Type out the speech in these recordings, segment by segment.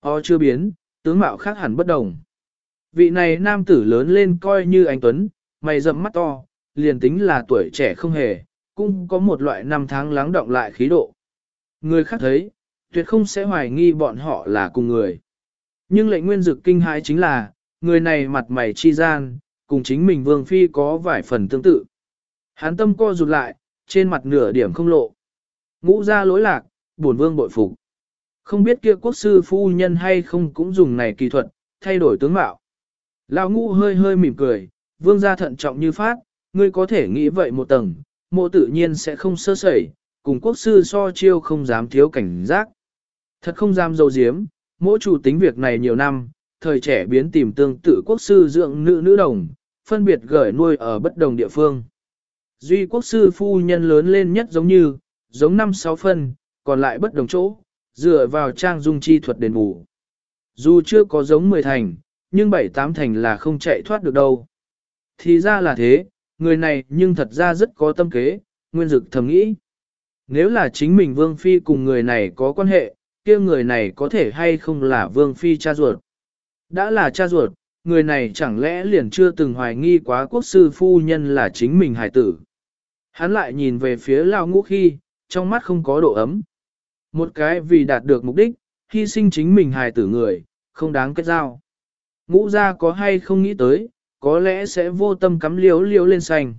o chưa biến, tướng mạo khác hẳn bất đồng. Vị này nam tử lớn lên coi như anh Tuấn, mày rậm mắt to, liền tính là tuổi trẻ không hề, cũng có một loại năm tháng lắng động lại khí độ. Người khác thấy, tuyệt không sẽ hoài nghi bọn họ là cùng người. Nhưng lệnh nguyên dực kinh hãi chính là, người này mặt mày chi gian, cùng chính mình vương phi có vài phần tương tự. Hán tâm co rụt lại, trên mặt nửa điểm không lộ. Ngũ ra lối lạc, buồn vương bội phục. Không biết kia quốc sư phu nhân hay không cũng dùng này kỳ thuật, thay đổi tướng mạo. Lão ngũ hơi hơi mỉm cười, vương gia thận trọng như phát, ngươi có thể nghĩ vậy một tầng, mộ tự nhiên sẽ không sơ sẩy, cùng quốc sư so chiêu không dám thiếu cảnh giác. Thật không dám dâu diếm, mỗi chủ tính việc này nhiều năm, thời trẻ biến tìm tương tự quốc sư dưỡng nữ nữ đồng, phân biệt gửi nuôi ở bất đồng địa phương. Duy quốc sư phu nhân lớn lên nhất giống như, giống năm sáu phân, còn lại bất đồng chỗ, dựa vào trang dung chi thuật đền bù. Dù chưa có giống 10 thành, nhưng bảy tám thành là không chạy thoát được đâu. Thì ra là thế, người này nhưng thật ra rất có tâm kế, nguyên dực thầm nghĩ. Nếu là chính mình Vương Phi cùng người này có quan hệ, kia người này có thể hay không là Vương Phi cha ruột. Đã là cha ruột, người này chẳng lẽ liền chưa từng hoài nghi quá quốc sư phu nhân là chính mình hải tử. Hắn lại nhìn về phía lao ngũ khi, trong mắt không có độ ấm. Một cái vì đạt được mục đích, hy sinh chính mình hài tử người, không đáng kết giao. Ngũ gia có hay không nghĩ tới, có lẽ sẽ vô tâm cắm liếu liếu lên xanh.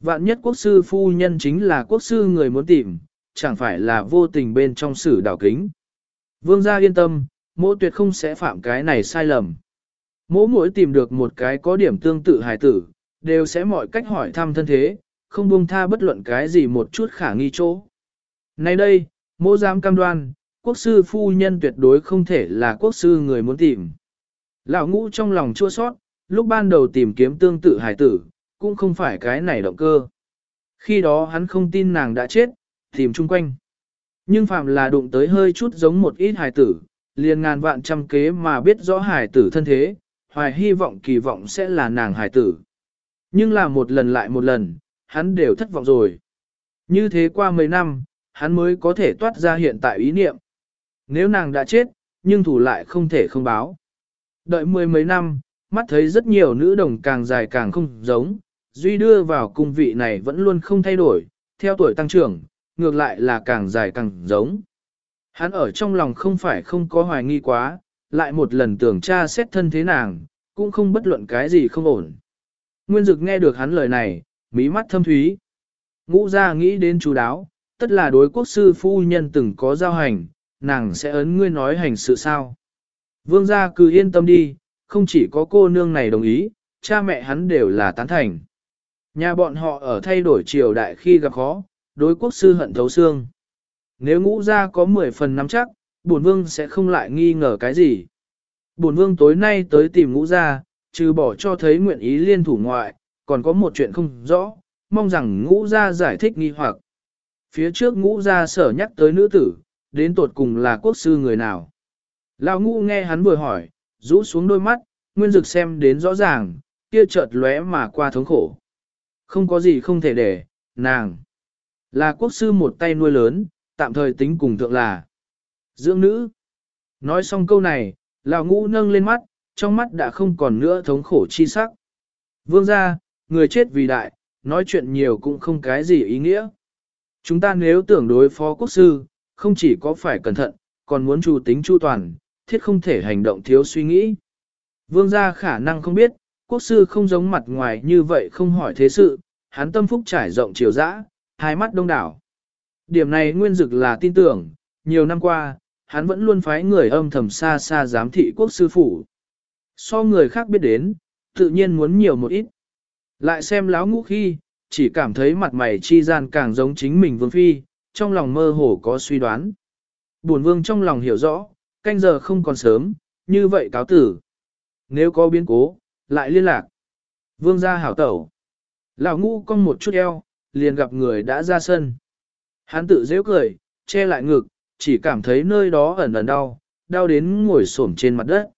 Vạn nhất quốc sư phu nhân chính là quốc sư người muốn tìm, chẳng phải là vô tình bên trong sử đảo kính. Vương gia yên tâm, mỗ tuyệt không sẽ phạm cái này sai lầm. Mỗ mỗi tìm được một cái có điểm tương tự hài tử, đều sẽ mọi cách hỏi thăm thân thế, không buông tha bất luận cái gì một chút khả nghi chỗ. Nay đây, Mô Giám cam đoan, quốc sư phu nhân tuyệt đối không thể là quốc sư người muốn tìm. Lão ngũ trong lòng chua sót, lúc ban đầu tìm kiếm tương tự hải tử, cũng không phải cái này động cơ. Khi đó hắn không tin nàng đã chết, tìm chung quanh. Nhưng phạm là đụng tới hơi chút giống một ít hải tử, liền ngàn vạn trăm kế mà biết rõ hải tử thân thế, hoài hy vọng kỳ vọng sẽ là nàng hải tử. Nhưng là một lần lại một lần, hắn đều thất vọng rồi. Như thế qua mấy năm, hắn mới có thể toát ra hiện tại ý niệm. Nếu nàng đã chết, nhưng thủ lại không thể không báo. Đợi mười mấy năm, mắt thấy rất nhiều nữ đồng càng dài càng không giống, duy đưa vào cung vị này vẫn luôn không thay đổi, theo tuổi tăng trưởng, ngược lại là càng dài càng giống. Hắn ở trong lòng không phải không có hoài nghi quá, lại một lần tưởng tra xét thân thế nàng, cũng không bất luận cái gì không ổn. Nguyên Dực nghe được hắn lời này, mí mắt thâm thúy. Ngũ ra nghĩ đến chú đáo, tất là đối quốc sư phu nhân từng có giao hành, nàng sẽ ấn ngươi nói hành sự sao. Vương gia cứ yên tâm đi, không chỉ có cô nương này đồng ý, cha mẹ hắn đều là tán thành. Nhà bọn họ ở thay đổi triều đại khi gặp khó, đối quốc sư hận thấu xương. Nếu ngũ gia có 10 phần nắm chắc, bổn vương sẽ không lại nghi ngờ cái gì. Bổn vương tối nay tới tìm ngũ gia, trừ bỏ cho thấy nguyện ý liên thủ ngoại, còn có một chuyện không rõ, mong rằng ngũ gia giải thích nghi hoặc. Phía trước ngũ gia sở nhắc tới nữ tử, đến tột cùng là quốc sư người nào. Lão ngũ nghe hắn vừa hỏi, rũ xuống đôi mắt, nguyên dực xem đến rõ ràng, kia chợt lóe mà qua thống khổ. Không có gì không thể để, nàng. Là quốc sư một tay nuôi lớn, tạm thời tính cùng thượng là. Dưỡng nữ. Nói xong câu này, lão ngũ nâng lên mắt, trong mắt đã không còn nữa thống khổ chi sắc. Vương gia, người chết vì đại, nói chuyện nhiều cũng không cái gì ý nghĩa. Chúng ta nếu tưởng đối phó quốc sư, không chỉ có phải cẩn thận, còn muốn chủ tính chu toàn, thiết không thể hành động thiếu suy nghĩ. Vương gia khả năng không biết, quốc sư không giống mặt ngoài như vậy không hỏi thế sự, hắn tâm phúc trải rộng chiều dã, hai mắt đông đảo. Điểm này nguyên dực là tin tưởng, nhiều năm qua, hắn vẫn luôn phái người âm thầm xa xa giám thị quốc sư phủ. So người khác biết đến, tự nhiên muốn nhiều một ít. Lại xem láo ngũ khi, chỉ cảm thấy mặt mày chi gian càng giống chính mình vương phi, trong lòng mơ hồ có suy đoán. Buồn vương trong lòng hiểu rõ, canh giờ không còn sớm, như vậy cáo tử. Nếu có biến cố, lại liên lạc. Vương gia hảo tẩu. Lão ngu cong một chút eo, liền gặp người đã ra sân. Hắn tự dễ cười, che lại ngực, chỉ cảm thấy nơi đó ẩn ẩn đau, đau đến ngồi xổm trên mặt đất.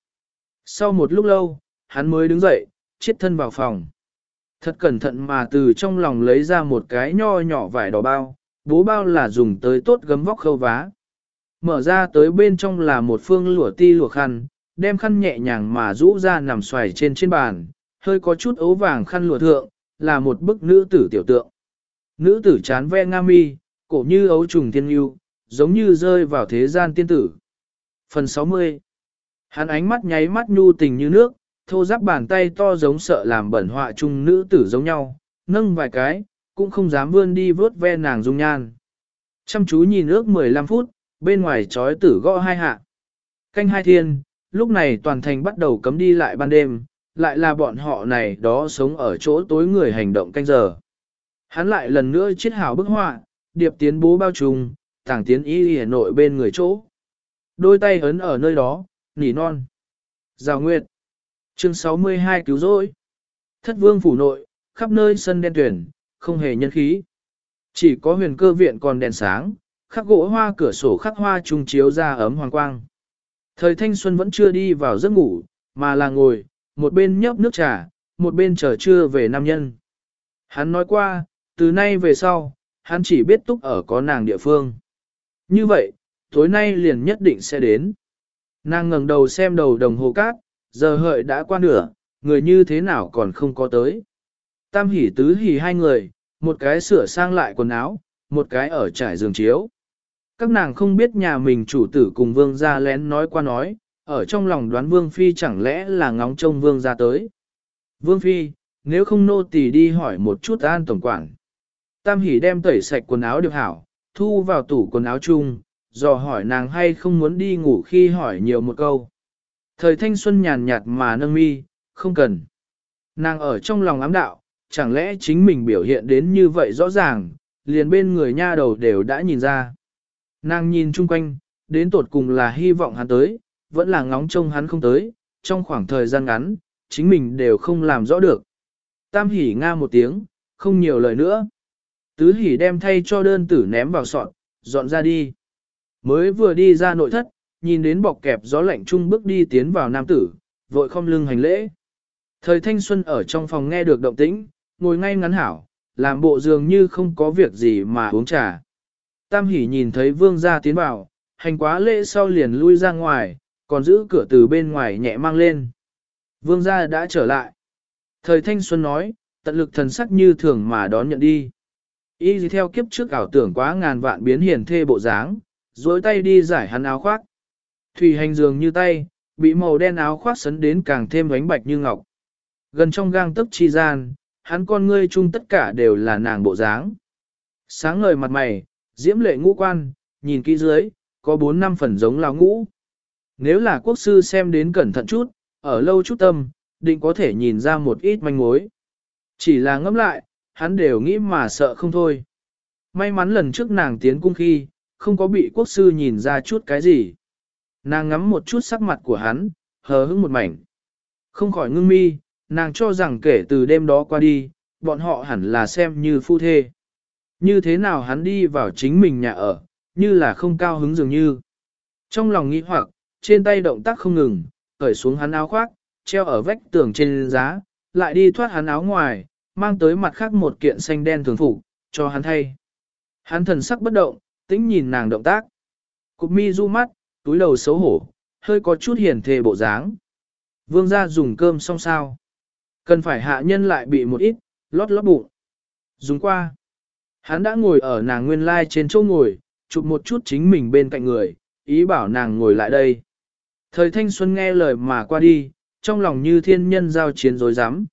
Sau một lúc lâu, hắn mới đứng dậy, chiết thân vào phòng. Thật cẩn thận mà từ trong lòng lấy ra một cái nho nhỏ vải đỏ bao, bố bao là dùng tới tốt gấm vóc khâu vá. mở ra tới bên trong là một phương lụa ti lụa khăn, đem khăn nhẹ nhàng mà rũ ra nằm xoài trên trên bàn, hơi có chút ấu vàng khăn lụa thượng, là một bức nữ tử tiểu tượng. Nữ tử chán ve nga mi, cổ như ấu trùng thiên yêu, giống như rơi vào thế gian tiên tử. Phần 60 Hắn ánh mắt nháy mắt nhu tình như nước, thô giáp bàn tay to giống sợ làm bẩn họa chung nữ tử giống nhau, nâng vài cái, cũng không dám vươn đi vớt ve nàng dung nhan. Chăm chú nhìn ước 15 phút, bên ngoài trói tử gõ hai hạ. Canh hai thiên, lúc này toàn thành bắt đầu cấm đi lại ban đêm, lại là bọn họ này đó sống ở chỗ tối người hành động canh giờ. Hắn lại lần nữa chiết hảo bức họa, điệp tiến bố bao trùm, tảng tiến y hề nội bên người chỗ. Đôi tay ấn ở nơi đó, nỉ non. Giao Nguyệt. Chương 62 cứu rỗi. Thất vương phủ nội, khắp nơi sân đen tuyển, không hề nhân khí. Chỉ có huyền cơ viện còn đèn sáng, khắc gỗ hoa cửa sổ khắc hoa trung chiếu ra ấm hoàng quang. Thời thanh xuân vẫn chưa đi vào giấc ngủ, mà là ngồi, một bên nhấp nước trà, một bên chờ trưa về nam nhân. Hắn nói qua, từ nay về sau, hắn chỉ biết túc ở có nàng địa phương. Như vậy, tối nay liền nhất định sẽ đến. Nàng ngẩng đầu xem đầu đồng hồ cát, giờ hợi đã qua nửa, người như thế nào còn không có tới. Tam hỉ tứ hỉ hai người, một cái sửa sang lại quần áo, một cái ở trải giường chiếu. Các nàng không biết nhà mình chủ tử cùng vương gia lén nói qua nói, ở trong lòng đoán vương phi chẳng lẽ là ngóng trông vương gia tới. Vương phi, nếu không nô tỳ đi hỏi một chút an tổng quản. Tam hỉ đem tẩy sạch quần áo được hảo, thu vào tủ quần áo chung, dò hỏi nàng hay không muốn đi ngủ khi hỏi nhiều một câu. Thời thanh xuân nhàn nhạt mà nâng mi, không cần. Nàng ở trong lòng ám đạo, chẳng lẽ chính mình biểu hiện đến như vậy rõ ràng, liền bên người nha đầu đều đã nhìn ra. Nàng nhìn chung quanh, đến tột cùng là hy vọng hắn tới, vẫn là ngóng trông hắn không tới, trong khoảng thời gian ngắn, chính mình đều không làm rõ được. Tam hỉ nga một tiếng, không nhiều lời nữa. Tứ hỉ đem thay cho đơn tử ném vào sọt, dọn ra đi. Mới vừa đi ra nội thất, nhìn đến bọc kẹp gió lạnh trung bước đi tiến vào nam tử, vội không lưng hành lễ. Thời thanh xuân ở trong phòng nghe được động tĩnh, ngồi ngay ngắn hảo, làm bộ dường như không có việc gì mà uống trà. Tam hỉ nhìn thấy vương gia tiến vào, hành quá lễ sau liền lui ra ngoài, còn giữ cửa từ bên ngoài nhẹ mang lên. Vương gia đã trở lại. Thời thanh xuân nói, tận lực thần sắc như thường mà đón nhận đi. Y gì theo kiếp trước ảo tưởng quá ngàn vạn biến hiền thê bộ dáng, dối tay đi giải hắn áo khoác. Thủy hành dường như tay, bị màu đen áo khoác sấn đến càng thêm ánh bạch như ngọc. Gần trong gang tấc chi gian, hắn con ngươi chung tất cả đều là nàng bộ dáng. Sáng ngời mặt mày, diễm lệ ngũ quan, nhìn kỹ dưới, có bốn năm phần giống lão ngũ. Nếu là quốc sư xem đến cẩn thận chút, ở lâu chút tâm, định có thể nhìn ra một ít manh mối. Chỉ là ngẫm lại, hắn đều nghĩ mà sợ không thôi. May mắn lần trước nàng tiến cung khi, không có bị quốc sư nhìn ra chút cái gì. Nàng ngắm một chút sắc mặt của hắn, hờ hững một mảnh. Không khỏi ngưng mi, nàng cho rằng kể từ đêm đó qua đi, bọn họ hẳn là xem như phu thê. Như thế nào hắn đi vào chính mình nhà ở, như là không cao hứng dường như. Trong lòng nghĩ hoặc, trên tay động tác không ngừng, cởi xuống hắn áo khoác, treo ở vách tường trên giá, lại đi thoát hắn áo ngoài, mang tới mặt khác một kiện xanh đen thường phục, cho hắn thay. Hắn thần sắc bất động, tĩnh nhìn nàng động tác. Cục mi du mắt, túi đầu xấu hổ, hơi có chút hiền thề bộ dáng. Vương gia dùng cơm xong sao. Cần phải hạ nhân lại bị một ít, lót lót bụng. Dùng qua. Hắn đã ngồi ở nàng nguyên lai trên chỗ ngồi, chụp một chút chính mình bên cạnh người, ý bảo nàng ngồi lại đây. Thời thanh xuân nghe lời mà qua đi, trong lòng như thiên nhân giao chiến dối rắm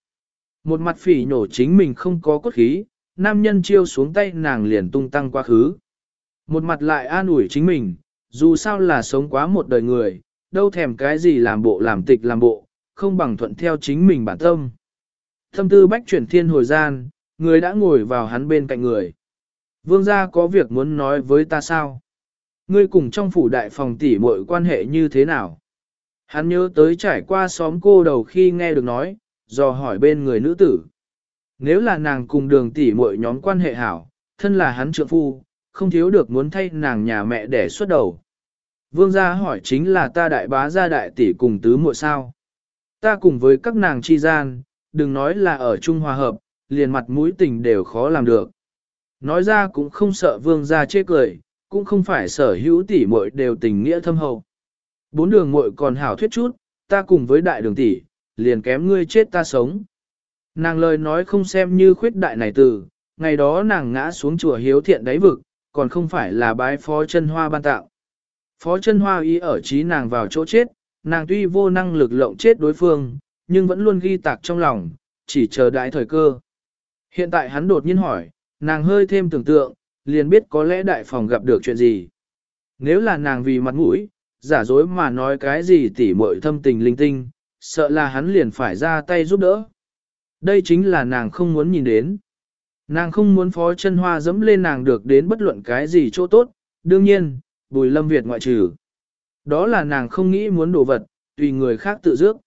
Một mặt phỉ nhổ chính mình không có cốt khí, nam nhân chiêu xuống tay nàng liền tung tăng quá khứ. Một mặt lại an ủi chính mình, dù sao là sống quá một đời người, đâu thèm cái gì làm bộ làm tịch làm bộ, không bằng thuận theo chính mình bản tâm. Thâm tư bách chuyển thiên hồi gian, người đã ngồi vào hắn bên cạnh người. Vương gia có việc muốn nói với ta sao? Ngươi cùng trong phủ đại phòng tỷ muội quan hệ như thế nào? Hắn nhớ tới trải qua xóm cô đầu khi nghe được nói, dò hỏi bên người nữ tử. Nếu là nàng cùng đường tỷ muội nhóm quan hệ hảo, thân là hắn trượng phu, không thiếu được muốn thay nàng nhà mẹ để xuất đầu. Vương gia hỏi chính là ta đại bá gia đại tỷ cùng tứ muội sao. Ta cùng với các nàng chi gian, đừng nói là ở chung Hòa Hợp, liền mặt mũi tình đều khó làm được. Nói ra cũng không sợ vương gia chê cười, cũng không phải sở hữu tỷ muội đều tình nghĩa thâm hậu. Bốn đường muội còn hảo thuyết chút, ta cùng với đại đường tỷ, liền kém ngươi chết ta sống. Nàng lời nói không xem như khuyết đại này từ, ngày đó nàng ngã xuống chùa hiếu thiện đáy vực, còn không phải là bái phó chân hoa ban tạo. Phó chân hoa ý ở trí nàng vào chỗ chết, nàng tuy vô năng lực lộng chết đối phương, nhưng vẫn luôn ghi tạc trong lòng, chỉ chờ đại thời cơ. Hiện tại hắn đột nhiên hỏi, nàng hơi thêm tưởng tượng, liền biết có lẽ đại phòng gặp được chuyện gì. Nếu là nàng vì mặt mũi, giả dối mà nói cái gì tỉ muội thâm tình linh tinh, sợ là hắn liền phải ra tay giúp đỡ. Đây chính là nàng không muốn nhìn đến. Nàng không muốn phó chân hoa dẫm lên nàng được đến bất luận cái gì chỗ tốt, đương nhiên, bùi lâm Việt ngoại trừ. Đó là nàng không nghĩ muốn đổ vật, tùy người khác tự dước.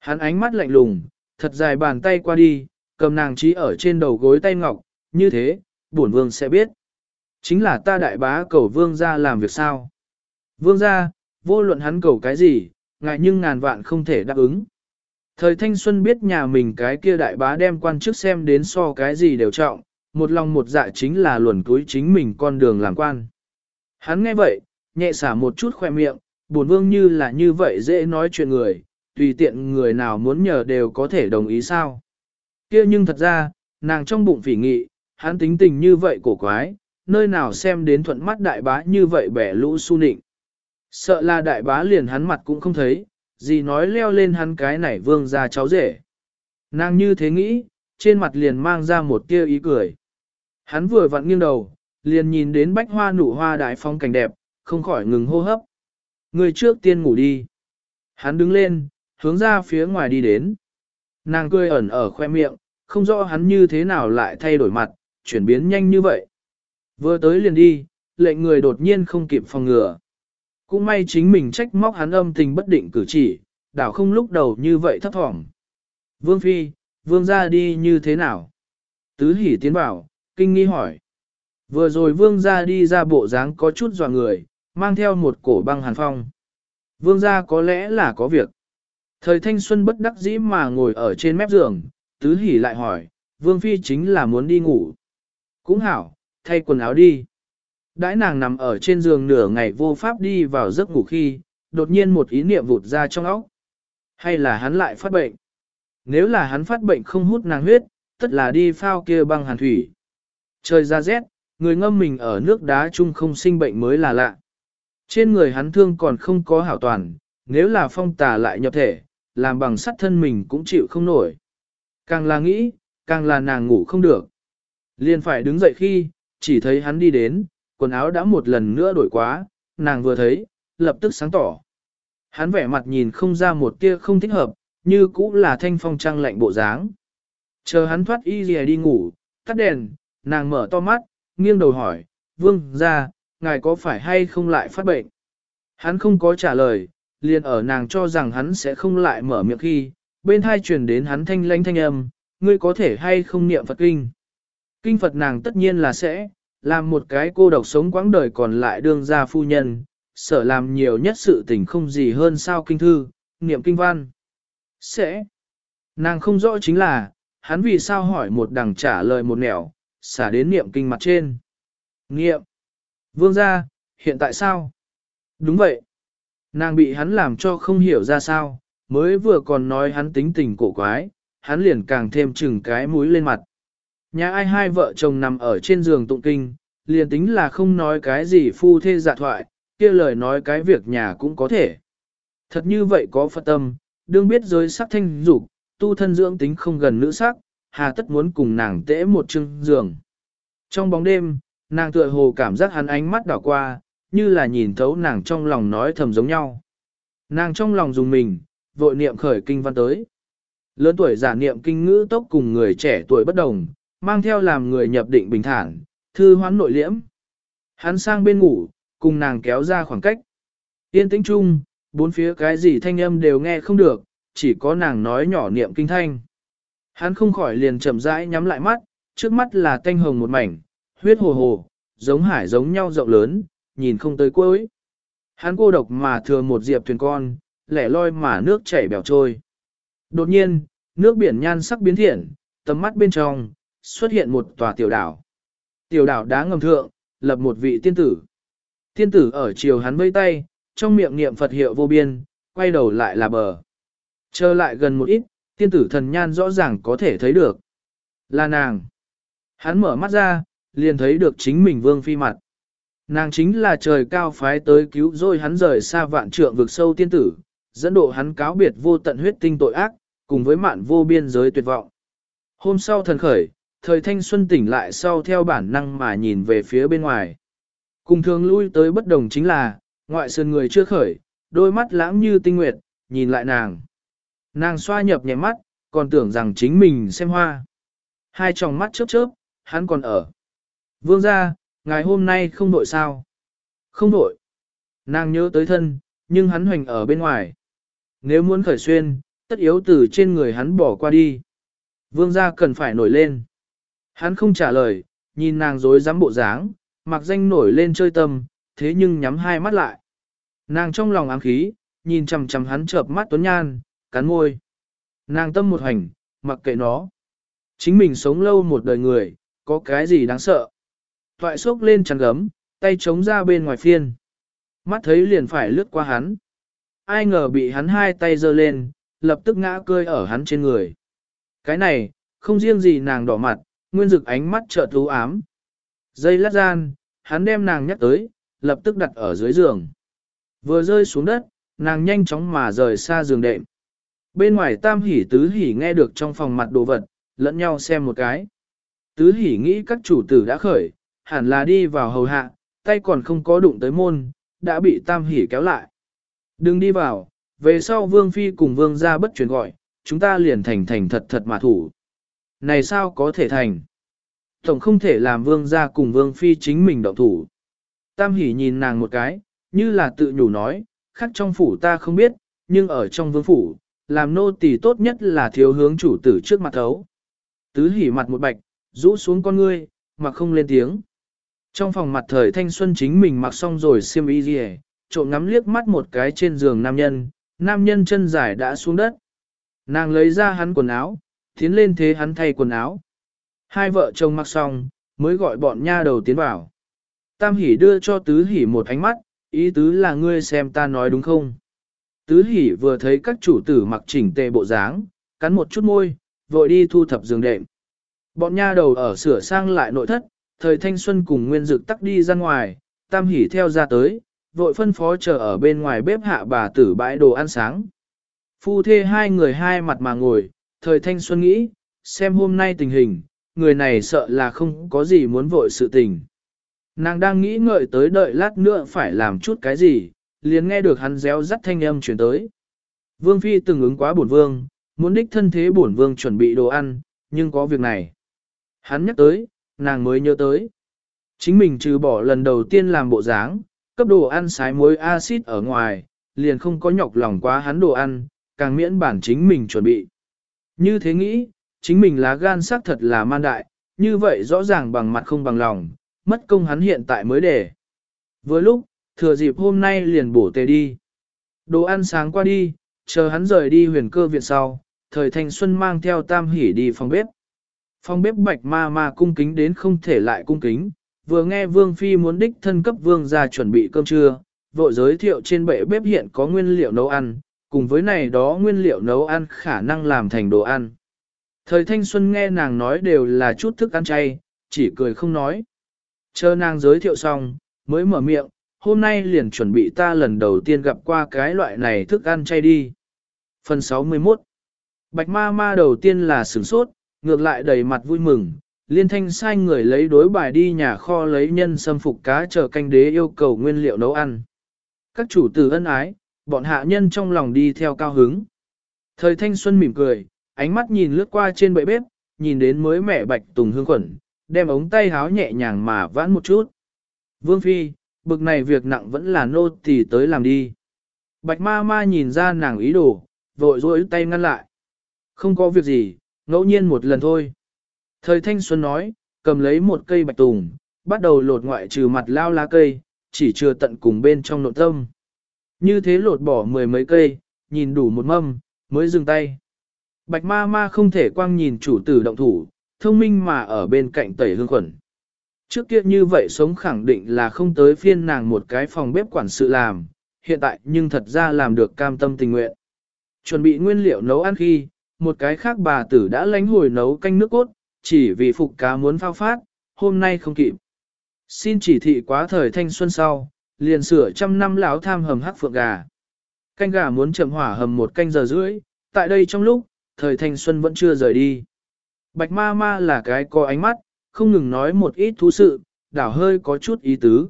Hắn ánh mắt lạnh lùng, thật dài bàn tay qua đi, cầm nàng trí ở trên đầu gối tay ngọc, như thế, bổn vương sẽ biết. Chính là ta đại bá cầu vương ra làm việc sao. Vương ra, vô luận hắn cầu cái gì, ngại nhưng ngàn vạn không thể đáp ứng. Thời thanh xuân biết nhà mình cái kia đại bá đem quan chức xem đến so cái gì đều trọng, một lòng một dạ chính là luồn túi chính mình con đường làm quan. Hắn nghe vậy, nhẹ xả một chút khoe miệng, buồn vương như là như vậy dễ nói chuyện người, tùy tiện người nào muốn nhờ đều có thể đồng ý sao. kia nhưng thật ra, nàng trong bụng phỉ nghị, hắn tính tình như vậy cổ quái, nơi nào xem đến thuận mắt đại bá như vậy bẻ lũ su nịnh. Sợ là đại bá liền hắn mặt cũng không thấy, gì nói leo lên hắn cái này vương ra cháu rể. Nàng như thế nghĩ, trên mặt liền mang ra một tia ý cười. Hắn vừa vặn nghiêng đầu, liền nhìn đến bách hoa nụ hoa đại phong cảnh đẹp, không khỏi ngừng hô hấp. Người trước tiên ngủ đi. Hắn đứng lên, hướng ra phía ngoài đi đến. Nàng cười ẩn ở khoe miệng, không rõ hắn như thế nào lại thay đổi mặt, chuyển biến nhanh như vậy. Vừa tới liền đi, lệnh người đột nhiên không kịp phòng ngừa. Cũng may chính mình trách móc hắn âm tình bất định cử chỉ, đảo không lúc đầu như vậy thấp thỏm. Vương Phi, Vương ra đi như thế nào? Tứ hỉ tiến bảo, kinh nghi hỏi. Vừa rồi Vương ra đi ra bộ dáng có chút dò người, mang theo một cổ băng hàn phong. Vương ra có lẽ là có việc. Thời thanh xuân bất đắc dĩ mà ngồi ở trên mép giường, tứ hỉ lại hỏi, Vương Phi chính là muốn đi ngủ. Cũng hảo, thay quần áo đi. Đãi nàng nằm ở trên giường nửa ngày vô pháp đi vào giấc ngủ khi, đột nhiên một ý niệm vụt ra trong óc. Hay là hắn lại phát bệnh? Nếu là hắn phát bệnh không hút nàng huyết, tất là đi phao kia băng hàn thủy. Trời ra rét, người ngâm mình ở nước đá chung không sinh bệnh mới là lạ. Trên người hắn thương còn không có hảo toàn, nếu là phong tà lại nhập thể, làm bằng sắt thân mình cũng chịu không nổi. Càng là nghĩ, càng là nàng ngủ không được. Liền phải đứng dậy khi, chỉ thấy hắn đi đến, quần áo đã một lần nữa đổi quá, nàng vừa thấy, lập tức sáng tỏ. Hắn vẻ mặt nhìn không ra một tia không thích hợp, như cũ là thanh phong trăng lạnh bộ dáng. Chờ hắn thoát y gì đi ngủ, tắt đèn, nàng mở to mắt, nghiêng đầu hỏi, vương ra, ngài có phải hay không lại phát bệnh? Hắn không có trả lời, liền ở nàng cho rằng hắn sẽ không lại mở miệng khi, bên thai truyền đến hắn thanh lanh thanh âm, ngươi có thể hay không niệm Phật kinh. Kinh Phật nàng tất nhiên là sẽ, làm một cái cô độc sống quãng đời còn lại đương gia phu nhân, sợ làm nhiều nhất sự tình không gì hơn sao kinh thư, niệm kinh văn. Sẽ. Nàng không rõ chính là, hắn vì sao hỏi một đằng trả lời một nẻo, xả đến niệm kinh mặt trên. Niệm. Vương gia, hiện tại sao? Đúng vậy. Nàng bị hắn làm cho không hiểu ra sao, mới vừa còn nói hắn tính tình cổ quái, hắn liền càng thêm chừng cái mũi lên mặt. Nhà ai hai vợ chồng nằm ở trên giường tụng kinh, liền tính là không nói cái gì phu thê dạ thoại, kia lời nói cái việc nhà cũng có thể. Thật như vậy có phật tâm, đương biết giới sắc thanh dục, tu thân dưỡng tính không gần nữ sắc, hà tất muốn cùng nàng tễ một chưng giường. Trong bóng đêm, nàng tựa hồ cảm giác hắn ánh mắt đảo qua, như là nhìn thấu nàng trong lòng nói thầm giống nhau. Nàng trong lòng dùng mình, vội niệm khởi kinh văn tới. Lớn tuổi giả niệm kinh ngữ tốc cùng người trẻ tuổi bất đồng, mang theo làm người nhập định bình thản, thư hoán nội liễm. Hắn sang bên ngủ, cùng nàng kéo ra khoảng cách. Yên tĩnh chung, bốn phía cái gì thanh âm đều nghe không được, chỉ có nàng nói nhỏ niệm kinh thanh. Hắn không khỏi liền chậm rãi nhắm lại mắt, trước mắt là tanh hồng một mảnh, huyết hồ hồ, giống hải giống nhau rộng lớn, nhìn không tới cuối. Hắn cô độc mà thừa một diệp thuyền con, lẻ loi mà nước chảy bèo trôi. Đột nhiên, nước biển nhan sắc biến thiện, tầm mắt bên trong, xuất hiện một tòa tiểu đảo. Tiểu đảo đá ngầm thượng, lập một vị tiên tử. Tiên tử ở chiều hắn vây tay, trong miệng niệm Phật hiệu vô biên, quay đầu lại là bờ. Trở lại gần một ít, tiên tử thần nhan rõ ràng có thể thấy được. Là nàng. Hắn mở mắt ra, liền thấy được chính mình vương phi mặt. Nàng chính là trời cao phái tới cứu rồi hắn rời xa vạn trượng vực sâu tiên tử, dẫn độ hắn cáo biệt vô tận huyết tinh tội ác, cùng với mạn vô biên giới tuyệt vọng. Hôm sau thần khởi, thời thanh xuân tỉnh lại sau theo bản năng mà nhìn về phía bên ngoài. Cùng thường lui tới bất đồng chính là, ngoại sơn người chưa khởi, đôi mắt lãng như tinh nguyệt, nhìn lại nàng. Nàng xoa nhập nhẹ mắt, còn tưởng rằng chính mình xem hoa. Hai tròng mắt chớp chớp, hắn còn ở. Vương ra, ngày hôm nay không đội sao? Không đội. Nàng nhớ tới thân, nhưng hắn hoành ở bên ngoài. Nếu muốn khởi xuyên, tất yếu từ trên người hắn bỏ qua đi. Vương gia cần phải nổi lên. Hắn không trả lời, nhìn nàng dối dám bộ dáng, mặc danh nổi lên chơi tâm, thế nhưng nhắm hai mắt lại. Nàng trong lòng ám khí, nhìn chằm chằm hắn chợp mắt tuấn nhan, cắn môi. Nàng tâm một hành, mặc kệ nó. Chính mình sống lâu một đời người, có cái gì đáng sợ. Toại sốc lên chăn gấm, tay chống ra bên ngoài phiên. Mắt thấy liền phải lướt qua hắn. Ai ngờ bị hắn hai tay giơ lên, lập tức ngã cơi ở hắn trên người. Cái này, không riêng gì nàng đỏ mặt, nguyên dực ánh mắt trợ thú ám. Dây lát gian, hắn đem nàng nhắc tới, lập tức đặt ở dưới giường. Vừa rơi xuống đất, nàng nhanh chóng mà rời xa giường đệm. Bên ngoài tam hỉ tứ hỉ nghe được trong phòng mặt đồ vật, lẫn nhau xem một cái. Tứ hỉ nghĩ các chủ tử đã khởi, hẳn là đi vào hầu hạ, tay còn không có đụng tới môn, đã bị tam hỉ kéo lại. Đừng đi vào, về sau vương phi cùng vương ra bất chuyển gọi, chúng ta liền thành thành thật thật mà thủ. Này sao có thể thành? Tổng không thể làm vương ra cùng vương phi chính mình động thủ. Tam hỉ nhìn nàng một cái, như là tự nhủ nói, khác trong phủ ta không biết, nhưng ở trong vương phủ, làm nô tỳ tốt nhất là thiếu hướng chủ tử trước mặt thấu. Tứ hỉ mặt một bạch, rũ xuống con ngươi, mà không lên tiếng. Trong phòng mặt thời thanh xuân chính mình mặc xong rồi xiêm y gì trộm ngắm liếc mắt một cái trên giường nam nhân, nam nhân chân dài đã xuống đất. Nàng lấy ra hắn quần áo, tiến lên thế hắn thay quần áo. Hai vợ chồng mặc xong, mới gọi bọn nha đầu tiến vào. Tam hỉ đưa cho tứ hỉ một ánh mắt, ý tứ là ngươi xem ta nói đúng không? Tứ hỉ vừa thấy các chủ tử mặc chỉnh tề bộ dáng, cắn một chút môi, vội đi thu thập giường đệm. Bọn nha đầu ở sửa sang lại nội thất, thời thanh xuân cùng nguyên dực tắc đi ra ngoài, tam hỉ theo ra tới, vội phân phó chờ ở bên ngoài bếp hạ bà tử bãi đồ ăn sáng. Phu thê hai người hai mặt mà ngồi, thời thanh xuân nghĩ, xem hôm nay tình hình, người này sợ là không có gì muốn vội sự tình. Nàng đang nghĩ ngợi tới đợi lát nữa phải làm chút cái gì, liền nghe được hắn réo rắt thanh âm chuyển tới. Vương Phi từng ứng quá bổn vương, muốn đích thân thế bổn vương chuẩn bị đồ ăn, nhưng có việc này. Hắn nhắc tới, nàng mới nhớ tới. Chính mình trừ bỏ lần đầu tiên làm bộ dáng, cấp đồ ăn sái muối axit ở ngoài, liền không có nhọc lòng quá hắn đồ ăn, càng miễn bản chính mình chuẩn bị. Như thế nghĩ, chính mình lá gan xác thật là man đại, như vậy rõ ràng bằng mặt không bằng lòng, mất công hắn hiện tại mới để. Vừa lúc, thừa dịp hôm nay liền bổ tề đi. Đồ ăn sáng qua đi, chờ hắn rời đi huyền cơ viện sau, thời thanh xuân mang theo tam hỉ đi phòng bếp. Phòng bếp bạch ma ma cung kính đến không thể lại cung kính, vừa nghe vương phi muốn đích thân cấp vương ra chuẩn bị cơm trưa, vội giới thiệu trên bệ bếp hiện có nguyên liệu nấu ăn, cùng với này đó nguyên liệu nấu ăn khả năng làm thành đồ ăn. Thời thanh xuân nghe nàng nói đều là chút thức ăn chay, chỉ cười không nói. Chờ nàng giới thiệu xong, mới mở miệng, hôm nay liền chuẩn bị ta lần đầu tiên gặp qua cái loại này thức ăn chay đi. Phần 61 Bạch ma ma đầu tiên là sửng sốt, ngược lại đầy mặt vui mừng, liên thanh sai người lấy đối bài đi nhà kho lấy nhân xâm phục cá chờ canh đế yêu cầu nguyên liệu nấu ăn. Các chủ tử ân ái, bọn hạ nhân trong lòng đi theo cao hứng. Thời thanh xuân mỉm cười, ánh mắt nhìn lướt qua trên bệ bếp, nhìn đến mới mẹ bạch tùng hương khuẩn, đem ống tay háo nhẹ nhàng mà vãn một chút. Vương Phi, bực này việc nặng vẫn là nô tỳ tới làm đi. Bạch ma ma nhìn ra nàng ý đồ, vội rối tay ngăn lại. Không có việc gì, ngẫu nhiên một lần thôi. Thời thanh xuân nói, cầm lấy một cây bạch tùng, bắt đầu lột ngoại trừ mặt lao lá cây, chỉ chưa tận cùng bên trong nội tâm. Như thế lột bỏ mười mấy cây, nhìn đủ một mâm, mới dừng tay. Bạch ma ma không thể quang nhìn chủ tử động thủ, thông minh mà ở bên cạnh tẩy hương khuẩn. Trước kia như vậy sống khẳng định là không tới phiên nàng một cái phòng bếp quản sự làm, hiện tại nhưng thật ra làm được cam tâm tình nguyện. Chuẩn bị nguyên liệu nấu ăn khi, một cái khác bà tử đã lánh hồi nấu canh nước cốt, chỉ vì phục cá muốn phao phát, hôm nay không kịp. Xin chỉ thị quá thời thanh xuân sau, liền sửa trăm năm lão tham hầm hắc phượng gà. Canh gà muốn chậm hỏa hầm một canh giờ rưỡi, tại đây trong lúc, thời thanh xuân vẫn chưa rời đi. Bạch ma ma là cái có ánh mắt, không ngừng nói một ít thú sự, đảo hơi có chút ý tứ.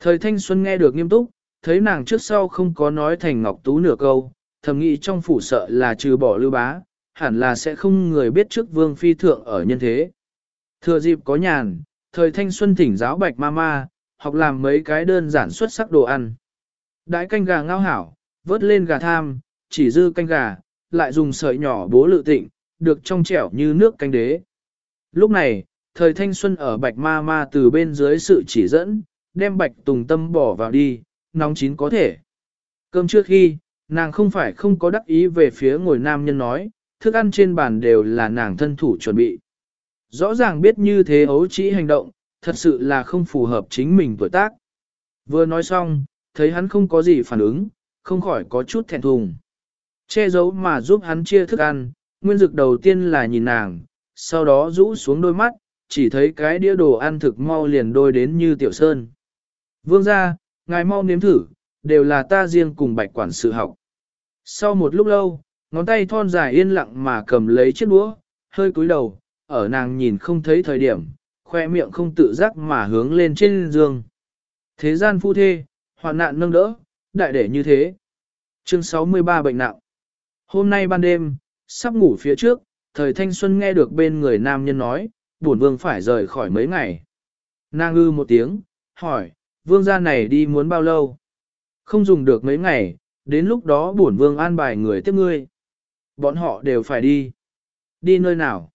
Thời thanh xuân nghe được nghiêm túc, thấy nàng trước sau không có nói thành ngọc tú nửa câu, thầm nghĩ trong phủ sợ là trừ bỏ lưu bá, hẳn là sẽ không người biết trước vương phi thượng ở nhân thế. Thừa dịp có nhàn, thời thanh xuân thỉnh giáo bạch ma ma, học làm mấy cái đơn giản xuất sắc đồ ăn. Đãi canh gà ngao hảo, vớt lên gà tham, chỉ dư canh gà, lại dùng sợi nhỏ bố lự tịnh, được trong trẻo như nước canh đế. Lúc này, thời thanh xuân ở bạch ma ma từ bên dưới sự chỉ dẫn, đem bạch tùng tâm bỏ vào đi, nóng chín có thể. Cơm trước khi, nàng không phải không có đắc ý về phía ngồi nam nhân nói, thức ăn trên bàn đều là nàng thân thủ chuẩn bị. Rõ ràng biết như thế ấu chỉ hành động, thật sự là không phù hợp chính mình tuổi tác. Vừa nói xong, thấy hắn không có gì phản ứng, không khỏi có chút thẹn thùng. Che giấu mà giúp hắn chia thức ăn, nguyên dực đầu tiên là nhìn nàng, sau đó rũ xuống đôi mắt, chỉ thấy cái đĩa đồ ăn thực mau liền đôi đến như tiểu sơn. Vương ra, ngài mau nếm thử, đều là ta riêng cùng bạch quản sự học. Sau một lúc lâu, ngón tay thon dài yên lặng mà cầm lấy chiếc đũa, hơi cúi đầu, ở nàng nhìn không thấy thời điểm, khoe miệng không tự giác mà hướng lên trên giường. Thế gian phu thê, hoạn nạn nâng đỡ, đại để như thế. Chương 63 bệnh nặng. Hôm nay ban đêm, sắp ngủ phía trước, thời thanh xuân nghe được bên người nam nhân nói, bổn vương phải rời khỏi mấy ngày. Nàng ư một tiếng, hỏi, vương gia này đi muốn bao lâu? Không dùng được mấy ngày, đến lúc đó bổn vương an bài người tiếp ngươi. Bọn họ đều phải đi. Đi nơi nào?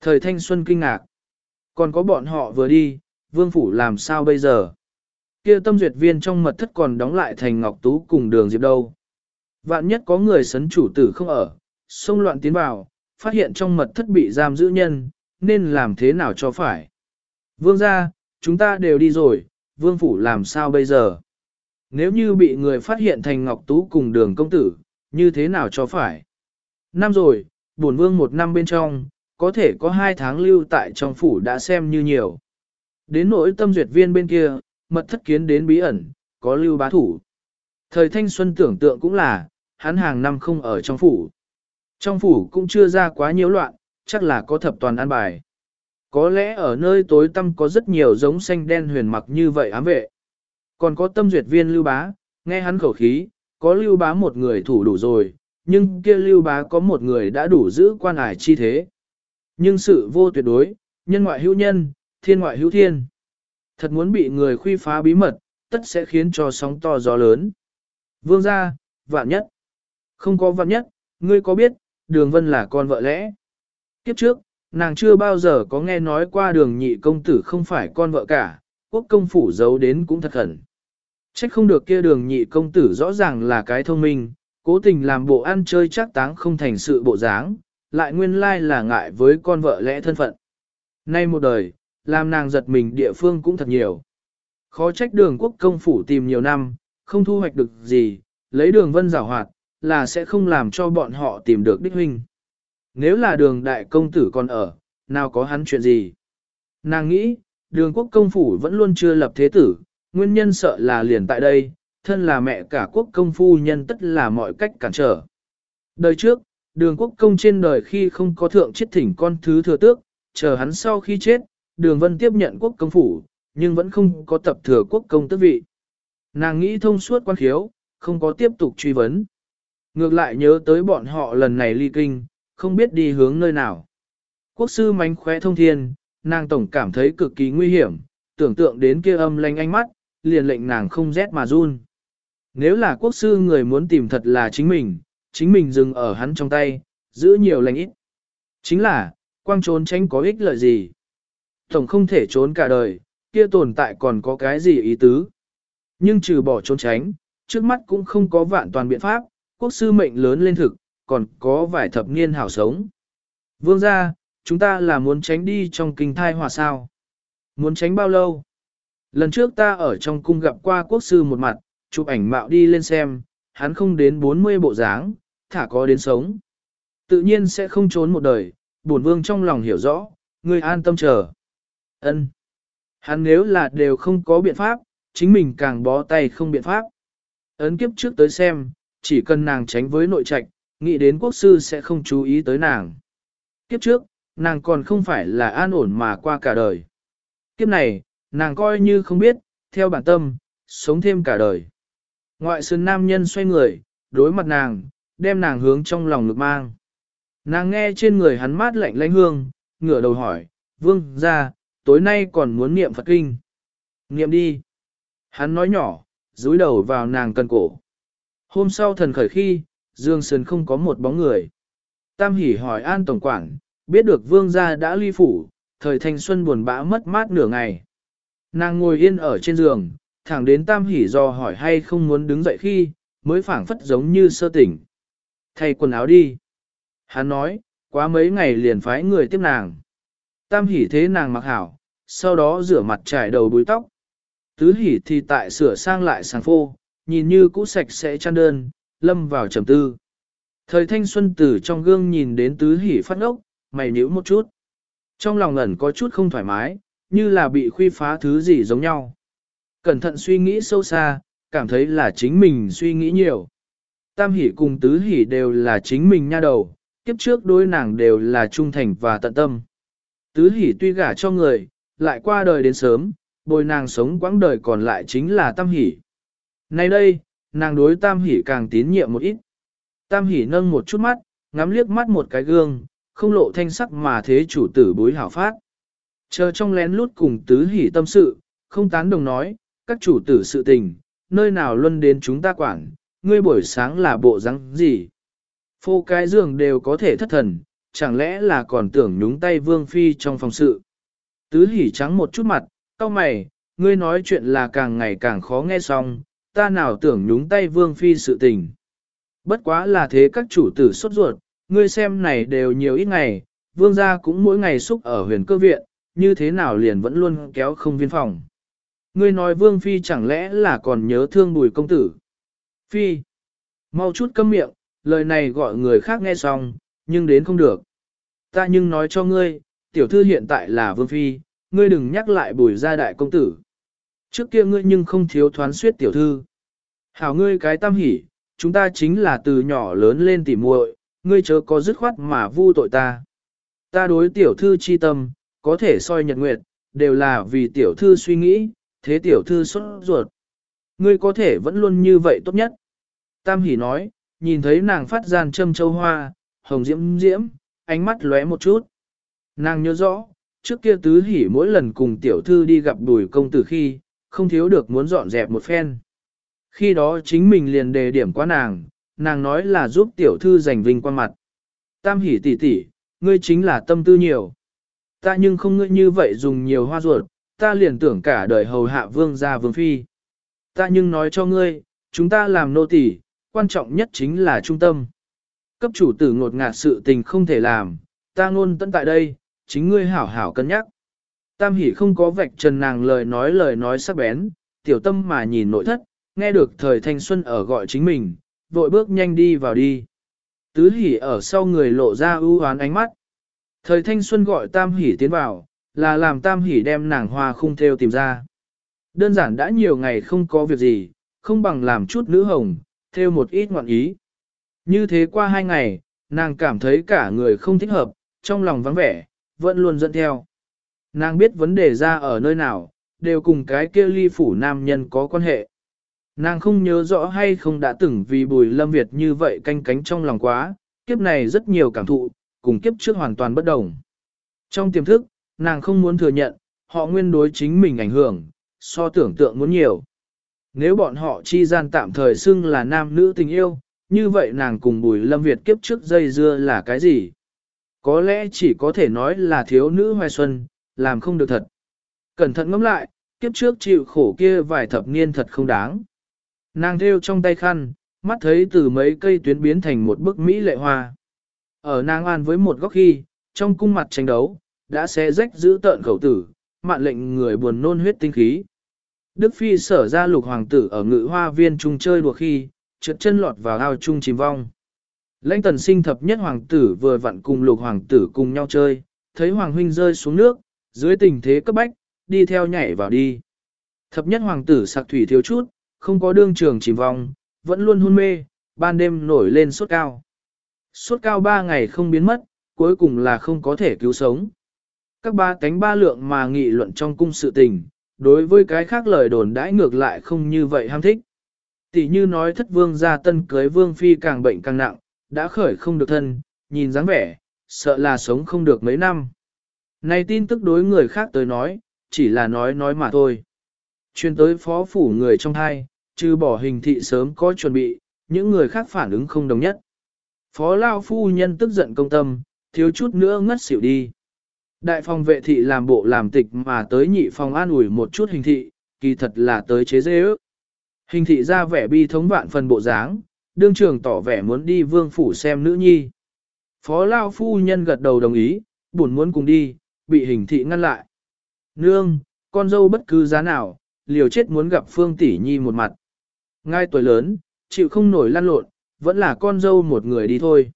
Thời thanh xuân kinh ngạc. Còn có bọn họ vừa đi, vương phủ làm sao bây giờ? kia tâm duyệt viên trong mật thất còn đóng lại thành ngọc tú cùng đường diệp đâu. Vạn nhất có người sấn chủ tử không ở, xông loạn tiến vào, phát hiện trong mật thất bị giam giữ nhân, nên làm thế nào cho phải. Vương ra, chúng ta đều đi rồi, vương phủ làm sao bây giờ? Nếu như bị người phát hiện thành ngọc tú cùng đường công tử, như thế nào cho phải? Năm rồi, bổn vương một năm bên trong, có thể có hai tháng lưu tại trong phủ đã xem như nhiều. Đến nỗi tâm duyệt viên bên kia, mật thất kiến đến bí ẩn, có lưu bá thủ. Thời thanh xuân tưởng tượng cũng là, hắn hàng năm không ở trong phủ. Trong phủ cũng chưa ra quá nhiều loạn, chắc là có thập toàn an bài. Có lẽ ở nơi tối tăm có rất nhiều giống xanh đen huyền mặc như vậy ám vệ. Còn có tâm duyệt viên lưu bá, nghe hắn khẩu khí, có lưu bá một người thủ đủ rồi, nhưng kia lưu bá có một người đã đủ giữ quan ải chi thế. Nhưng sự vô tuyệt đối, nhân ngoại hữu nhân, thiên ngoại hữu thiên. Thật muốn bị người khuy phá bí mật, tất sẽ khiến cho sóng to gió lớn. Vương gia, vạn nhất. Không có vạn nhất, ngươi có biết, đường vân là con vợ lẽ. Kiếp trước, nàng chưa bao giờ có nghe nói qua đường nhị công tử không phải con vợ cả, quốc công phủ giấu đến cũng thật khẩn. Trách không được kia đường nhị công tử rõ ràng là cái thông minh, cố tình làm bộ ăn chơi chắc táng không thành sự bộ dáng, lại nguyên lai là ngại với con vợ lẽ thân phận. Nay một đời, làm nàng giật mình địa phương cũng thật nhiều. Khó trách đường quốc công phủ tìm nhiều năm, không thu hoạch được gì, lấy đường vân giảo hoạt, là sẽ không làm cho bọn họ tìm được đích huynh. Nếu là đường đại công tử còn ở, nào có hắn chuyện gì? Nàng nghĩ, đường quốc công phủ vẫn luôn chưa lập thế tử, nguyên nhân sợ là liền tại đây, thân là mẹ cả quốc công phu nhân tất là mọi cách cản trở. Đời trước, đường quốc công trên đời khi không có thượng chết thỉnh con thứ thừa tước, chờ hắn sau khi chết, đường vân tiếp nhận quốc công phủ, nhưng vẫn không có tập thừa quốc công tước vị. Nàng nghĩ thông suốt quan khiếu, không có tiếp tục truy vấn. Ngược lại nhớ tới bọn họ lần này ly kinh, không biết đi hướng nơi nào. Quốc sư mánh khóe thông thiên, nàng tổng cảm thấy cực kỳ nguy hiểm, tưởng tượng đến kia âm lanh ánh mắt, liền lệnh nàng không rét mà run. Nếu là quốc sư người muốn tìm thật là chính mình, chính mình dừng ở hắn trong tay, giữ nhiều lành ít. Chính là, quang trốn tránh có ích lợi gì. Tổng không thể trốn cả đời, kia tồn tại còn có cái gì ý tứ. Nhưng trừ bỏ trốn tránh, trước mắt cũng không có vạn toàn biện pháp, quốc sư mệnh lớn lên thực, còn có vài thập niên hảo sống. Vương gia, chúng ta là muốn tránh đi trong kinh thai hòa sao. Muốn tránh bao lâu? Lần trước ta ở trong cung gặp qua quốc sư một mặt, chụp ảnh mạo đi lên xem, hắn không đến 40 bộ dáng, thả có đến sống. Tự nhiên sẽ không trốn một đời, bổn vương trong lòng hiểu rõ, ngươi an tâm chờ. Ân. Hắn nếu là đều không có biện pháp, chính mình càng bó tay không biện pháp. Ấn kiếp trước tới xem, chỉ cần nàng tránh với nội trạch, nghĩ đến quốc sư sẽ không chú ý tới nàng. Kiếp trước, nàng còn không phải là an ổn mà qua cả đời. Kiếp này, nàng coi như không biết, theo bản tâm, sống thêm cả đời. Ngoại sơn nam nhân xoay người, đối mặt nàng, đem nàng hướng trong lòng ngực mang. Nàng nghe trên người hắn mát lạnh lãnh hương, ngửa đầu hỏi, vương ra, tối nay còn muốn niệm Phật kinh. Niệm đi. Hắn nói nhỏ, dúi đầu vào nàng cần cổ. Hôm sau thần khởi khi, Dương Sơn không có một bóng người. Tam hỉ hỏi an tổng quản, biết được vương gia đã ly phủ, thời thanh xuân buồn bã mất mát nửa ngày. Nàng ngồi yên ở trên giường, thẳng đến tam hỉ do hỏi hay không muốn đứng dậy khi, mới phảng phất giống như sơ tỉnh. Thay quần áo đi. Hắn nói, quá mấy ngày liền phái người tiếp nàng. Tam hỉ thế nàng mặc hảo, sau đó rửa mặt trải đầu búi tóc. Tứ hỉ thì tại sửa sang lại sàng phô, nhìn như cũ sạch sẽ chăn đơn, lâm vào trầm tư. Thời thanh xuân Tử trong gương nhìn đến tứ hỉ phát ốc, mày nhíu một chút. Trong lòng ẩn có chút không thoải mái, như là bị khuy phá thứ gì giống nhau. Cẩn thận suy nghĩ sâu xa, cảm thấy là chính mình suy nghĩ nhiều. Tam hỷ cùng tứ hỷ đều là chính mình nha đầu, kiếp trước đối nàng đều là trung thành và tận tâm. Tứ hỷ tuy gả cho người, lại qua đời đến sớm, bồi nàng sống quãng đời còn lại chính là tam hỷ. Nay đây, nàng đối tam hỷ càng tín nhiệm một ít. Tam hỷ nâng một chút mắt, ngắm liếc mắt một cái gương, không lộ thanh sắc mà thế chủ tử bối hảo phát. Chờ trong lén lút cùng tứ hỷ tâm sự, không tán đồng nói, các chủ tử sự tình, nơi nào luân đến chúng ta quản, ngươi buổi sáng là bộ răng gì. Phô cái giường đều có thể thất thần, chẳng lẽ là còn tưởng nhúng tay vương phi trong phòng sự. Tứ hỉ trắng một chút mặt, cau mày, ngươi nói chuyện là càng ngày càng khó nghe xong, ta nào tưởng nhúng tay vương phi sự tình. Bất quá là thế các chủ tử sốt ruột, ngươi xem này đều nhiều ít ngày, vương gia cũng mỗi ngày xúc ở huyền cơ viện, như thế nào liền vẫn luôn kéo không viên phòng. Ngươi nói vương phi chẳng lẽ là còn nhớ thương bùi công tử. Phi, mau chút câm miệng, lời này gọi người khác nghe xong, nhưng đến không được. Ta nhưng nói cho ngươi, tiểu thư hiện tại là vương phi, ngươi đừng nhắc lại bùi gia đại công tử. Trước kia ngươi nhưng không thiếu thoán suyết tiểu thư. Hảo ngươi cái tam hỉ, chúng ta chính là từ nhỏ lớn lên tỉ muội, ngươi chớ có dứt khoát mà vu tội ta. Ta đối tiểu thư chi tâm, có thể soi nhật nguyệt, đều là vì tiểu thư suy nghĩ, thế tiểu thư xuất ruột. Ngươi có thể vẫn luôn như vậy tốt nhất. Tam hỉ nói, nhìn thấy nàng phát gian châm châu hoa, hồng diễm diễm, ánh mắt lóe một chút. Nàng nhớ rõ, trước kia tứ hỉ mỗi lần cùng tiểu thư đi gặp bùi công tử khi, không thiếu được muốn dọn dẹp một phen. Khi đó chính mình liền đề điểm qua nàng, nàng nói là giúp tiểu thư giành vinh qua mặt. Tam hỉ tỷ tỷ, ngươi chính là tâm tư nhiều. Ta nhưng không ngươi như vậy dùng nhiều hoa ruột, ta liền tưởng cả đời hầu hạ vương gia vương phi. Ta nhưng nói cho ngươi, chúng ta làm nô tỳ, quan trọng nhất chính là trung tâm. Cấp chủ tử ngột ngạt sự tình không thể làm, ta ngôn tận tại đây, chính ngươi hảo hảo cân nhắc. Tam hỷ không có vạch trần nàng lời nói lời nói sắc bén, tiểu tâm mà nhìn nội thất, nghe được thời thanh xuân ở gọi chính mình, vội bước nhanh đi vào đi. Tứ hỷ ở sau người lộ ra ưu hoán ánh mắt. Thời thanh xuân gọi tam hỷ tiến vào, là làm tam hỷ đem nàng hoa khung theo tìm ra. Đơn giản đã nhiều ngày không có việc gì, không bằng làm chút nữ hồng, theo một ít ngoạn ý. Như thế qua hai ngày, nàng cảm thấy cả người không thích hợp, trong lòng vắng vẻ, vẫn luôn dẫn theo. Nàng biết vấn đề ra ở nơi nào, đều cùng cái kia ly phủ nam nhân có quan hệ. Nàng không nhớ rõ hay không đã từng vì bùi lâm Việt như vậy canh cánh trong lòng quá, kiếp này rất nhiều cảm thụ, cùng kiếp trước hoàn toàn bất đồng. Trong tiềm thức, nàng không muốn thừa nhận, họ nguyên đối chính mình ảnh hưởng, so tưởng tượng muốn nhiều. Nếu bọn họ chi gian tạm thời xưng là nam nữ tình yêu, như vậy nàng cùng bùi lâm Việt kiếp trước dây dưa là cái gì? Có lẽ chỉ có thể nói là thiếu nữ hoài xuân, làm không được thật. Cẩn thận ngẫm lại, kiếp trước chịu khổ kia vài thập niên thật không đáng. Nàng theo trong tay khăn, mắt thấy từ mấy cây tuyến biến thành một bức mỹ lệ hoa. Ở nàng an với một góc khi, trong cung mặt tranh đấu, đã xé rách giữ tợn khẩu tử, mạn lệnh người buồn nôn huyết tinh khí. Đức Phi sở ra lục hoàng tử ở ngự hoa viên trung chơi đùa khi, trượt chân lọt vào ao trung chìm vong. Lãnh tần sinh thập nhất hoàng tử vừa vặn cùng lục hoàng tử cùng nhau chơi, thấy hoàng huynh rơi xuống nước, dưới tình thế cấp bách, đi theo nhảy vào đi. Thập nhất hoàng tử sạc thủy thiếu chút, không có đương trường chìm vong, vẫn luôn hôn mê, ban đêm nổi lên sốt cao. Sốt cao ba ngày không biến mất, cuối cùng là không có thể cứu sống. Các ba cánh ba lượng mà nghị luận trong cung sự tình, đối với cái khác lời đồn đãi ngược lại không như vậy ham thích. Tỷ như nói thất vương gia tân cưới vương phi càng bệnh càng nặng, đã khởi không được thân, nhìn dáng vẻ, sợ là sống không được mấy năm. Này tin tức đối người khác tới nói, chỉ là nói nói mà thôi. Chuyên tới phó phủ người trong hai, trừ bỏ hình thị sớm có chuẩn bị, những người khác phản ứng không đồng nhất. Phó Lao Phu Nhân tức giận công tâm, thiếu chút nữa ngất xỉu đi. Đại phòng vệ thị làm bộ làm tịch mà tới nhị phòng an ủi một chút hình thị, kỳ thật là tới chế dê ước. Hình thị ra vẻ bi thống vạn phần bộ dáng, đương trường tỏ vẻ muốn đi vương phủ xem nữ nhi. Phó Lao Phu Nhân gật đầu đồng ý, buồn muốn cùng đi, bị hình thị ngăn lại. Nương, con dâu bất cứ giá nào, liều chết muốn gặp Phương Tỷ Nhi một mặt. Ngay tuổi lớn, chịu không nổi lăn lộn, vẫn là con dâu một người đi thôi.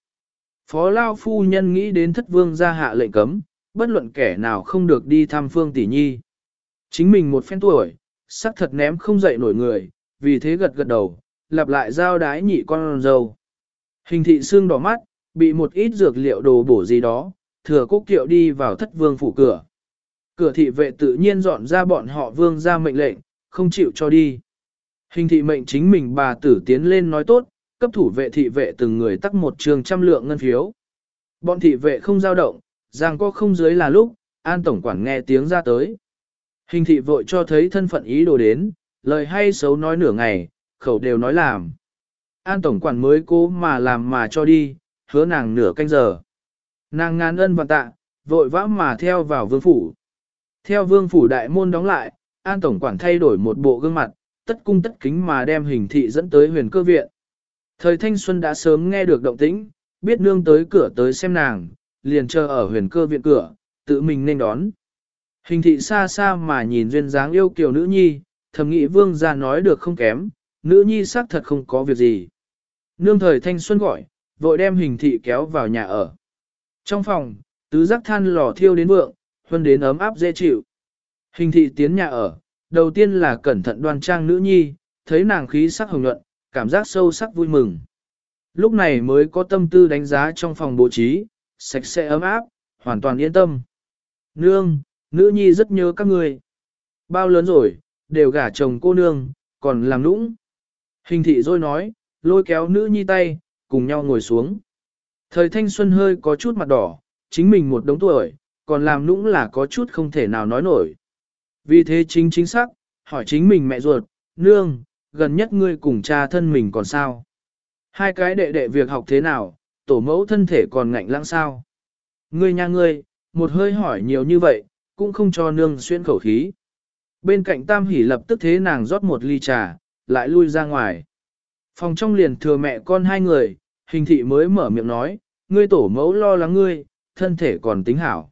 Phó Lao Phu Nhân nghĩ đến thất vương ra hạ lệnh cấm, bất luận kẻ nào không được đi thăm Phương Tỷ Nhi. Chính mình một phen tuổi, sắc thật ném không dậy nổi người, vì thế gật gật đầu, lặp lại giao đái nhị con dâu. Hình thị xương đỏ mắt, bị một ít dược liệu đồ bổ gì đó, thừa cúc kiệu đi vào thất vương phủ cửa. Cửa thị vệ tự nhiên dọn ra bọn họ vương ra mệnh lệnh, không chịu cho đi. Hình thị mệnh chính mình bà tử tiến lên nói tốt, cấp thủ vệ thị vệ từng người tắc một trường trăm lượng ngân phiếu. Bọn thị vệ không giao động, rằng có không dưới là lúc, an tổng quản nghe tiếng ra tới. Hình thị vội cho thấy thân phận ý đồ đến, lời hay xấu nói nửa ngày, khẩu đều nói làm. An tổng quản mới cố mà làm mà cho đi, hứa nàng nửa canh giờ. Nàng ngàn ân và tạ, vội vã mà theo vào vương phủ. Theo vương phủ đại môn đóng lại, an tổng quản thay đổi một bộ gương mặt, tất cung tất kính mà đem hình thị dẫn tới huyền cơ viện. Thời thanh xuân đã sớm nghe được động tĩnh, biết nương tới cửa tới xem nàng, liền chờ ở huyền cơ viện cửa, tự mình nên đón. Hình thị xa xa mà nhìn duyên dáng yêu kiều nữ nhi, thầm nghĩ vương ra nói được không kém, nữ nhi xác thật không có việc gì. Nương thời thanh xuân gọi, vội đem hình thị kéo vào nhà ở. Trong phòng, tứ giác than lò thiêu đến vượng, huân đến ấm áp dễ chịu. Hình thị tiến nhà ở, đầu tiên là cẩn thận đoan trang nữ nhi, thấy nàng khí sắc hồng nhuận, cảm giác sâu sắc vui mừng. Lúc này mới có tâm tư đánh giá trong phòng bố trí, sạch sẽ ấm áp, hoàn toàn yên tâm. Nương, nữ nhi rất nhớ các người. Bao lớn rồi, đều gả chồng cô nương, còn làm nũng. Hình thị rồi nói, lôi kéo nữ nhi tay, cùng nhau ngồi xuống. Thời thanh xuân hơi có chút mặt đỏ, chính mình một đống tuổi, còn làm nũng là có chút không thể nào nói nổi. Vì thế chính chính xác, hỏi chính mình mẹ ruột, nương, gần nhất ngươi cùng cha thân mình còn sao? Hai cái đệ đệ việc học thế nào, tổ mẫu thân thể còn ngạnh lãng sao? Ngươi nha ngươi, một hơi hỏi nhiều như vậy, cũng không cho nương xuyên khẩu khí. Bên cạnh tam hỉ lập tức thế nàng rót một ly trà, lại lui ra ngoài. Phòng trong liền thừa mẹ con hai người, hình thị mới mở miệng nói, ngươi tổ mẫu lo lắng ngươi, thân thể còn tính hảo.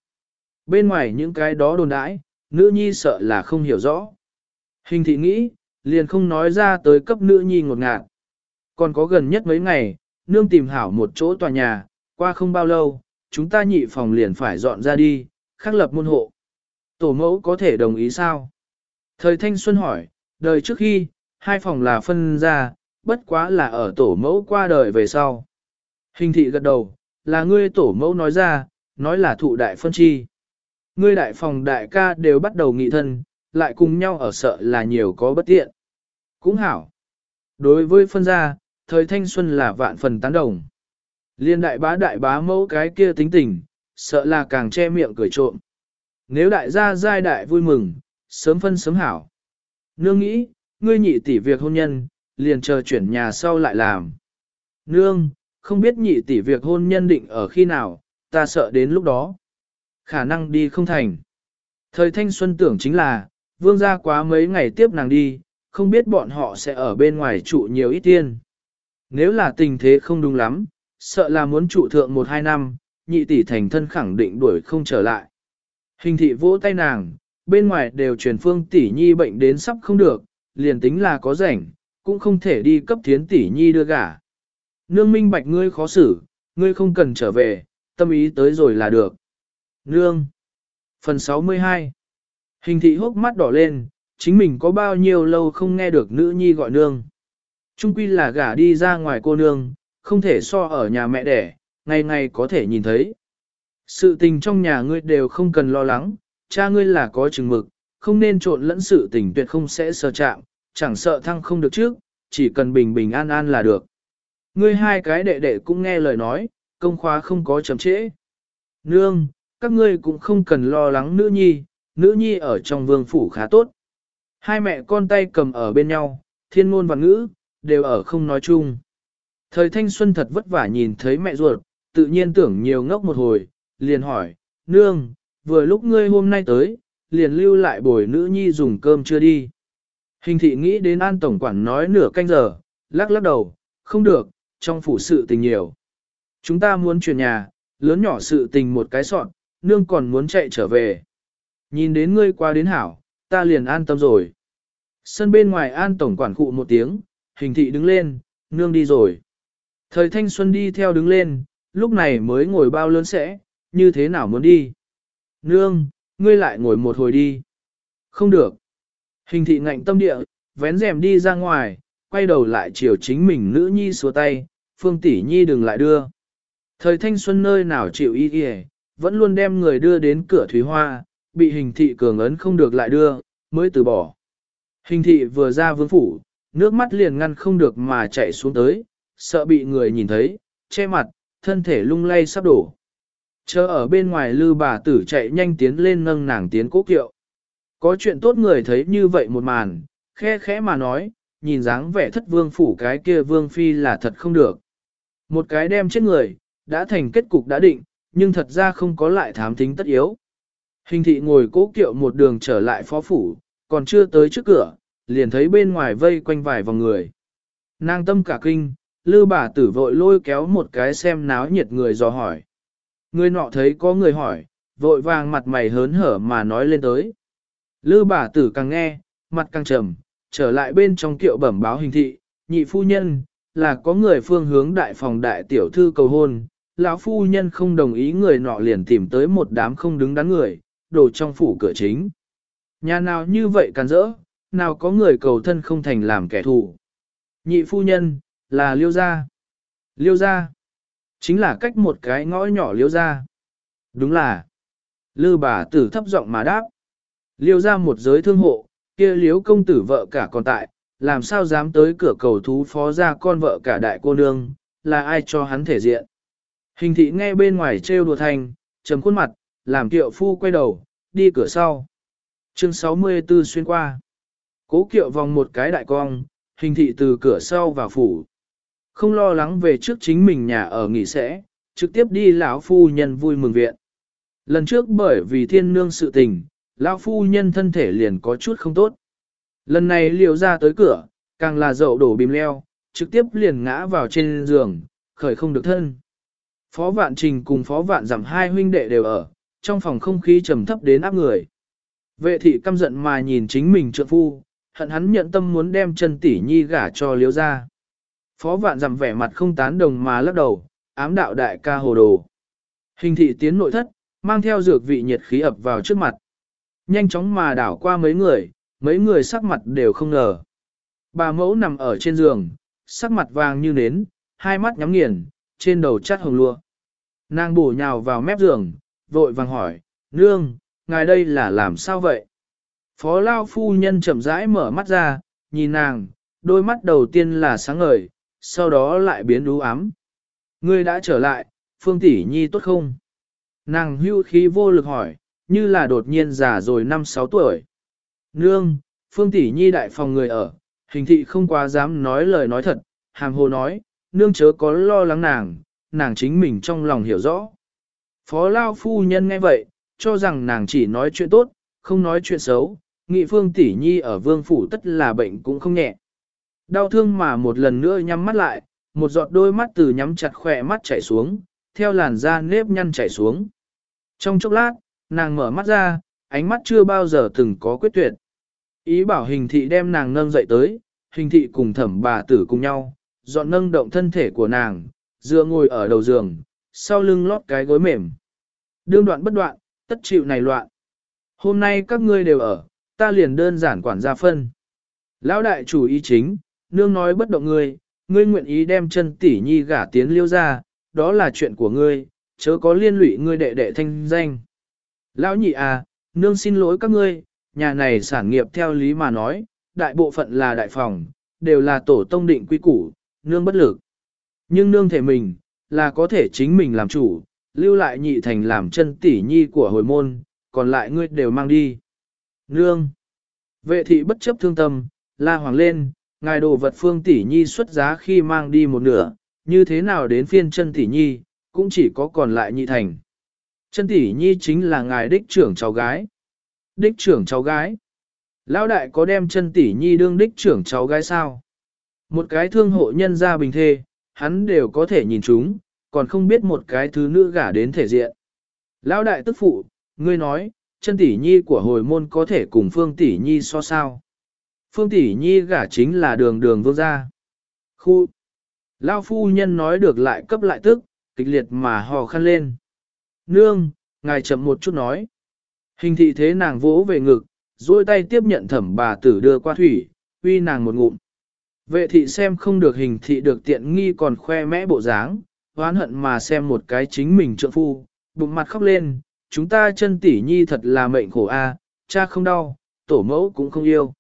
Bên ngoài những cái đó đồn đãi, nữ nhi sợ là không hiểu rõ. Hình thị nghĩ, liền không nói ra tới cấp nữ nhi ngột ngạt. Còn có gần nhất mấy ngày, nương tìm hảo một chỗ tòa nhà, qua không bao lâu, chúng ta nhị phòng liền phải dọn ra đi, khắc lập môn hộ. Tổ mẫu có thể đồng ý sao? Thời thanh xuân hỏi, đời trước khi, hai phòng là phân ra, bất quá là ở tổ mẫu qua đời về sau. Hình thị gật đầu, là ngươi tổ mẫu nói ra, nói là thụ đại phân chi. Ngươi đại phòng đại ca đều bắt đầu nghị thân, lại cùng nhau ở sợ là nhiều có bất tiện. Cũng hảo. Đối với phân gia, thời thanh xuân là vạn phần tán đồng. Liên đại bá đại bá mẫu cái kia tính tình, sợ là càng che miệng cười trộm. Nếu đại gia giai đại vui mừng, sớm phân sớm hảo. Nương nghĩ, ngươi nhị tỷ việc hôn nhân, liền chờ chuyển nhà sau lại làm. Nương, không biết nhị tỷ việc hôn nhân định ở khi nào, ta sợ đến lúc đó. Khả năng đi không thành. Thời thanh xuân tưởng chính là, vương gia quá mấy ngày tiếp nàng đi, không biết bọn họ sẽ ở bên ngoài trụ nhiều ít tiên. Nếu là tình thế không đúng lắm, sợ là muốn trụ thượng một hai năm, nhị tỷ thành thân khẳng định đuổi không trở lại. Hình thị vỗ tay nàng, bên ngoài đều truyền phương tỷ nhi bệnh đến sắp không được, liền tính là có rảnh, cũng không thể đi cấp thiến tỷ nhi đưa gả. Nương minh bạch ngươi khó xử, ngươi không cần trở về, tâm ý tới rồi là được. Nương. Phần 62 Hình thị hốc mắt đỏ lên, chính mình có bao nhiêu lâu không nghe được nữ nhi gọi nương. Trung quy là gả đi ra ngoài cô nương, không thể so ở nhà mẹ đẻ, ngày ngày có thể nhìn thấy. Sự tình trong nhà ngươi đều không cần lo lắng, cha ngươi là có chừng mực, không nên trộn lẫn sự tình tuyệt không sẽ sơ chạm, chẳng sợ thăng không được trước, chỉ cần bình bình an an là được. Ngươi hai cái đệ đệ cũng nghe lời nói, công khóa không có chậm trễ. Nương, các ngươi cũng không cần lo lắng nữ nhi, nữ nhi ở trong vương phủ khá tốt. Hai mẹ con tay cầm ở bên nhau, thiên ngôn và ngữ, đều ở không nói chung. Thời thanh xuân thật vất vả nhìn thấy mẹ ruột, tự nhiên tưởng nhiều ngốc một hồi, liền hỏi, nương, vừa lúc ngươi hôm nay tới, liền lưu lại bồi nữ nhi dùng cơm chưa đi. Hình thị nghĩ đến an tổng quản nói nửa canh giờ, lắc lắc đầu, không được, trong phủ sự tình nhiều. Chúng ta muốn chuyển nhà, lớn nhỏ sự tình một cái soạn, nương còn muốn chạy trở về. Nhìn đến ngươi qua đến hảo, ta liền an tâm rồi. Sân bên ngoài an tổng quản cụ một tiếng, hình thị đứng lên, nương đi rồi. Thời thanh xuân đi theo đứng lên, lúc này mới ngồi bao lớn sẽ, như thế nào muốn đi. Nương, ngươi lại ngồi một hồi đi. Không được. Hình thị ngạnh tâm địa, vén rèm đi ra ngoài, quay đầu lại chiều chính mình nữ nhi xua tay, phương tỷ nhi đừng lại đưa. Thời thanh xuân nơi nào chịu y kìa, vẫn luôn đem người đưa đến cửa thúy hoa, bị hình thị cường ấn không được lại đưa, mới từ bỏ. Hình thị vừa ra vương phủ, nước mắt liền ngăn không được mà chạy xuống tới, sợ bị người nhìn thấy, che mặt, thân thể lung lay sắp đổ. Chờ ở bên ngoài lư bà tử chạy nhanh tiến lên nâng nàng tiến cố kiệu. Có chuyện tốt người thấy như vậy một màn, khe khẽ mà nói, nhìn dáng vẻ thất vương phủ cái kia vương phi là thật không được. Một cái đem chết người, đã thành kết cục đã định, nhưng thật ra không có lại thám tính tất yếu. Hình thị ngồi cố kiệu một đường trở lại phó phủ, còn chưa tới trước cửa, liền thấy bên ngoài vây quanh vài vòng người. Nàng tâm cả kinh, lư bà tử vội lôi kéo một cái xem náo nhiệt người dò hỏi. Người nọ thấy có người hỏi, vội vàng mặt mày hớn hở mà nói lên tới. Lư bà tử càng nghe, mặt càng trầm, trở lại bên trong kiệu bẩm báo hình thị, nhị phu nhân, là có người phương hướng đại phòng đại tiểu thư cầu hôn, lão phu nhân không đồng ý người nọ liền tìm tới một đám không đứng đắn người, đổ trong phủ cửa chính. Nhà nào như vậy càn rỡ, nào có người cầu thân không thành làm kẻ thù. Nhị phu nhân, là liêu gia. Liêu gia, chính là cách một cái ngõ nhỏ liêu gia. Đúng là, lư bà tử thấp giọng mà đáp. Liêu gia một giới thương hộ, kia liếu công tử vợ cả còn tại, làm sao dám tới cửa cầu thú phó ra con vợ cả đại cô nương, là ai cho hắn thể diện. Hình thị nghe bên ngoài trêu đùa thành, trầm khuôn mặt, làm kiệu phu quay đầu, đi cửa sau. Chương 64 xuyên qua. Cố kiệu vòng một cái đại cong, hình thị từ cửa sau vào phủ. Không lo lắng về trước chính mình nhà ở nghỉ sẽ, trực tiếp đi lão phu nhân vui mừng viện. Lần trước bởi vì thiên nương sự tình, lão phu nhân thân thể liền có chút không tốt. Lần này liều ra tới cửa, càng là dậu đổ bìm leo, trực tiếp liền ngã vào trên giường, khởi không được thân. Phó Vạn Trình cùng Phó Vạn giảm hai huynh đệ đều ở, trong phòng không khí trầm thấp đến áp người. Vệ thị căm giận mà nhìn chính mình trượng phu, hận hắn nhận tâm muốn đem chân tỷ nhi gả cho liếu ra. Phó Vạn dằm vẻ mặt không tán đồng mà lắc đầu, ám đạo đại ca hồ đồ. Hình thị tiến nội thất, mang theo dược vị nhiệt khí ập vào trước mặt. Nhanh chóng mà đảo qua mấy người, mấy người sắc mặt đều không ngờ. Bà mẫu nằm ở trên giường, sắc mặt vàng như nến, hai mắt nhắm nghiền, trên đầu chát hồng lụa. Nàng bổ nhào vào mép giường, vội vàng hỏi, nương, ngài đây là làm sao vậy? Phó Lao phu nhân chậm rãi mở mắt ra, nhìn nàng, đôi mắt đầu tiên là sáng ngời, sau đó lại biến đú ám. Ngươi đã trở lại, Phương Tỷ Nhi tốt không? Nàng hưu khí vô lực hỏi, như là đột nhiên già rồi năm sáu tuổi. Nương, Phương Tỷ Nhi đại phòng người ở, hình thị không quá dám nói lời nói thật, hàm hồ nói, nương chớ có lo lắng nàng, nàng chính mình trong lòng hiểu rõ. Phó Lao phu nhân nghe vậy, cho rằng nàng chỉ nói chuyện tốt, không nói chuyện xấu, nghị phương tỷ nhi ở vương phủ tất là bệnh cũng không nhẹ. Đau thương mà một lần nữa nhắm mắt lại, một giọt đôi mắt từ nhắm chặt khỏe mắt chảy xuống, theo làn da nếp nhăn chảy xuống. Trong chốc lát, nàng mở mắt ra, ánh mắt chưa bao giờ từng có quyết tuyệt. Ý bảo hình thị đem nàng nâng dậy tới, hình thị cùng thẩm bà tử cùng nhau, dọn nâng động thân thể của nàng, dựa ngồi ở đầu giường, sau lưng lót cái gối mềm. Đương đoạn bất đoạn, tất chịu này loạn. Hôm nay các ngươi đều ở, ta liền đơn giản quản gia phân. Lão đại chủ ý chính, nương nói bất động ngươi, ngươi nguyện ý đem chân tỷ nhi gả tiến liêu ra, đó là chuyện của ngươi, chớ có liên lụy ngươi đệ đệ thanh danh. Lão nhị à, nương xin lỗi các ngươi, nhà này sản nghiệp theo lý mà nói, đại bộ phận là đại phòng, đều là tổ tông định quy củ, nương bất lực. Nhưng nương thể mình, là có thể chính mình làm chủ, lưu lại nhị thành làm chân tỷ nhi của hồi môn, còn lại ngươi đều mang đi. Nương! Vệ thị bất chấp thương tâm, la hoàng lên, ngài đồ vật phương tỷ nhi xuất giá khi mang đi một nửa, như thế nào đến phiên chân tỷ nhi, cũng chỉ có còn lại nhị thành. Chân tỷ nhi chính là ngài đích trưởng cháu gái. Đích trưởng cháu gái. Lão đại có đem chân tỷ nhi đương đích trưởng cháu gái sao? Một cái thương hộ nhân gia bình thê, hắn đều có thể nhìn chúng, còn không biết một cái thứ nữ gả đến thể diện. Lão đại tức phụ, ngươi nói, chân tỷ nhi của hồi môn có thể cùng phương tỷ nhi so sao? Phương tỷ nhi gả chính là đường đường vương gia. Khu. Lao phu nhân nói được lại cấp lại tức, kịch liệt mà hò khăn lên. Nương, ngài chậm một chút nói. Hình thị thế nàng vỗ về ngực, duỗi tay tiếp nhận thẩm bà tử đưa qua thủy, uy nàng một ngụm. Vệ thị xem không được hình thị được tiện nghi còn khoe mẽ bộ dáng, oán hận mà xem một cái chính mình trượng phu, bụng mặt khóc lên, chúng ta chân tỷ nhi thật là mệnh khổ a, cha không đau, tổ mẫu cũng không yêu.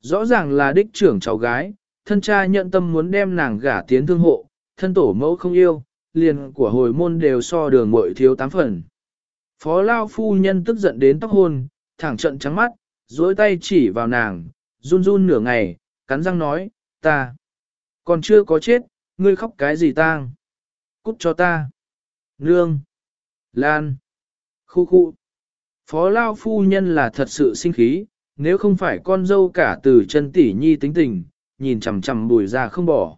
Rõ ràng là đích trưởng cháu gái, thân cha nhận tâm muốn đem nàng gả tiến thương hộ, thân tổ mẫu không yêu, liền của hồi môn đều so đường muội thiếu tám phần. Phó Lao phu nhân tức giận đến tóc hôn, thẳng trận trắng mắt, duỗi tay chỉ vào nàng, run run nửa ngày, cắn răng nói, ta, còn chưa có chết, ngươi khóc cái gì tang? Cút cho ta. Nương. Lan. Khu khu. Phó Lao phu nhân là thật sự sinh khí, nếu không phải con dâu cả từ chân tỷ nhi tính tình, nhìn chằm chằm bùi ra không bỏ.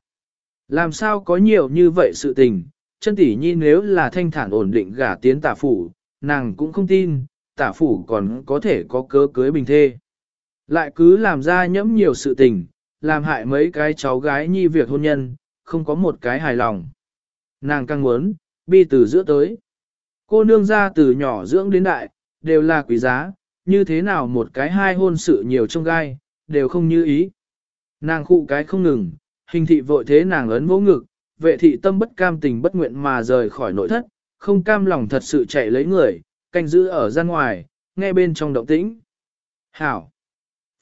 Làm sao có nhiều như vậy sự tình, chân tỷ nhi nếu là thanh thản ổn định gả tiến tả phủ, nàng cũng không tin, tả phủ còn có thể có cớ cưới bình thê. Lại cứ làm ra nhẫm nhiều sự tình, làm hại mấy cái cháu gái nhi việc hôn nhân, không có một cái hài lòng. Nàng căng muốn, bi từ giữa tới. Cô nương ra từ nhỏ dưỡng đến đại, đều là quý giá, như thế nào một cái hai hôn sự nhiều trong gai, đều không như ý. Nàng khụ cái không ngừng, hình thị vội thế nàng ấn vỗ ngực, vệ thị tâm bất cam tình bất nguyện mà rời khỏi nội thất, không cam lòng thật sự chạy lấy người, canh giữ ở ra ngoài, nghe bên trong động tĩnh. Hảo!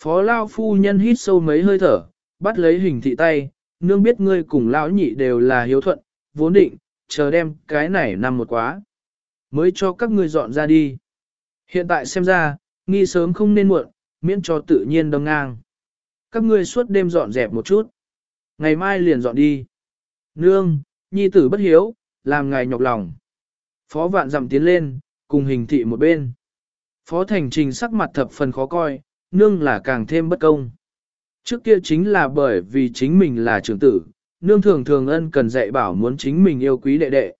Phó Lao phu nhân hít sâu mấy hơi thở, bắt lấy hình thị tay, nương biết ngươi cùng lão nhị đều là hiếu thuận, vốn định, chờ đem cái này nằm một quá. Mới cho các ngươi dọn ra đi. Hiện tại xem ra, nghi sớm không nên muộn, miễn cho tự nhiên đâm ngang. Các ngươi suốt đêm dọn dẹp một chút. Ngày mai liền dọn đi. Nương, nhi tử bất hiếu, làm ngài nhọc lòng. Phó vạn dặm tiến lên, cùng hình thị một bên. Phó thành trình sắc mặt thập phần khó coi, nương là càng thêm bất công. Trước kia chính là bởi vì chính mình là trưởng tử, nương thường thường ân cần dạy bảo muốn chính mình yêu quý đệ đệ.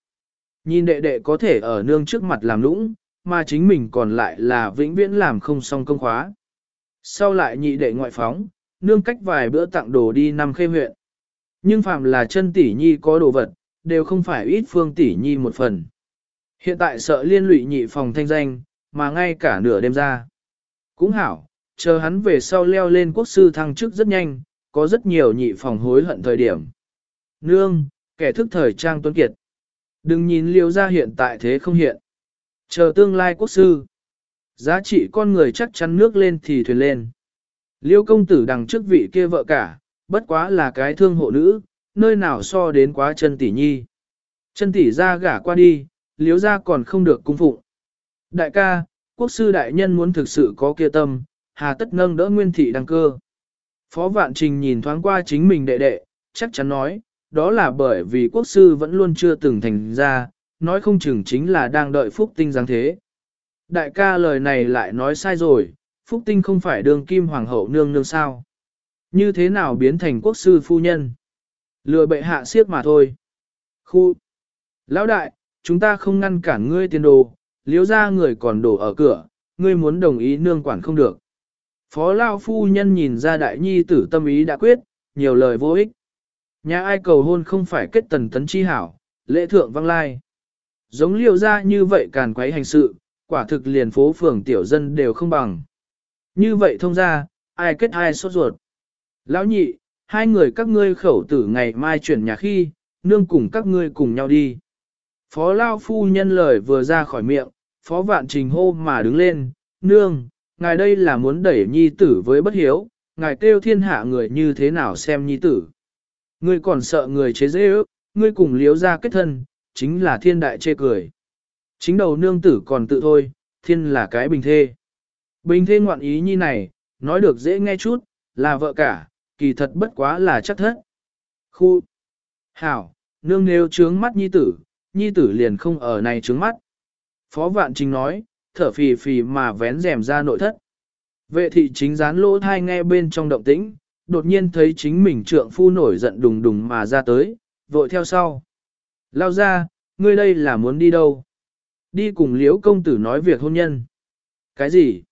Nhìn đệ đệ có thể ở nương trước mặt làm lũng, mà chính mình còn lại là vĩnh viễn làm không xong công khóa. Sau lại nhị đệ ngoại phóng, nương cách vài bữa tặng đồ đi năm khê huyện. Nhưng phạm là chân tỷ nhi có đồ vật, đều không phải ít phương tỷ nhi một phần. Hiện tại sợ liên lụy nhị phòng thanh danh, mà ngay cả nửa đêm ra. Cũng hảo, chờ hắn về sau leo lên quốc sư thăng chức rất nhanh, có rất nhiều nhị phòng hối hận thời điểm. Nương, kẻ thức thời trang tuấn kiệt. Đừng nhìn liêu ra hiện tại thế không hiện. Chờ tương lai quốc sư. Giá trị con người chắc chắn nước lên thì thuyền lên. Liêu công tử đằng trước vị kia vợ cả, bất quá là cái thương hộ nữ, nơi nào so đến quá chân tỷ nhi. Chân tỷ ra gả qua đi, liếu ra còn không được cung phụng. Đại ca, quốc sư đại nhân muốn thực sự có kia tâm, hà tất nâng đỡ nguyên thị đăng cơ. Phó vạn trình nhìn thoáng qua chính mình đệ đệ, chắc chắn nói, đó là bởi vì quốc sư vẫn luôn chưa từng thành ra, nói không chừng chính là đang đợi phúc tinh giáng thế. Đại ca lời này lại nói sai rồi, phúc tinh không phải đường kim hoàng hậu nương nương sao. Như thế nào biến thành quốc sư phu nhân? Lừa bệ hạ siết mà thôi. Khu! Lão đại, chúng ta không ngăn cản ngươi tiền đồ, liếu ra người còn đổ ở cửa, ngươi muốn đồng ý nương quản không được. Phó Lao Phu Nhân nhìn ra đại nhi tử tâm ý đã quyết, nhiều lời vô ích. Nhà ai cầu hôn không phải kết tần tấn chi hảo, lễ thượng văng lai. Giống liều ra như vậy càn quấy hành sự, quả thực liền phố phường tiểu dân đều không bằng. Như vậy thông ra, ai kết ai sốt ruột. Lão nhị, hai người các ngươi khẩu tử ngày mai chuyển nhà khi, nương cùng các ngươi cùng nhau đi. Phó Lao Phu nhân lời vừa ra khỏi miệng, Phó Vạn Trình hô mà đứng lên, nương, ngài đây là muốn đẩy nhi tử với bất hiếu, ngài kêu thiên hạ người như thế nào xem nhi tử. Ngươi còn sợ người chế dễ ước, ngươi cùng liếu ra kết thân, chính là thiên đại chê cười. Chính đầu nương tử còn tự thôi, thiên là cái bình thê. Bình thê ngoạn ý nhi này, nói được dễ nghe chút, là vợ cả, kỳ thật bất quá là chắc thất. Khu! Hảo, nương nêu trướng mắt nhi tử, nhi tử liền không ở này trướng mắt. Phó vạn chính nói, thở phì phì mà vén rèm ra nội thất. Vệ thị chính dán lỗ thai nghe bên trong động tĩnh, đột nhiên thấy chính mình trượng phu nổi giận đùng đùng mà ra tới, vội theo sau. Lao ra, ngươi đây là muốn đi đâu? Đi cùng liễu công tử nói việc hôn nhân. Cái gì?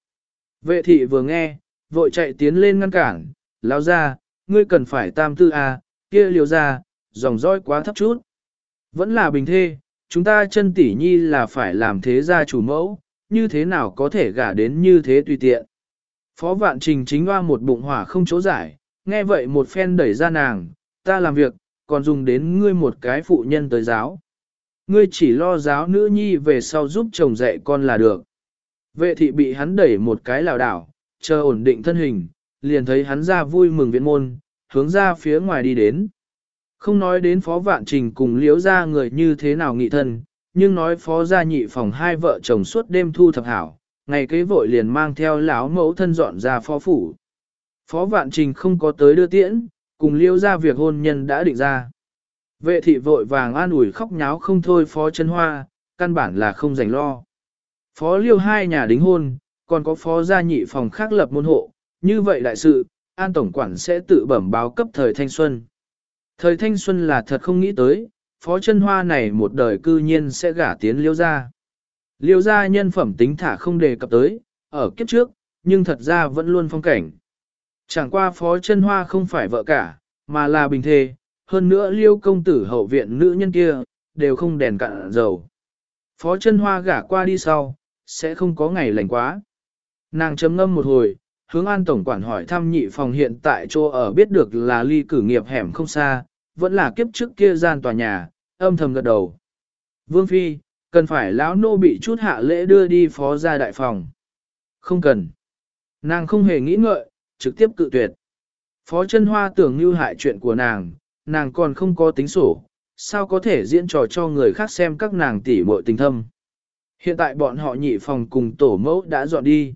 Vệ thị vừa nghe, vội chạy tiến lên ngăn cản, lao ra, ngươi cần phải tam tư à, kia liều ra, dòng dõi quá thấp chút. Vẫn là bình thê, chúng ta chân tỷ nhi là phải làm thế gia chủ mẫu, như thế nào có thể gả đến như thế tùy tiện. Phó vạn trình chính hoa một bụng hỏa không chỗ giải, nghe vậy một phen đẩy ra nàng, ta làm việc, còn dùng đến ngươi một cái phụ nhân tới giáo. Ngươi chỉ lo giáo nữ nhi về sau giúp chồng dạy con là được. Vệ thị bị hắn đẩy một cái lảo đảo, chờ ổn định thân hình, liền thấy hắn ra vui mừng viện môn, hướng ra phía ngoài đi đến. Không nói đến phó vạn trình cùng liếu ra người như thế nào nghị thân, nhưng nói phó gia nhị phòng hai vợ chồng suốt đêm thu thập hảo, ngày kế vội liền mang theo lão mẫu thân dọn ra phó phủ. Phó vạn trình không có tới đưa tiễn, cùng liêu ra việc hôn nhân đã định ra. Vệ thị vội vàng an ủi khóc nháo không thôi phó Trân hoa, căn bản là không dành lo. Phó liêu hai nhà đính hôn, còn có phó gia nhị phòng khác lập môn hộ, như vậy đại sự, an tổng quản sẽ tự bẩm báo cấp thời thanh xuân. Thời thanh xuân là thật không nghĩ tới, phó chân hoa này một đời cư nhiên sẽ gả tiến liêu gia. Liêu gia nhân phẩm tính thả không đề cập tới, ở kiếp trước, nhưng thật ra vẫn luôn phong cảnh. Chẳng qua phó chân hoa không phải vợ cả, mà là bình thê, hơn nữa liêu công tử hậu viện nữ nhân kia, đều không đèn cạn dầu. Phó chân hoa gả qua đi sau, sẽ không có ngày lành quá. Nàng chấm ngâm một hồi, hướng an tổng quản hỏi thăm nhị phòng hiện tại chỗ ở biết được là ly cử nghiệp hẻm không xa, vẫn là kiếp trước kia gian tòa nhà, âm thầm gật đầu. Vương Phi, cần phải lão nô bị chút hạ lễ đưa đi phó ra đại phòng. Không cần. Nàng không hề nghĩ ngợi, trực tiếp cự tuyệt. Phó chân hoa tưởng như hại chuyện của nàng, nàng còn không có tính sổ, sao có thể diễn trò cho người khác xem các nàng tỉ muội tình thâm. Hiện tại bọn họ nhị phòng cùng tổ mẫu đã dọn đi.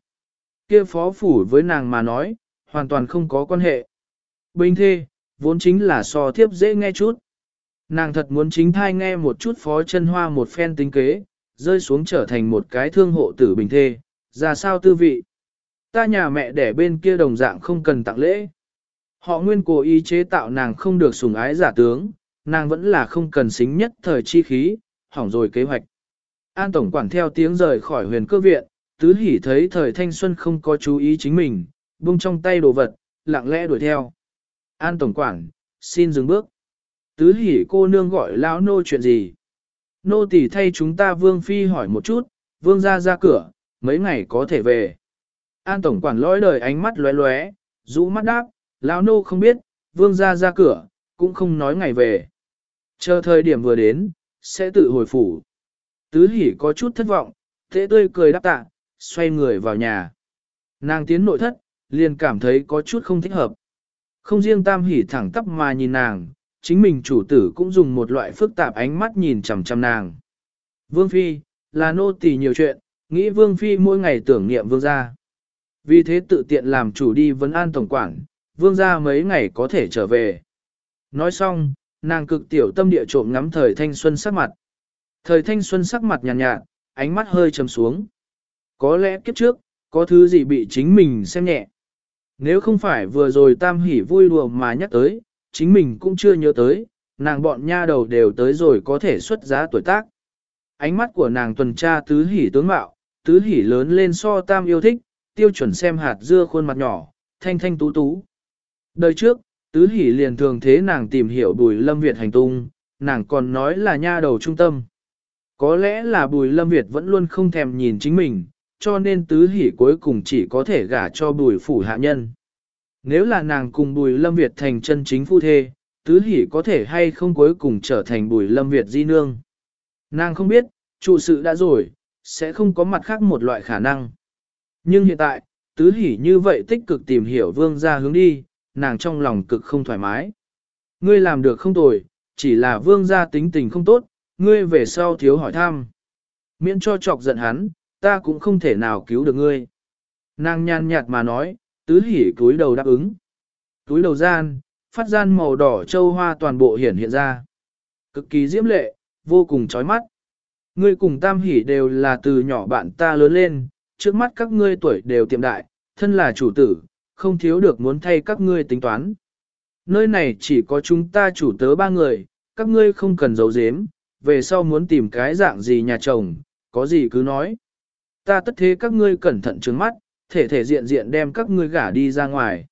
kia phó phủ với nàng mà nói, hoàn toàn không có quan hệ. Bình thê, vốn chính là so thiếp dễ nghe chút. Nàng thật muốn chính thai nghe một chút phó chân hoa một phen tính kế, rơi xuống trở thành một cái thương hộ tử bình thê, ra sao tư vị. Ta nhà mẹ đẻ bên kia đồng dạng không cần tặng lễ. Họ nguyên cố ý chế tạo nàng không được sủng ái giả tướng, nàng vẫn là không cần xính nhất thời chi khí, hỏng rồi kế hoạch. An Tổng quản theo tiếng rời khỏi huyền cơ viện, tứ hỉ thấy thời thanh xuân không có chú ý chính mình, buông trong tay đồ vật, lặng lẽ đuổi theo. An Tổng quản, xin dừng bước. Tứ hỉ cô nương gọi lão nô chuyện gì? Nô tỳ thay chúng ta vương phi hỏi một chút, vương ra ra cửa, mấy ngày có thể về. An tổng quản lõi đời ánh mắt lóe lóe, rũ mắt đáp, lão nô không biết, vương ra ra cửa, cũng không nói ngày về. Chờ thời điểm vừa đến, sẽ tự hồi phủ. Tứ hỉ có chút thất vọng, thế tươi cười đáp tạ, xoay người vào nhà. Nàng tiến nội thất, liền cảm thấy có chút không thích hợp. Không riêng tam hỉ thẳng tắp mà nhìn nàng, chính mình chủ tử cũng dùng một loại phức tạp ánh mắt nhìn chằm chằm nàng. Vương Phi, là nô tỳ nhiều chuyện, nghĩ Vương Phi mỗi ngày tưởng niệm Vương gia. Vì thế tự tiện làm chủ đi vấn an tổng quản, Vương gia mấy ngày có thể trở về. Nói xong, nàng cực tiểu tâm địa trộm ngắm thời thanh xuân sắc mặt. Thời thanh xuân sắc mặt nhàn nhạt, nhạt, ánh mắt hơi trầm xuống. Có lẽ kiếp trước, có thứ gì bị chính mình xem nhẹ. Nếu không phải vừa rồi tam hỉ vui đùa mà nhắc tới, chính mình cũng chưa nhớ tới, nàng bọn nha đầu đều tới rồi có thể xuất giá tuổi tác. Ánh mắt của nàng tuần tra tứ hỉ tướng mạo, tứ hỉ lớn lên so tam yêu thích, tiêu chuẩn xem hạt dưa khuôn mặt nhỏ, thanh thanh tú tú. Đời trước, tứ hỉ liền thường thế nàng tìm hiểu bùi lâm Việt hành tung, nàng còn nói là nha đầu trung tâm. Có lẽ là bùi lâm Việt vẫn luôn không thèm nhìn chính mình, cho nên tứ hỉ cuối cùng chỉ có thể gả cho bùi phủ hạ nhân. Nếu là nàng cùng bùi lâm Việt thành chân chính phu thê, tứ hỉ có thể hay không cuối cùng trở thành bùi lâm Việt di nương. Nàng không biết, trụ sự đã rồi, sẽ không có mặt khác một loại khả năng. Nhưng hiện tại, tứ hỉ như vậy tích cực tìm hiểu vương gia hướng đi, nàng trong lòng cực không thoải mái. Ngươi làm được không tồi, chỉ là vương gia tính tình không tốt, ngươi về sau thiếu hỏi thăm. Miễn cho chọc giận hắn, ta cũng không thể nào cứu được ngươi. Nàng nhàn nhạt mà nói, tứ hỉ cúi đầu đáp ứng. Túi đầu gian, phát gian màu đỏ châu hoa toàn bộ hiển hiện ra. Cực kỳ diễm lệ, vô cùng chói mắt. Ngươi cùng tam hỉ đều là từ nhỏ bạn ta lớn lên, trước mắt các ngươi tuổi đều tiệm đại, thân là chủ tử, không thiếu được muốn thay các ngươi tính toán. Nơi này chỉ có chúng ta chủ tớ ba người, các ngươi không cần giấu giếm, về sau muốn tìm cái dạng gì nhà chồng, có gì cứ nói. Ta tất thế các ngươi cẩn thận trứng mắt, thể thể diện diện đem các ngươi gả đi ra ngoài.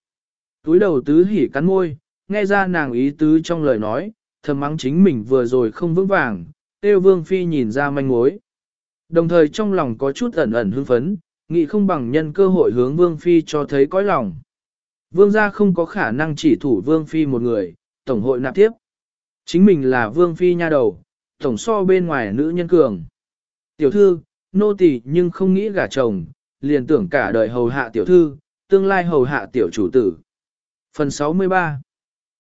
Túi đầu tứ hỉ cắn môi, nghe ra nàng ý tứ trong lời nói, thầm mắng chính mình vừa rồi không vững vàng, tiêu vương phi nhìn ra manh mối. Đồng thời trong lòng có chút ẩn ẩn hưng phấn, nghĩ không bằng nhân cơ hội hướng vương phi cho thấy cõi lòng. Vương gia không có khả năng chỉ thủ vương phi một người, tổng hội nạp tiếp. Chính mình là vương phi nha đầu, tổng so bên ngoài nữ nhân cường. Tiểu thư, nô tỳ nhưng không nghĩ gả chồng, liền tưởng cả đời hầu hạ tiểu thư, tương lai hầu hạ tiểu chủ tử. Phần 63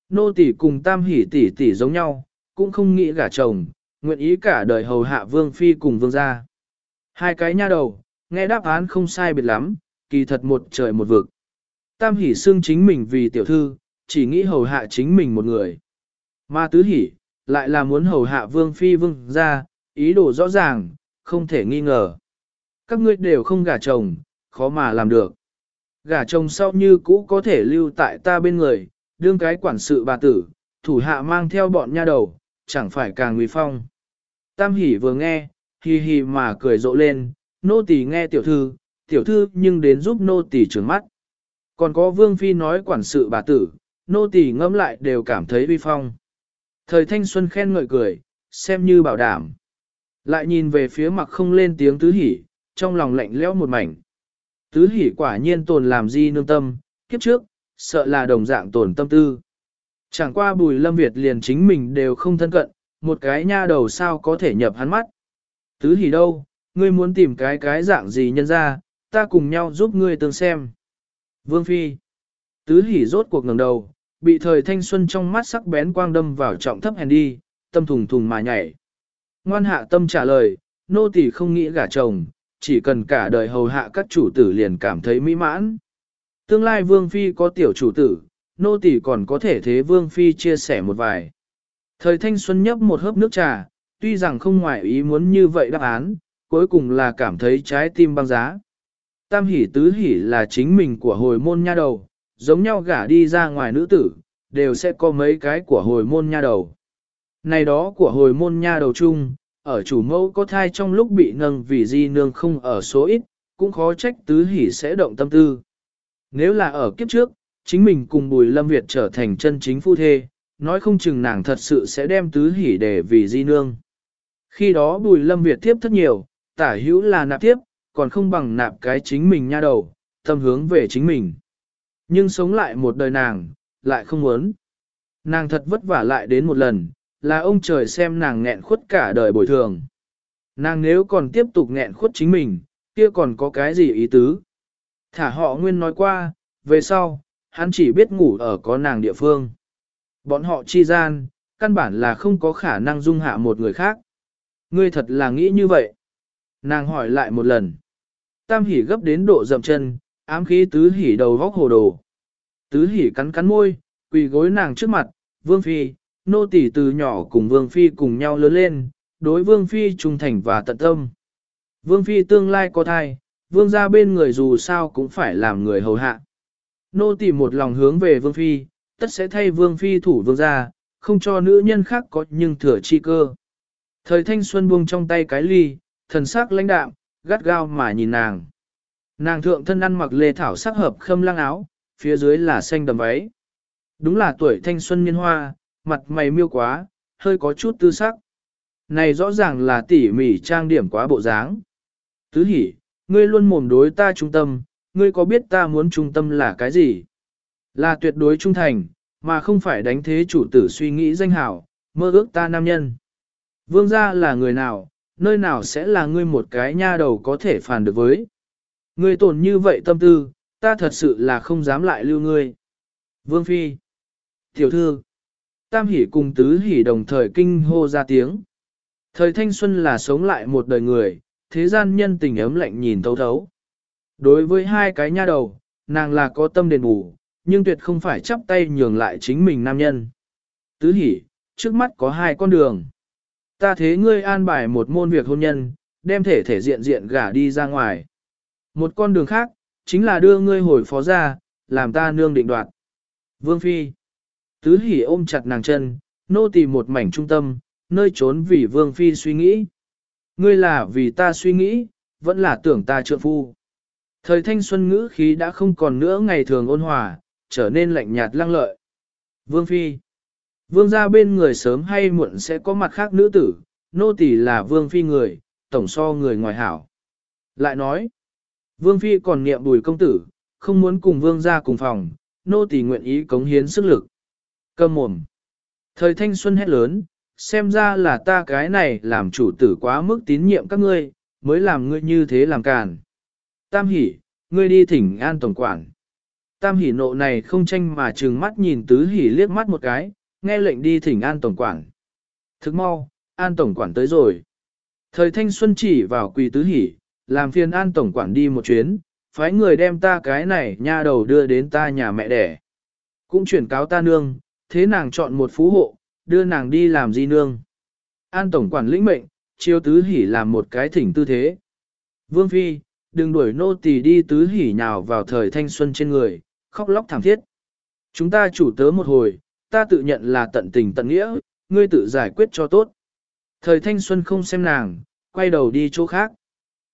Nô tỳ cùng tam hỷ tỷ tỷ giống nhau, cũng không nghĩ gả chồng, nguyện ý cả đời hầu hạ vương phi cùng vương gia. Hai cái nha đầu, nghe đáp án không sai biệt lắm, kỳ thật một trời một vực. Tam hỷ xương chính mình vì tiểu thư, chỉ nghĩ hầu hạ chính mình một người. Mà tứ hỷ, lại là muốn hầu hạ vương phi vương gia, ý đồ rõ ràng, không thể nghi ngờ. Các ngươi đều không gả chồng, khó mà làm được. Gả chồng sau như cũ có thể lưu tại ta bên người, đương cái quản sự bà tử, thủ hạ mang theo bọn nha đầu, chẳng phải càng nguy phong. Tam hỷ vừa nghe, hì hì mà cười rộ lên, nô tỳ nghe tiểu thư, tiểu thư nhưng đến giúp nô tỳ trừng mắt. Còn có vương phi nói quản sự bà tử, nô tỳ ngẫm lại đều cảm thấy uy phong. Thời thanh xuân khen ngợi cười, xem như bảo đảm. Lại nhìn về phía mặt không lên tiếng tứ hỉ, trong lòng lạnh lẽo một mảnh. Tứ hỉ quả nhiên tồn làm gì nương tâm, kiếp trước, sợ là đồng dạng tồn tâm tư. Chẳng qua bùi lâm Việt liền chính mình đều không thân cận, một cái nha đầu sao có thể nhập hắn mắt. Tứ hỉ đâu, ngươi muốn tìm cái cái dạng gì nhân ra, ta cùng nhau giúp ngươi tương xem. Vương Phi Tứ hỉ rốt cuộc ngẩng đầu, bị thời thanh xuân trong mắt sắc bén quang đâm vào trọng thấp hèn đi, tâm thùng thùng mà nhảy. Ngoan hạ tâm trả lời, nô tỳ không nghĩ gả chồng, chỉ cần cả đời hầu hạ các chủ tử liền cảm thấy mỹ mãn. Tương lai vương phi có tiểu chủ tử, nô tỳ còn có thể thế vương phi chia sẻ một vài. Thời thanh xuân nhấp một hớp nước trà, tuy rằng không ngoại ý muốn như vậy đáp án, cuối cùng là cảm thấy trái tim băng giá. Tam hỷ tứ hỷ là chính mình của hồi môn nha đầu, giống nhau gả đi ra ngoài nữ tử, đều sẽ có mấy cái của hồi môn nha đầu. Này đó của hồi môn nha đầu chung, ở chủ mẫu có thai trong lúc bị nâng vì di nương không ở số ít, cũng khó trách tứ hỷ sẽ động tâm tư. Nếu là ở kiếp trước, chính mình cùng Bùi Lâm Việt trở thành chân chính phu thê, nói không chừng nàng thật sự sẽ đem tứ hỷ để vì di nương. Khi đó Bùi Lâm Việt tiếp thất nhiều, tả hữu là nạp tiếp, còn không bằng nạp cái chính mình nha đầu, tâm hướng về chính mình. Nhưng sống lại một đời nàng, lại không muốn. Nàng thật vất vả lại đến một lần, là ông trời xem nàng nghẹn khuất cả đời bồi thường. Nàng nếu còn tiếp tục nghẹn khuất chính mình, kia còn có cái gì ý tứ? Thả họ nguyên nói qua, về sau, hắn chỉ biết ngủ ở có nàng địa phương. Bọn họ chi gian, căn bản là không có khả năng dung hạ một người khác. Ngươi thật là nghĩ như vậy. Nàng hỏi lại một lần. Tam hỉ gấp đến độ dậm chân, ám khí tứ hỉ đầu vóc hồ đồ. Tứ hỉ cắn cắn môi, quỳ gối nàng trước mặt, vương phi, nô tỳ từ nhỏ cùng vương phi cùng nhau lớn lên, đối vương phi trung thành và tận tâm. Vương phi tương lai có thai, vương gia bên người dù sao cũng phải làm người hầu hạ. Nô tỳ một lòng hướng về vương phi, tất sẽ thay vương phi thủ vương gia, không cho nữ nhân khác có nhưng thừa chi cơ. Thời thanh xuân buông trong tay cái ly, thần sắc lãnh đạm, gắt gao mà nhìn nàng. Nàng thượng thân ăn mặc lê thảo sắc hợp khâm lăng áo, phía dưới là xanh đầm váy. Đúng là tuổi thanh xuân niên hoa, mặt mày miêu quá, hơi có chút tư sắc. Này rõ ràng là tỉ mỉ trang điểm quá bộ dáng. Tứ hỉ, ngươi luôn mồm đối ta trung tâm, ngươi có biết ta muốn trung tâm là cái gì? Là tuyệt đối trung thành, mà không phải đánh thế chủ tử suy nghĩ danh hảo, mơ ước ta nam nhân. Vương gia là người nào, nơi nào sẽ là ngươi một cái nha đầu có thể phản được với. Ngươi tổn như vậy tâm tư, ta thật sự là không dám lại lưu ngươi. Vương Phi Tiểu thư Tam hỉ cùng tứ hỉ đồng thời kinh hô ra tiếng. Thời thanh xuân là sống lại một đời người, thế gian nhân tình ấm lạnh nhìn thấu thấu. Đối với hai cái nha đầu, nàng là có tâm đền bù, nhưng tuyệt không phải chắp tay nhường lại chính mình nam nhân. Tứ hỉ, trước mắt có hai con đường. Ta thế ngươi an bài một môn việc hôn nhân, đem thể thể diện diện gả đi ra ngoài. Một con đường khác, chính là đưa ngươi hồi phó ra, làm ta nương định đoạt. Vương Phi Tứ hỉ ôm chặt nàng chân, nô tỳ một mảnh trung tâm, nơi trốn vì Vương Phi suy nghĩ. Ngươi là vì ta suy nghĩ, vẫn là tưởng ta trượng phu. Thời thanh xuân ngữ khí đã không còn nữa ngày thường ôn hòa, trở nên lạnh nhạt lăng lợi. Vương Phi Vương gia bên người sớm hay muộn sẽ có mặt khác nữ tử, nô tỳ là Vương Phi người, tổng so người ngoài hảo. Lại nói, Vương Phi còn niệm bùi công tử, không muốn cùng Vương gia cùng phòng, nô tỳ nguyện ý cống hiến sức lực. Câm mồm. Thời thanh xuân hét lớn, xem ra là ta cái này làm chủ tử quá mức tín nhiệm các ngươi, mới làm ngươi như thế làm càn. Tam hỉ, ngươi đi thỉnh an tổng quản. Tam hỉ nộ này không tranh mà trừng mắt nhìn tứ hỉ liếc mắt một cái, nghe lệnh đi thỉnh an tổng quản. Thức mau, an tổng quản tới rồi. Thời thanh xuân chỉ vào quỳ tứ hỉ, làm phiền an tổng quản đi một chuyến, phái người đem ta cái này nha đầu đưa đến ta nhà mẹ đẻ. Cũng chuyển cáo ta nương, thế nàng chọn một phú hộ, đưa nàng đi làm di nương. An tổng quản lĩnh mệnh, chiêu tứ hỉ làm một cái thỉnh tư thế. Vương Phi, đừng đuổi nô tỳ đi tứ hỉ nhào vào thời thanh xuân trên người, khóc lóc thảm thiết. Chúng ta chủ tớ một hồi, ta tự nhận là tận tình tận nghĩa, ngươi tự giải quyết cho tốt. Thời thanh xuân không xem nàng, quay đầu đi chỗ khác.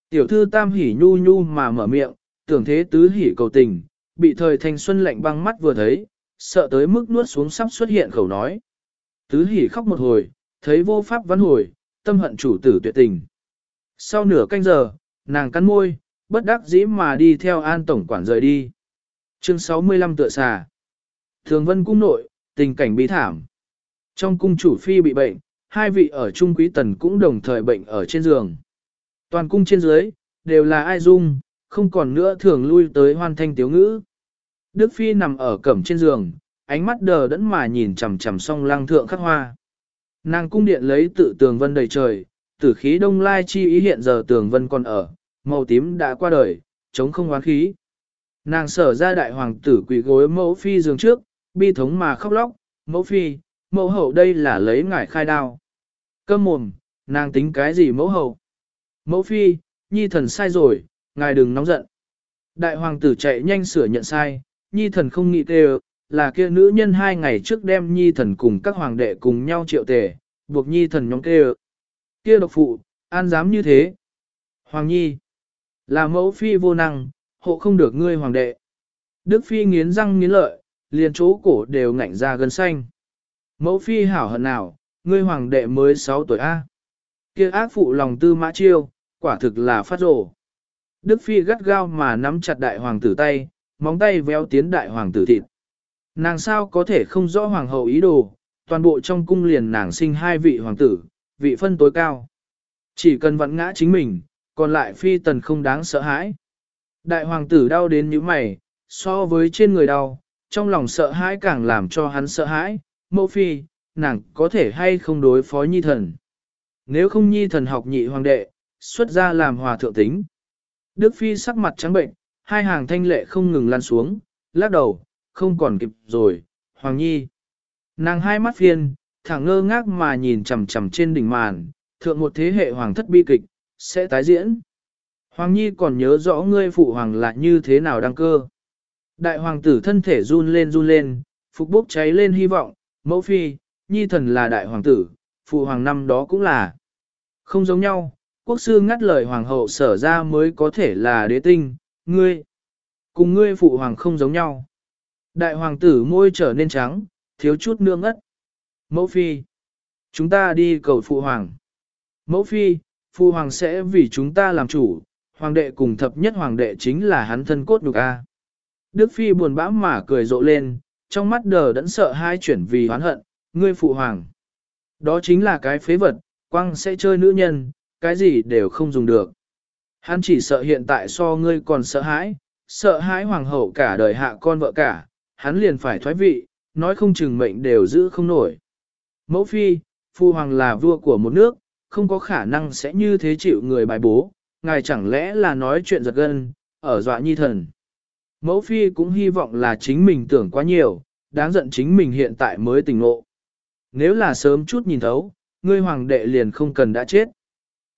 Tiểu thư tam hỉ nhu nhu mà mở miệng, tưởng thế tứ hỉ cầu tình, bị thời thanh xuân lạnh băng mắt vừa thấy, sợ tới mức nuốt xuống sắp xuất hiện khẩu nói. Tứ hỉ khóc một hồi, thấy vô pháp văn hồi, tâm hận chủ tử tuyệt tình. Sau nửa canh giờ, nàng cắn môi, bất đắc dĩ mà đi theo an tổng quản rời đi. Chương 65 tựa xà. Thường vân cung nội, tình cảnh bi thảm. Trong cung chủ phi bị bệnh, hai vị ở trung quý tần cũng đồng thời bệnh ở trên giường. Toàn cung trên dưới, đều là ai dung, không còn nữa thường lui tới hoan thanh tiếu ngữ. Đức Phi nằm ở cẩm trên giường, ánh mắt đờ đẫn mà nhìn chằm chằm song lang thượng khắc hoa. Nàng cung điện lấy tự tường vân đầy trời, tử khí đông lai chi ý hiện giờ tường vân còn ở, màu tím đã qua đời, chống không hoán khí. Nàng sở ra đại hoàng tử quỳ gối mẫu phi giường trước, bi thống mà khóc lóc, mẫu phi, mẫu hậu đây là lấy ngải khai đao. Câm mồm, nàng tính cái gì mẫu hậu? Mẫu phi, nhi thần sai rồi, ngài đừng nóng giận. Đại hoàng tử chạy nhanh sửa nhận sai, nhi thần không nghĩ tê là kia nữ nhân hai ngày trước đem nhi thần cùng các hoàng đệ cùng nhau triệu tề, buộc nhi thần nhóm tê Kia độc phụ, an dám như thế. Hoàng nhi, là mẫu phi vô năng, hộ không được ngươi hoàng đệ. Đức phi nghiến răng nghiến lợi, liền chỗ cổ đều ngạnh ra gần xanh. Mẫu phi hảo hận nào, ngươi hoàng đệ mới 6 tuổi A. Kia ác phụ lòng tư mã chiêu, quả thực là phát rổ. Đức phi gắt gao mà nắm chặt đại hoàng tử tay, móng tay véo tiến đại hoàng tử thịt. Nàng sao có thể không rõ hoàng hậu ý đồ, toàn bộ trong cung liền nàng sinh hai vị hoàng tử, vị phân tối cao. Chỉ cần vặn ngã chính mình, còn lại phi tần không đáng sợ hãi. Đại hoàng tử đau đến như mày, so với trên người đau, trong lòng sợ hãi càng làm cho hắn sợ hãi, mẫu phi, nàng có thể hay không đối phó nhi thần. Nếu không nhi thần học nhị hoàng đệ, xuất ra làm hòa thượng tính. Đức phi sắc mặt trắng bệnh, hai hàng thanh lệ không ngừng lăn xuống, lắc đầu, không còn kịp rồi, hoàng nhi. Nàng hai mắt phiên, thẳng ngơ ngác mà nhìn chằm chằm trên đỉnh màn, thượng một thế hệ hoàng thất bi kịch, sẽ tái diễn. Hoàng nhi còn nhớ rõ ngươi phụ hoàng là như thế nào đăng cơ. Đại hoàng tử thân thể run lên run lên, phục bốc cháy lên hy vọng, mẫu phi, nhi thần là đại hoàng tử, phụ hoàng năm đó cũng là. Không giống nhau, Quốc sư ngắt lời hoàng hậu sở ra mới có thể là đế tinh, ngươi, cùng ngươi phụ hoàng không giống nhau. Đại hoàng tử môi trở nên trắng, thiếu chút nương ất. Mẫu phi, chúng ta đi cầu phụ hoàng. Mẫu phi, phụ hoàng sẽ vì chúng ta làm chủ, hoàng đệ cùng thập nhất hoàng đệ chính là hắn thân cốt nhục a. Đức phi buồn bã mà cười rộ lên, trong mắt đờ đẫn sợ hai chuyển vì hoán hận, ngươi phụ hoàng. Đó chính là cái phế vật, quăng sẽ chơi nữ nhân, cái gì đều không dùng được. Hắn chỉ sợ hiện tại so ngươi còn sợ hãi, sợ hãi hoàng hậu cả đời hạ con vợ cả, hắn liền phải thoái vị, nói không chừng mệnh đều giữ không nổi. Mẫu phi, phu hoàng là vua của một nước, không có khả năng sẽ như thế chịu người bài bố, ngài chẳng lẽ là nói chuyện giật gân, ở dọa nhi thần. Mẫu phi cũng hy vọng là chính mình tưởng quá nhiều, đáng giận chính mình hiện tại mới tỉnh ngộ. Nếu là sớm chút nhìn thấu, ngươi hoàng đệ liền không cần đã chết.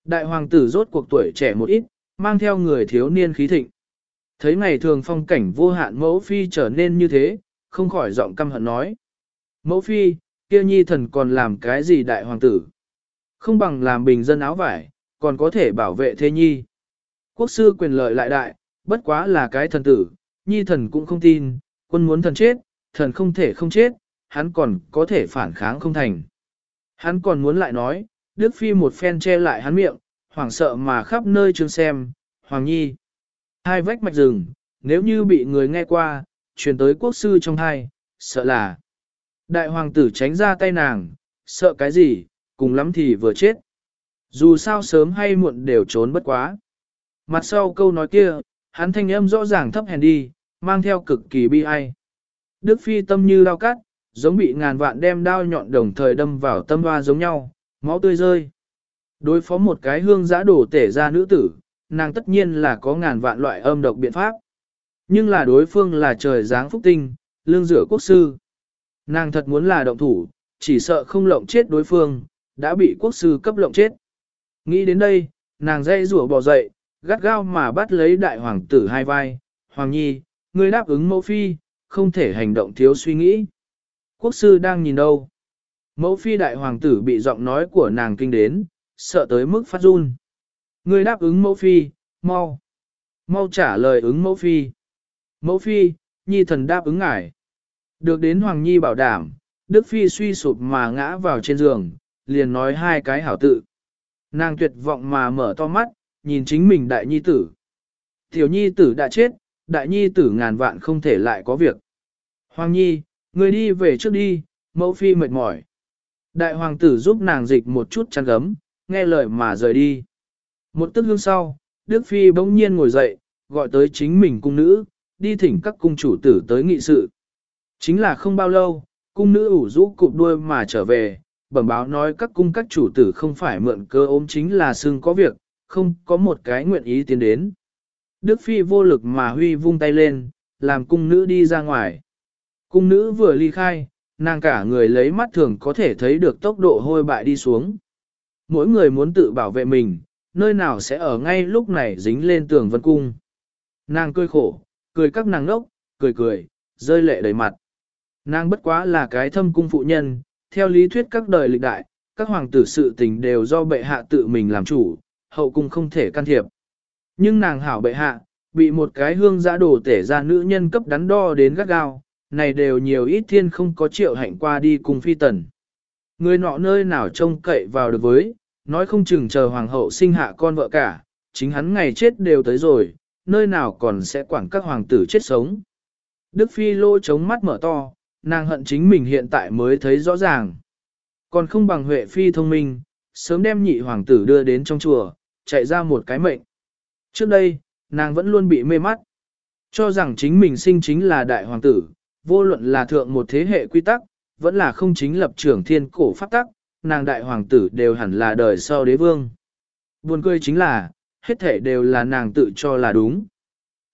Đại hoàng tử rốt cuộc tuổi trẻ một ít, mang theo người thiếu niên khí thịnh. Thấy ngày thường phong cảnh vô hạn mẫu phi trở nên như thế, không khỏi giọng căm hận nói. Mẫu phi, kia nhi thần còn làm cái gì đại hoàng tử? Không bằng làm bình dân áo vải, còn có thể bảo vệ thế nhi. Quốc sư quyền lợi lại đại, bất quá là cái thần tử, nhi thần cũng không tin, quân muốn thần chết, thần không thể không chết, hắn còn có thể phản kháng không thành. Hắn còn muốn lại nói, Đức Phi một phen che lại hắn miệng, hoảng sợ mà khắp nơi trường xem, Hoàng Nhi. Hai vách mạch rừng, nếu như bị người nghe qua, truyền tới quốc sư trong hai, sợ là. Đại hoàng tử tránh ra tay nàng, sợ cái gì, cùng lắm thì vừa chết. Dù sao sớm hay muộn đều trốn bất quá. Mặt sau câu nói kia, hắn thanh âm rõ ràng thấp hèn đi, mang theo cực kỳ bi ai. Đức phi tâm như lao cắt, giống bị ngàn vạn đem đao nhọn đồng thời đâm vào tâm hoa giống nhau, máu tươi rơi. Đối phó một cái hương giã đổ tể ra nữ tử, nàng tất nhiên là có ngàn vạn loại âm độc biện pháp. Nhưng là đối phương là trời giáng phúc tinh, lương rửa quốc sư. Nàng thật muốn là động thủ, chỉ sợ không lộng chết đối phương, đã bị quốc sư cấp lộng chết. Nghĩ đến đây, nàng dây rủa bò dậy, gắt gao mà bắt lấy đại hoàng tử hai vai. Hoàng nhi, ngươi đáp ứng mẫu phi, không thể hành động thiếu suy nghĩ. Quốc sư đang nhìn đâu? Mẫu phi đại hoàng tử bị giọng nói của nàng kinh đến, sợ tới mức phát run. Ngươi đáp ứng mẫu phi, mau. Mau trả lời ứng mẫu phi. Mẫu phi, nhi thần đáp ứng ngải, Được đến Hoàng Nhi bảo đảm, Đức Phi suy sụp mà ngã vào trên giường, liền nói hai cái hảo tự. Nàng tuyệt vọng mà mở to mắt, nhìn chính mình đại nhi tử. Tiểu nhi tử đã chết, đại nhi tử ngàn vạn không thể lại có việc. Hoàng Nhi, người đi về trước đi, mẫu phi mệt mỏi. Đại hoàng tử giúp nàng dịch một chút chăn gấm, nghe lời mà rời đi. Một tức hương sau, Đức Phi bỗng nhiên ngồi dậy, gọi tới chính mình cung nữ, đi thỉnh các cung chủ tử tới nghị sự. Chính là không bao lâu, cung nữ ủ rũ cụp đuôi mà trở về, bẩm báo nói các cung các chủ tử không phải mượn cơ ôm chính là xương có việc, không có một cái nguyện ý tiến đến. Đức Phi vô lực mà huy vung tay lên, làm cung nữ đi ra ngoài. Cung nữ vừa ly khai, nàng cả người lấy mắt thường có thể thấy được tốc độ hôi bại đi xuống. Mỗi người muốn tự bảo vệ mình, nơi nào sẽ ở ngay lúc này dính lên tường vân cung. Nàng cười khổ, cười các nàng nốc, cười cười, rơi lệ đầy mặt. Nàng bất quá là cái thâm cung phụ nhân, theo lý thuyết các đời lịch đại, các hoàng tử sự tình đều do bệ hạ tự mình làm chủ, hậu cung không thể can thiệp. Nhưng nàng hảo bệ hạ, bị một cái hương giã đổ tể ra nữ nhân cấp đắn đo đến gắt gao, này đều nhiều ít thiên không có triệu hạnh qua đi cùng phi tần. Người nọ nơi nào trông cậy vào được với, nói không chừng chờ hoàng hậu sinh hạ con vợ cả, chính hắn ngày chết đều tới rồi, nơi nào còn sẽ quản các hoàng tử chết sống. Đức Phi lô chống mắt mở to, nàng hận chính mình hiện tại mới thấy rõ ràng. Còn không bằng Huệ Phi thông minh, sớm đem nhị hoàng tử đưa đến trong chùa, chạy ra một cái mệnh. Trước đây, nàng vẫn luôn bị mê mắt, cho rằng chính mình sinh chính là đại hoàng tử, vô luận là thượng một thế hệ quy tắc, vẫn là không chính lập trưởng thiên cổ pháp tắc, nàng đại hoàng tử đều hẳn là đời sau đế vương. Buồn cười chính là, hết thể đều là nàng tự cho là đúng.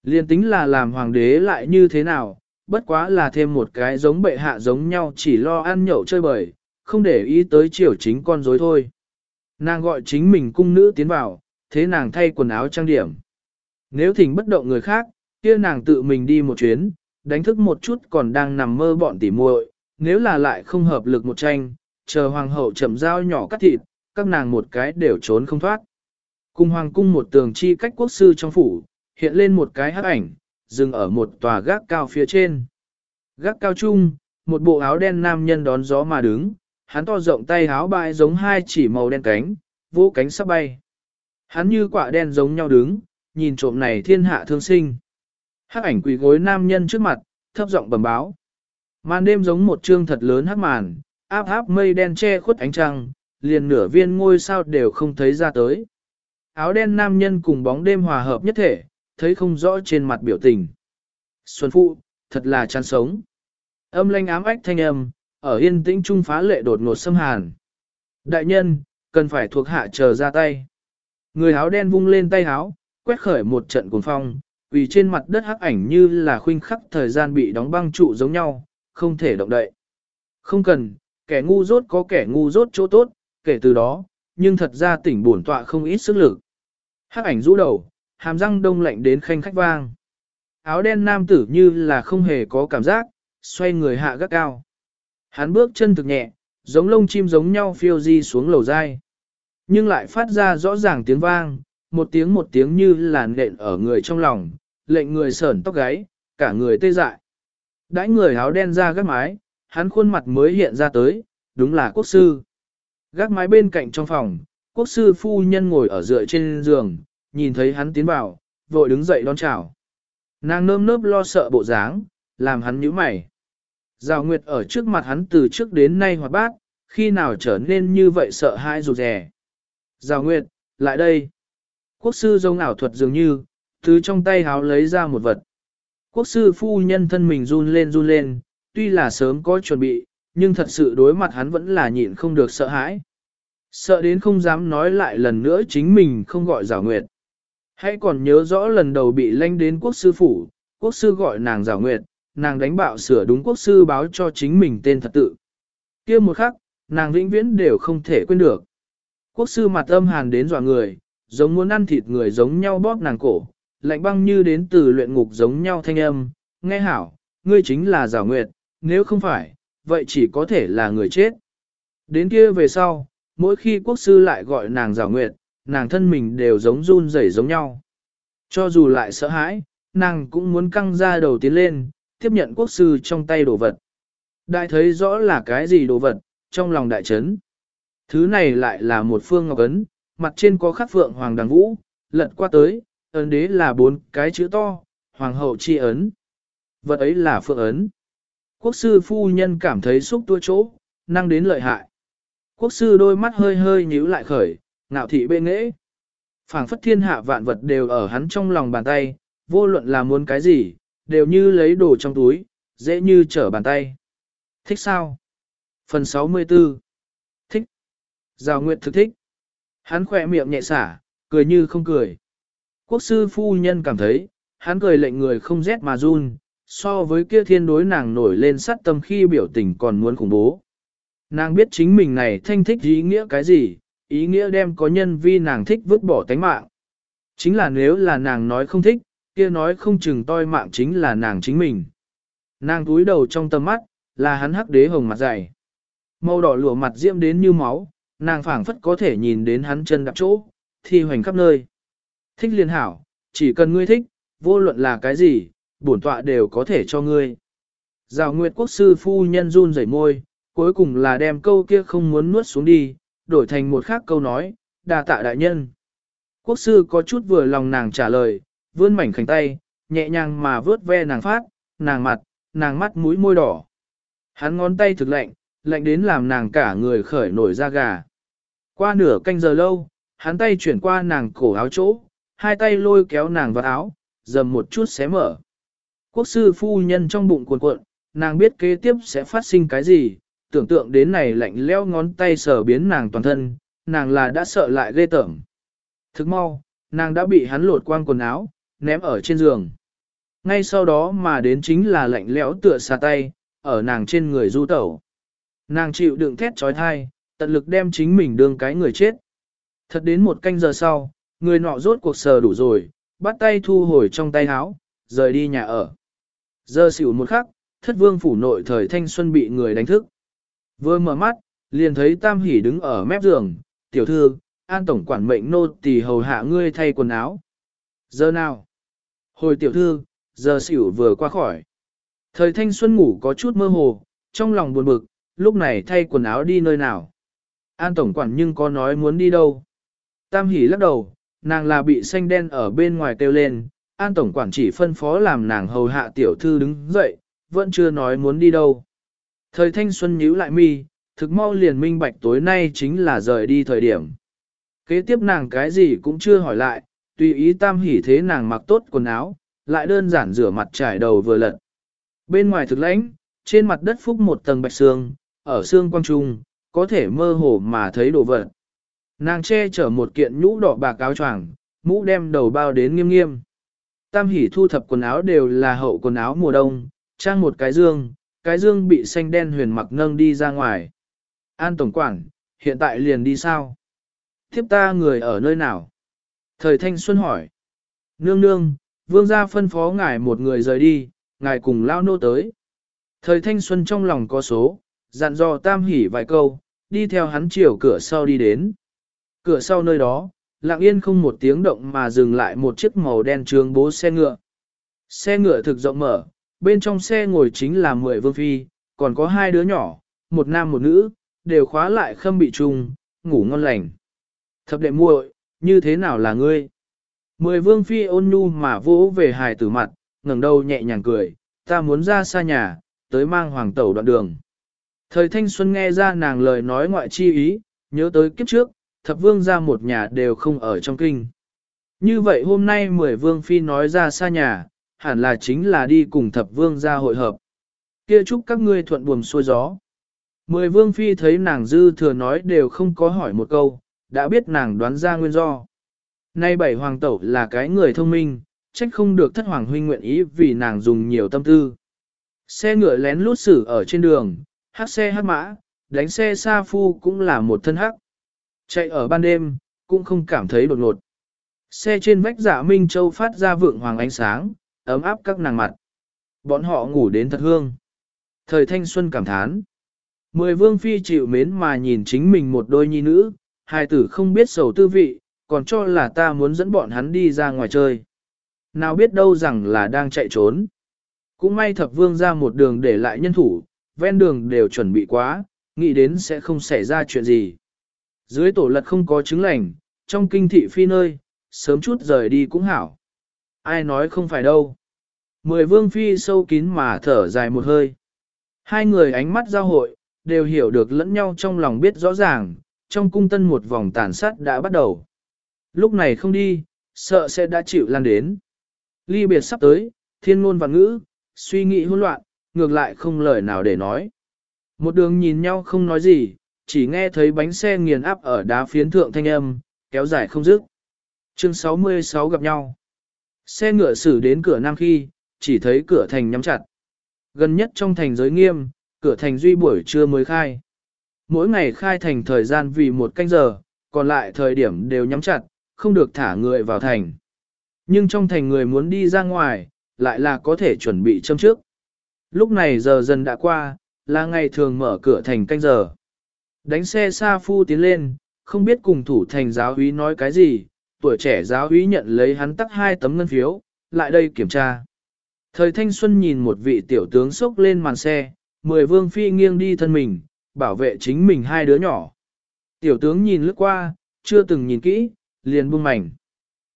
Liên tính là làm hoàng đế lại như thế nào, bất quá là thêm một cái giống bệ hạ giống nhau chỉ lo ăn nhậu chơi bời, không để ý tới triều chính con dối thôi. Nàng gọi chính mình cung nữ tiến vào, thế nàng thay quần áo trang điểm. Nếu thỉnh bất động người khác, kia nàng tự mình đi một chuyến, đánh thức một chút còn đang nằm mơ bọn tỉ muội, nếu là lại không hợp lực một tranh, chờ hoàng hậu chậm dao nhỏ cắt thịt, các nàng một cái đều trốn không thoát. Cùng hoàng cung một tường chi cách quốc sư trong phủ, hiện lên một cái hắc ảnh, dừng ở một tòa gác cao phía trên. Gác cao chung, một bộ áo đen nam nhân đón gió mà đứng, hắn to rộng tay áo bại giống hai chỉ màu đen cánh, vỗ cánh sắp bay. Hắn như quả đen giống nhau đứng, nhìn trộm này thiên hạ thương sinh. Hắc ảnh quỳ gối nam nhân trước mặt, thấp giọng bẩm báo. Màn đêm giống một trương thật lớn hắc màn, áp áp mây đen che khuất ánh trăng, liền nửa viên ngôi sao đều không thấy ra tới. Áo đen nam nhân cùng bóng đêm hòa hợp nhất thể, thấy không rõ trên mặt biểu tình. Xuân phụ, thật là chán sống. Âm lanh ám ách thanh âm, ở yên tĩnh trung phá lệ đột ngột xâm hàn. Đại nhân, cần phải thuộc hạ chờ ra tay. Người áo đen vung lên tay áo, quét khởi một trận cuồng phong, vì trên mặt đất hắc ảnh như là khuynh khắc thời gian bị đóng băng trụ giống nhau, không thể động đậy. Không cần, kẻ ngu dốt có kẻ ngu dốt chỗ tốt, kể từ đó, nhưng thật ra tỉnh bổn tọa không ít sức lực. Hắc ảnh rũ đầu, hàm răng đông lạnh đến khanh khách vang. Áo đen nam tử như là không hề có cảm giác, xoay người hạ gác cao. Hắn bước chân thực nhẹ, giống lông chim giống nhau phiêu di xuống lầu dai. Nhưng lại phát ra rõ ràng tiếng vang, một tiếng một tiếng như là nện ở người trong lòng, lệnh người sởn tóc gáy, cả người tê dại. Đãi người áo đen ra gác mái, hắn khuôn mặt mới hiện ra tới, đúng là quốc sư. Gác mái bên cạnh trong phòng, quốc sư phu nhân ngồi ở dựa trên giường, nhìn thấy hắn tiến vào, vội đứng dậy đón chào. Nàng nơm nớp lo sợ bộ dáng, làm hắn nhíu mày. Giao Nguyệt ở trước mặt hắn từ trước đến nay hoạt bát, khi nào trở nên như vậy sợ hãi rụt rè. Giao Nguyệt, lại đây. Quốc sư giống ảo thuật dường như, từ trong tay háo lấy ra một vật. Quốc sư phu nhân thân mình run lên run lên, tuy là sớm có chuẩn bị, nhưng thật sự đối mặt hắn vẫn là nhịn không được sợ hãi. Sợ đến không dám nói lại lần nữa chính mình không gọi Giảo Nguyệt. Hãy còn nhớ rõ lần đầu bị lanh đến quốc sư phủ, quốc sư gọi nàng Giảo Nguyệt, nàng đánh bạo sửa đúng quốc sư báo cho chính mình tên thật tự. kia một khắc, nàng vĩnh viễn đều không thể quên được. Quốc sư mặt âm hàn đến dọa người, giống muốn ăn thịt người giống nhau bóp nàng cổ, lạnh băng như đến từ luyện ngục giống nhau thanh âm, nghe hảo, ngươi chính là giả Nguyệt, nếu không phải, vậy chỉ có thể là người chết. Đến kia về sau, mỗi khi quốc sư lại gọi nàng giả Nguyệt, nàng thân mình đều giống run rẩy giống nhau. Cho dù lại sợ hãi, nàng cũng muốn căng ra đầu tiến lên, tiếp nhận quốc sư trong tay đồ vật. Đại thấy rõ là cái gì đồ vật, trong lòng đại chấn. Thứ này lại là một phương ngọc ấn, mặt trên có khắc phượng hoàng đằng vũ, lật qua tới, ấn đế là bốn cái chữ to, hoàng hậu chi ấn. Vật ấy là phượng ấn. Quốc sư phu nhân cảm thấy xúc tua chỗ, năng đến lợi hại. Quốc sư đôi mắt hơi hơi nhíu lại khởi, ngạo thị bê nghễ. phảng phất thiên hạ vạn vật đều ở hắn trong lòng bàn tay, vô luận là muốn cái gì, đều như lấy đồ trong túi, dễ như trở bàn tay. Thích sao? Phần 64 Giao Nguyệt thực thích. Hắn khỏe miệng nhẹ xả, cười như không cười. Quốc sư phu nhân cảm thấy, hắn cười lệnh người không rét mà run, so với kia thiên đối nàng nổi lên sát tâm khi biểu tình còn muốn khủng bố. Nàng biết chính mình này thanh thích ý nghĩa cái gì, ý nghĩa đem có nhân vi nàng thích vứt bỏ tánh mạng. Chính là nếu là nàng nói không thích, kia nói không chừng toi mạng chính là nàng chính mình. Nàng túi đầu trong tầm mắt, là hắn hắc đế hồng mặt dày. Màu đỏ lụa mặt diễm đến như máu, nàng phảng phất có thể nhìn đến hắn chân đạp chỗ, thi hoành khắp nơi. Thích liên hảo, chỉ cần ngươi thích, vô luận là cái gì, bổn tọa đều có thể cho ngươi. Giảo Nguyệt Quốc sư phu nhân run rẩy môi, cuối cùng là đem câu kia không muốn nuốt xuống đi, đổi thành một khác câu nói, đà tạ đại nhân. Quốc sư có chút vừa lòng nàng trả lời, vươn mảnh khảnh tay, nhẹ nhàng mà vớt ve nàng phát, nàng mặt, nàng mắt mũi môi đỏ. Hắn ngón tay thực lạnh, lạnh đến làm nàng cả người khởi nổi da gà. Qua nửa canh giờ lâu, hắn tay chuyển qua nàng cổ áo chỗ, hai tay lôi kéo nàng vào áo, dầm một chút xé mở. Quốc sư phu nhân trong bụng cuộn cuộn, nàng biết kế tiếp sẽ phát sinh cái gì, tưởng tượng đến này lạnh leo ngón tay sờ biến nàng toàn thân, nàng là đã sợ lại ghê tởm. Thức mau, nàng đã bị hắn lột quang quần áo, ném ở trên giường. Ngay sau đó mà đến chính là lạnh lẽo tựa xà tay, ở nàng trên người du tẩu. Nàng chịu đựng thét trói thai, tận lực đem chính mình đương cái người chết. Thật đến một canh giờ sau, người nọ rốt cuộc sờ đủ rồi, bắt tay thu hồi trong tay áo, rời đi nhà ở. Giờ xỉu một khắc, thất vương phủ nội thời thanh xuân bị người đánh thức. Vừa mở mắt, liền thấy Tam Hỷ đứng ở mép giường, tiểu thư, an tổng quản mệnh nô tỳ hầu hạ ngươi thay quần áo. Giờ nào? Hồi tiểu thư, giờ xỉu vừa qua khỏi. Thời thanh xuân ngủ có chút mơ hồ, trong lòng buồn bực, lúc này thay quần áo đi nơi nào. An tổng quản nhưng có nói muốn đi đâu. Tam hỉ lắc đầu, nàng là bị xanh đen ở bên ngoài kêu lên, an tổng quản chỉ phân phó làm nàng hầu hạ tiểu thư đứng dậy, vẫn chưa nói muốn đi đâu. Thời thanh xuân nhíu lại mi, thực mau liền minh bạch tối nay chính là rời đi thời điểm. Kế tiếp nàng cái gì cũng chưa hỏi lại, tùy ý tam hỉ thế nàng mặc tốt quần áo, lại đơn giản rửa mặt trải đầu vừa lật. Bên ngoài thực lãnh, trên mặt đất phúc một tầng bạch xương, ở xương quang trung, có thể mơ hồ mà thấy đồ vật. Nàng che chở một kiện nhũ đỏ bạc áo choàng, mũ đem đầu bao đến nghiêm nghiêm. Tam hỉ thu thập quần áo đều là hậu quần áo mùa đông, trang một cái dương, cái dương bị xanh đen huyền mặc nâng đi ra ngoài. An Tổng Quản, hiện tại liền đi sao? thiếp ta người ở nơi nào? Thời thanh xuân hỏi. Nương nương, vương gia phân phó ngài một người rời đi, ngài cùng lao nô tới. Thời thanh xuân trong lòng có số, dặn dò tam hỉ vài câu, đi theo hắn chiều cửa sau đi đến. Cửa sau nơi đó, lặng yên không một tiếng động mà dừng lại một chiếc màu đen trường bố xe ngựa. Xe ngựa thực rộng mở, bên trong xe ngồi chính là mười vương phi, còn có hai đứa nhỏ, một nam một nữ, đều khóa lại khâm bị trùng, ngủ ngon lành. Thập đệ muội, như thế nào là ngươi? Mười vương phi ôn nhu mà vỗ về hài tử mặt, ngẩng đầu nhẹ nhàng cười, ta muốn ra xa nhà, tới mang hoàng tẩu đoạn đường. Thời thanh xuân nghe ra nàng lời nói ngoại chi ý, nhớ tới kiếp trước, thập vương ra một nhà đều không ở trong kinh. Như vậy hôm nay mười vương phi nói ra xa nhà, hẳn là chính là đi cùng thập vương ra hội hợp. Kia chúc các ngươi thuận buồm xuôi gió. Mười vương phi thấy nàng dư thừa nói đều không có hỏi một câu, đã biết nàng đoán ra nguyên do. Nay bảy hoàng tẩu là cái người thông minh, trách không được thất hoàng huynh nguyện ý vì nàng dùng nhiều tâm tư. Xe ngựa lén lút xử ở trên đường, hát xe hát mã, đánh xe xa phu cũng là một thân hắc. Chạy ở ban đêm, cũng không cảm thấy đột ngột. Xe trên vách dạ Minh Châu phát ra vượng hoàng ánh sáng, ấm áp các nàng mặt. Bọn họ ngủ đến thật hương. Thời thanh xuân cảm thán. Mười vương phi chịu mến mà nhìn chính mình một đôi nhi nữ, hai tử không biết sầu tư vị, còn cho là ta muốn dẫn bọn hắn đi ra ngoài chơi. Nào biết đâu rằng là đang chạy trốn. Cũng may thập vương ra một đường để lại nhân thủ, ven đường đều chuẩn bị quá, nghĩ đến sẽ không xảy ra chuyện gì. Dưới tổ lật không có chứng lành, trong kinh thị phi nơi, sớm chút rời đi cũng hảo. Ai nói không phải đâu. Mười vương phi sâu kín mà thở dài một hơi. Hai người ánh mắt giao hội, đều hiểu được lẫn nhau trong lòng biết rõ ràng, trong cung tân một vòng tàn sát đã bắt đầu. Lúc này không đi, sợ sẽ đã chịu lan đến. Ly biệt sắp tới, thiên ngôn và ngữ, suy nghĩ hỗn loạn, ngược lại không lời nào để nói. Một đường nhìn nhau không nói gì, chỉ nghe thấy bánh xe nghiền áp ở đá phiến thượng thanh âm, kéo dài không dứt. Chương 66 gặp nhau. Xe ngựa xử đến cửa nam khi, chỉ thấy cửa thành nhắm chặt. Gần nhất trong thành giới nghiêm, cửa thành duy buổi trưa mới khai. Mỗi ngày khai thành thời gian vì một canh giờ, còn lại thời điểm đều nhắm chặt, không được thả người vào thành. Nhưng trong thành người muốn đi ra ngoài, lại là có thể chuẩn bị châm trước. Lúc này giờ dần đã qua, là ngày thường mở cửa thành canh giờ. Đánh xe xa phu tiến lên, không biết cùng thủ thành giáo úy nói cái gì, tuổi trẻ giáo úy nhận lấy hắn tắt hai tấm ngân phiếu, lại đây kiểm tra. Thời thanh xuân nhìn một vị tiểu tướng sốc lên màn xe, mười vương phi nghiêng đi thân mình, bảo vệ chính mình hai đứa nhỏ. Tiểu tướng nhìn lướt qua, chưa từng nhìn kỹ, liền buông mảnh.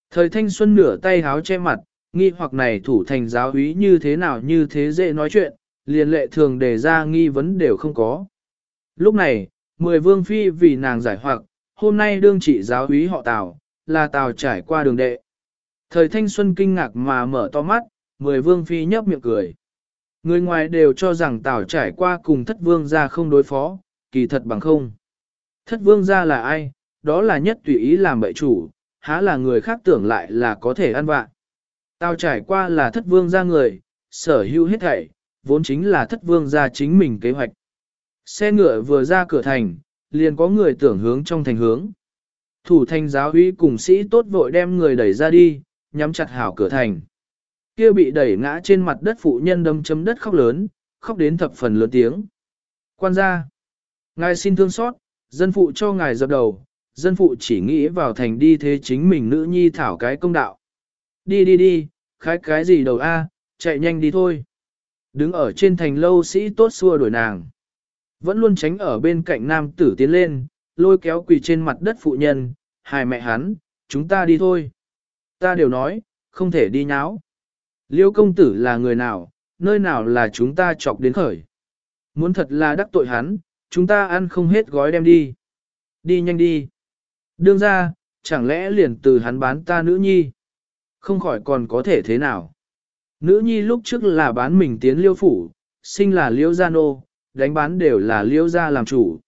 Thời thanh xuân nửa tay háo che mặt, nghi hoặc này thủ thành giáo úy như thế nào như thế dễ nói chuyện, liền lệ thường đề ra nghi vấn đều không có. Lúc này, mười vương phi vì nàng giải hoặc, hôm nay đương trị giáo úy họ Tào, là Tào trải qua đường đệ. Thời thanh xuân kinh ngạc mà mở to mắt, mười vương phi nhấp miệng cười. Người ngoài đều cho rằng Tào trải qua cùng thất vương gia không đối phó, kỳ thật bằng không. Thất vương gia là ai, đó là nhất tùy ý làm bệ chủ, há là người khác tưởng lại là có thể ăn vạ. Tao trải qua là thất vương gia người, sở hữu hết thảy, vốn chính là thất vương gia chính mình kế hoạch. Xe ngựa vừa ra cửa thành, liền có người tưởng hướng trong thành hướng. Thủ thành giáo uy cùng sĩ tốt vội đem người đẩy ra đi, nhắm chặt hảo cửa thành. Kia bị đẩy ngã trên mặt đất phụ nhân đâm chấm đất khóc lớn, khóc đến thập phần lớn tiếng. Quan gia, ngài xin thương xót, dân phụ cho ngài dập đầu, dân phụ chỉ nghĩ vào thành đi thế chính mình nữ nhi thảo cái công đạo. Đi đi đi, khái cái gì đầu a, chạy nhanh đi thôi. Đứng ở trên thành lâu sĩ tốt xua đuổi nàng. Vẫn luôn tránh ở bên cạnh nam tử tiến lên, lôi kéo quỳ trên mặt đất phụ nhân, hai mẹ hắn, chúng ta đi thôi. Ta đều nói, không thể đi nháo. Liêu công tử là người nào, nơi nào là chúng ta chọc đến khởi. Muốn thật là đắc tội hắn, chúng ta ăn không hết gói đem đi. Đi nhanh đi. Đương ra, chẳng lẽ liền từ hắn bán ta nữ nhi? Không khỏi còn có thể thế nào? Nữ nhi lúc trước là bán mình tiến liêu phủ, sinh là liêu gia nô, đánh bán đều là liêu gia làm chủ.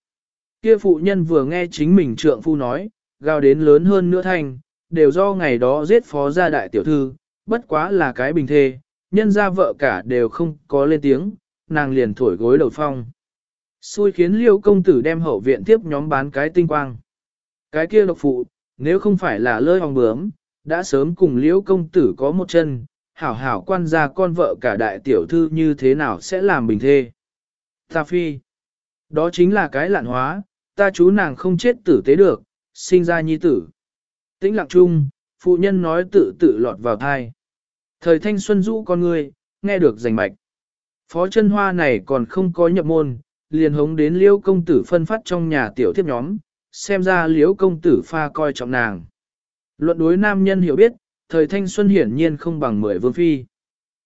Kia phụ nhân vừa nghe chính mình trượng phu nói, gào đến lớn hơn nữa thành, đều do ngày đó giết phó gia đại tiểu thư, bất quá là cái bình thê, nhân gia vợ cả đều không có lên tiếng, nàng liền thổi gối đầu phong. Xui khiến liêu công tử đem hậu viện tiếp nhóm bán cái tinh quang. Cái kia độc phụ, nếu không phải là lơi hòng bướm, đã sớm cùng liễu công tử có một chân, hảo hảo quan gia con vợ cả đại tiểu thư như thế nào sẽ làm bình thê. Ta phi, đó chính là cái lạn hóa, ta chú nàng không chết tử tế được, sinh ra nhi tử. Tĩnh lặng chung, phụ nhân nói tự tự lọt vào thai. Thời thanh xuân rũ con người, nghe được rành mạch. Phó chân hoa này còn không có nhập môn, liền hống đến liễu công tử phân phát trong nhà tiểu thiếp nhóm, xem ra liễu công tử pha coi trọng nàng. Luận đối nam nhân hiểu biết, thời thanh xuân hiển nhiên không bằng mười vương phi.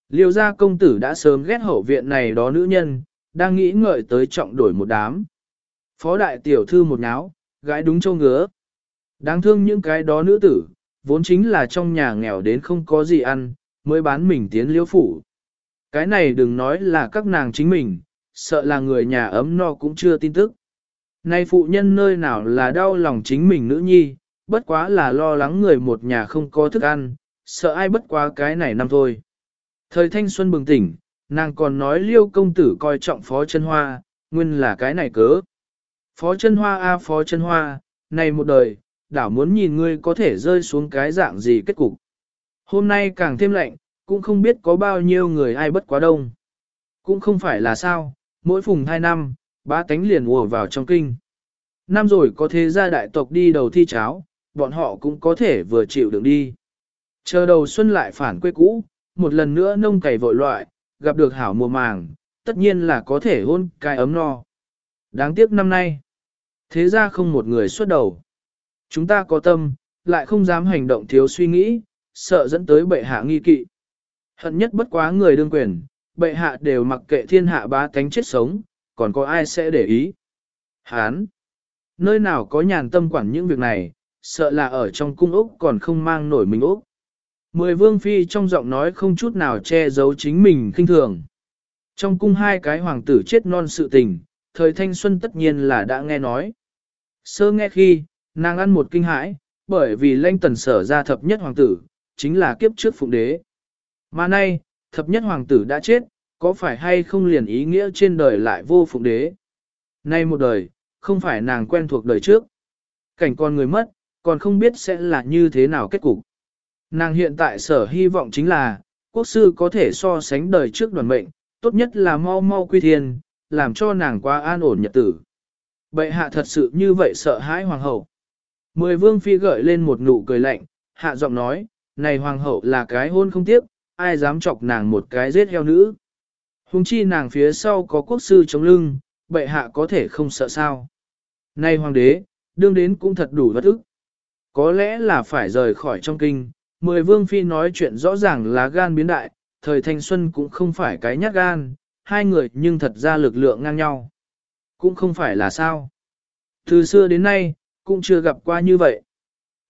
Liêu gia công tử đã sớm ghét hậu viện này đó nữ nhân, đang nghĩ ngợi tới trọng đổi một đám. Phó đại tiểu thư một náo, gái đúng châu ngứa. Đáng thương những cái đó nữ tử, vốn chính là trong nhà nghèo đến không có gì ăn, mới bán mình tiến liễu phủ. Cái này đừng nói là các nàng chính mình, sợ là người nhà ấm no cũng chưa tin tức. Nay phụ nhân nơi nào là đau lòng chính mình nữ nhi, bất quá là lo lắng người một nhà không có thức ăn, sợ ai bất quá cái này năm thôi. Thời thanh xuân bừng tỉnh, nàng còn nói liêu công tử coi trọng phó chân hoa, nguyên là cái này cớ. Phó chân hoa a phó chân hoa, này một đời, đảo muốn nhìn ngươi có thể rơi xuống cái dạng gì kết cục. Hôm nay càng thêm lạnh, cũng không biết có bao nhiêu người ai bất quá đông. Cũng không phải là sao, mỗi phùng hai năm, ba tánh liền ùa vào trong kinh. Năm rồi có thế gia đại tộc đi đầu thi cháo, bọn họ cũng có thể vừa chịu được đi. Chờ đầu xuân lại phản quê cũ, một lần nữa nông cày vội loại, gặp được hảo mùa màng, tất nhiên là có thể hôn cái ấm no. Đáng tiếc năm nay, thế ra không một người xuất đầu. Chúng ta có tâm, lại không dám hành động thiếu suy nghĩ, sợ dẫn tới bệ hạ nghi kỵ. Hận nhất bất quá người đương quyền, bệ hạ đều mặc kệ thiên hạ bá tánh chết sống, còn có ai sẽ để ý. Hán! Nơi nào có nhàn tâm quản những việc này, sợ là ở trong cung Úc còn không mang nổi mình Úc. Mười vương phi trong giọng nói không chút nào che giấu chính mình kinh thường. Trong cung hai cái hoàng tử chết non sự tình, thời thanh xuân tất nhiên là đã nghe nói. Sơ nghe khi, nàng ăn một kinh hãi, bởi vì lanh tần sở ra thập nhất hoàng tử, chính là kiếp trước phụng đế. Mà nay, thập nhất hoàng tử đã chết, có phải hay không liền ý nghĩa trên đời lại vô phụng đế? Nay một đời, không phải nàng quen thuộc đời trước. Cảnh con người mất, còn không biết sẽ là như thế nào kết cục. Nàng hiện tại sở hy vọng chính là, quốc sư có thể so sánh đời trước đoàn mệnh, tốt nhất là mau mau quy thiên, làm cho nàng qua an ổn nhật tử. Bệ hạ thật sự như vậy sợ hãi hoàng hậu. Mười vương phi gợi lên một nụ cười lạnh, hạ giọng nói, này hoàng hậu là cái hôn không tiếc, ai dám chọc nàng một cái giết heo nữ. Hùng chi nàng phía sau có quốc sư chống lưng, bệ hạ có thể không sợ sao. Này hoàng đế, đương đến cũng thật đủ bất ức. Có lẽ là phải rời khỏi trong kinh, mười vương phi nói chuyện rõ ràng là gan biến đại, thời thanh xuân cũng không phải cái nhát gan, hai người nhưng thật ra lực lượng ngang nhau. Cũng không phải là sao. Từ xưa đến nay, cũng chưa gặp qua như vậy.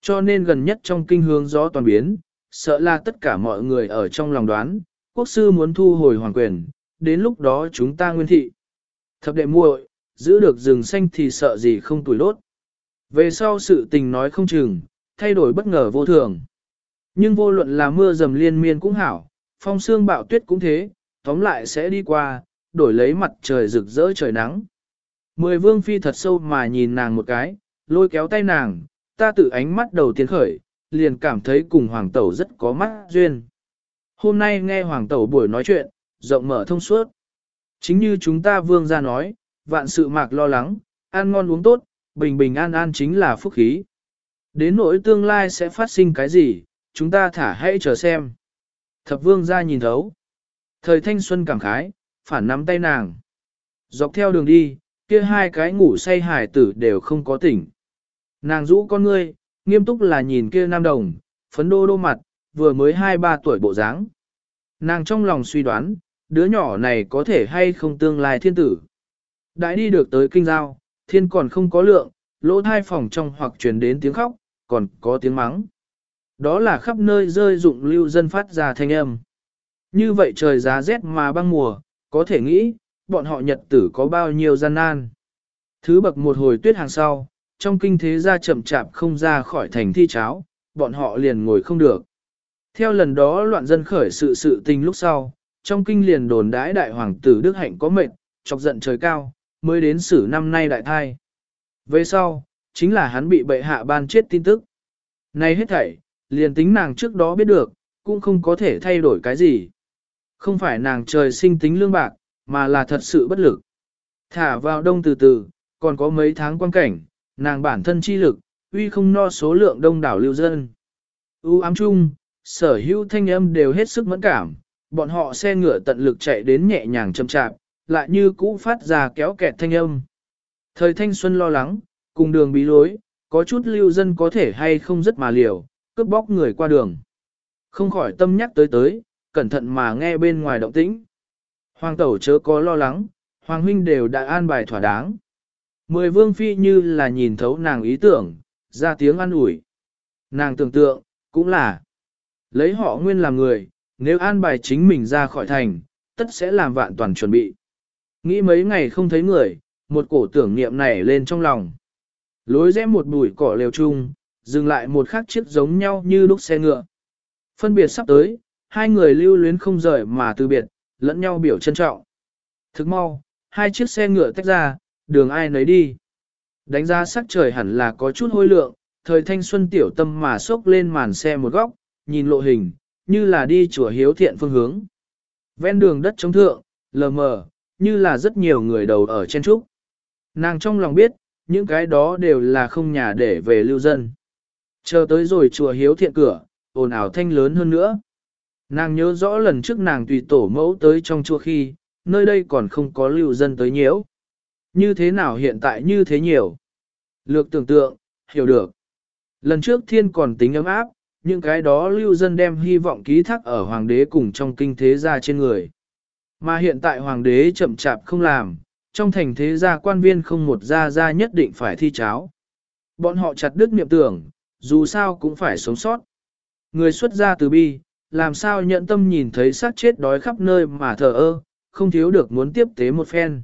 Cho nên gần nhất trong kinh hướng gió toàn biến, sợ là tất cả mọi người ở trong lòng đoán, quốc sư muốn thu hồi hoàng quyền, đến lúc đó chúng ta nguyên thị. Thập đệ muội, giữ được rừng xanh thì sợ gì không tuổi lốt. Về sau sự tình nói không chừng, thay đổi bất ngờ vô thường. Nhưng vô luận là mưa dầm liên miên cũng hảo, phong sương bạo tuyết cũng thế, tóm lại sẽ đi qua, đổi lấy mặt trời rực rỡ trời nắng. Mười vương phi thật sâu mà nhìn nàng một cái, lôi kéo tay nàng, ta tự ánh mắt đầu tiên khởi, liền cảm thấy cùng hoàng tẩu rất có mắt duyên. Hôm nay nghe hoàng tẩu buổi nói chuyện, rộng mở thông suốt. Chính như chúng ta vương ra nói, vạn sự mạc lo lắng, ăn ngon uống tốt, bình bình an an chính là phúc khí. Đến nỗi tương lai sẽ phát sinh cái gì, chúng ta thả hãy chờ xem. Thập vương ra nhìn thấu. Thời thanh xuân cảm khái, phản nắm tay nàng. Dọc theo đường đi, kia hai cái ngủ say hải tử đều không có tỉnh. Nàng rũ con ngươi, nghiêm túc là nhìn kia nam đồng, phấn đô đô mặt, vừa mới hai ba tuổi bộ dáng. Nàng trong lòng suy đoán, đứa nhỏ này có thể hay không tương lai thiên tử. Đã đi được tới kinh giao, thiên còn không có lượng, lỗ thai phòng trong hoặc truyền đến tiếng khóc, còn có tiếng mắng. Đó là khắp nơi rơi dụng lưu dân phát ra thanh âm. Như vậy trời giá rét mà băng mùa, có thể nghĩ, bọn họ nhật tử có bao nhiêu gian nan. Thứ bậc một hồi tuyết hàng sau, trong kinh thế gia chậm chạp không ra khỏi thành thi cháo, bọn họ liền ngồi không được. Theo lần đó loạn dân khởi sự sự tình lúc sau, trong kinh liền đồn đãi đại hoàng tử Đức Hạnh có mệnh, chọc giận trời cao, mới đến xử năm nay đại thai. Về sau, chính là hắn bị bệ hạ ban chết tin tức. Này hết thảy, liền tính nàng trước đó biết được, cũng không có thể thay đổi cái gì. Không phải nàng trời sinh tính lương bạc, mà là thật sự bất lực. Thả vào đông từ từ, còn có mấy tháng quan cảnh, nàng bản thân chi lực, uy không no số lượng đông đảo lưu dân. U ám chung, sở hữu thanh âm đều hết sức mẫn cảm, bọn họ xe ngựa tận lực chạy đến nhẹ nhàng chậm chạp, lại như cũ phát ra kéo kẹt thanh âm. Thời thanh xuân lo lắng, cùng đường bí lối, có chút lưu dân có thể hay không rất mà liều, cướp bóc người qua đường. Không khỏi tâm nhắc tới tới, cẩn thận mà nghe bên ngoài động tĩnh. Hoàng tẩu chớ có lo lắng, hoàng huynh đều đã an bài thỏa đáng. Mười vương phi như là nhìn thấu nàng ý tưởng, ra tiếng an ủi. Nàng tưởng tượng, cũng là, lấy họ nguyên làm người, nếu an bài chính mình ra khỏi thành, tất sẽ làm vạn toàn chuẩn bị. Nghĩ mấy ngày không thấy người, một cổ tưởng niệm nảy lên trong lòng. Lối rẽ một bụi cỏ lều chung, dừng lại một khắc chiếc giống nhau như lúc xe ngựa. Phân biệt sắp tới, hai người lưu luyến không rời mà từ biệt, lẫn nhau biểu trân trọng. Thức mau, hai chiếc xe ngựa tách ra, đường ai nấy đi. Đánh giá sắc trời hẳn là có chút hôi lượng, thời thanh xuân tiểu tâm mà xốc lên màn xe một góc, nhìn lộ hình, như là đi chùa hiếu thiện phương hướng. Ven đường đất trống thượng, lờ mờ, như là rất nhiều người đầu ở trên trúc. Nàng trong lòng biết, những cái đó đều là không nhà để về lưu dân. Chờ tới rồi chùa hiếu thiện cửa, ồn ào thanh lớn hơn nữa. Nàng nhớ rõ lần trước nàng tùy tổ mẫu tới trong chùa khi, nơi đây còn không có lưu dân tới nhiễu. Như thế nào hiện tại như thế nhiều? Lược tưởng tượng, hiểu được. Lần trước thiên còn tính ấm áp, những cái đó lưu dân đem hy vọng ký thác ở hoàng đế cùng trong kinh thế gia trên người. Mà hiện tại hoàng đế chậm chạp không làm, trong thành thế gia quan viên không một gia gia nhất định phải thi cháo. Bọn họ chặt đứt niệm tưởng, dù sao cũng phải sống sót. Người xuất gia từ bi, làm sao nhận tâm nhìn thấy xác chết đói khắp nơi mà thờ ơ, không thiếu được muốn tiếp tế một phen.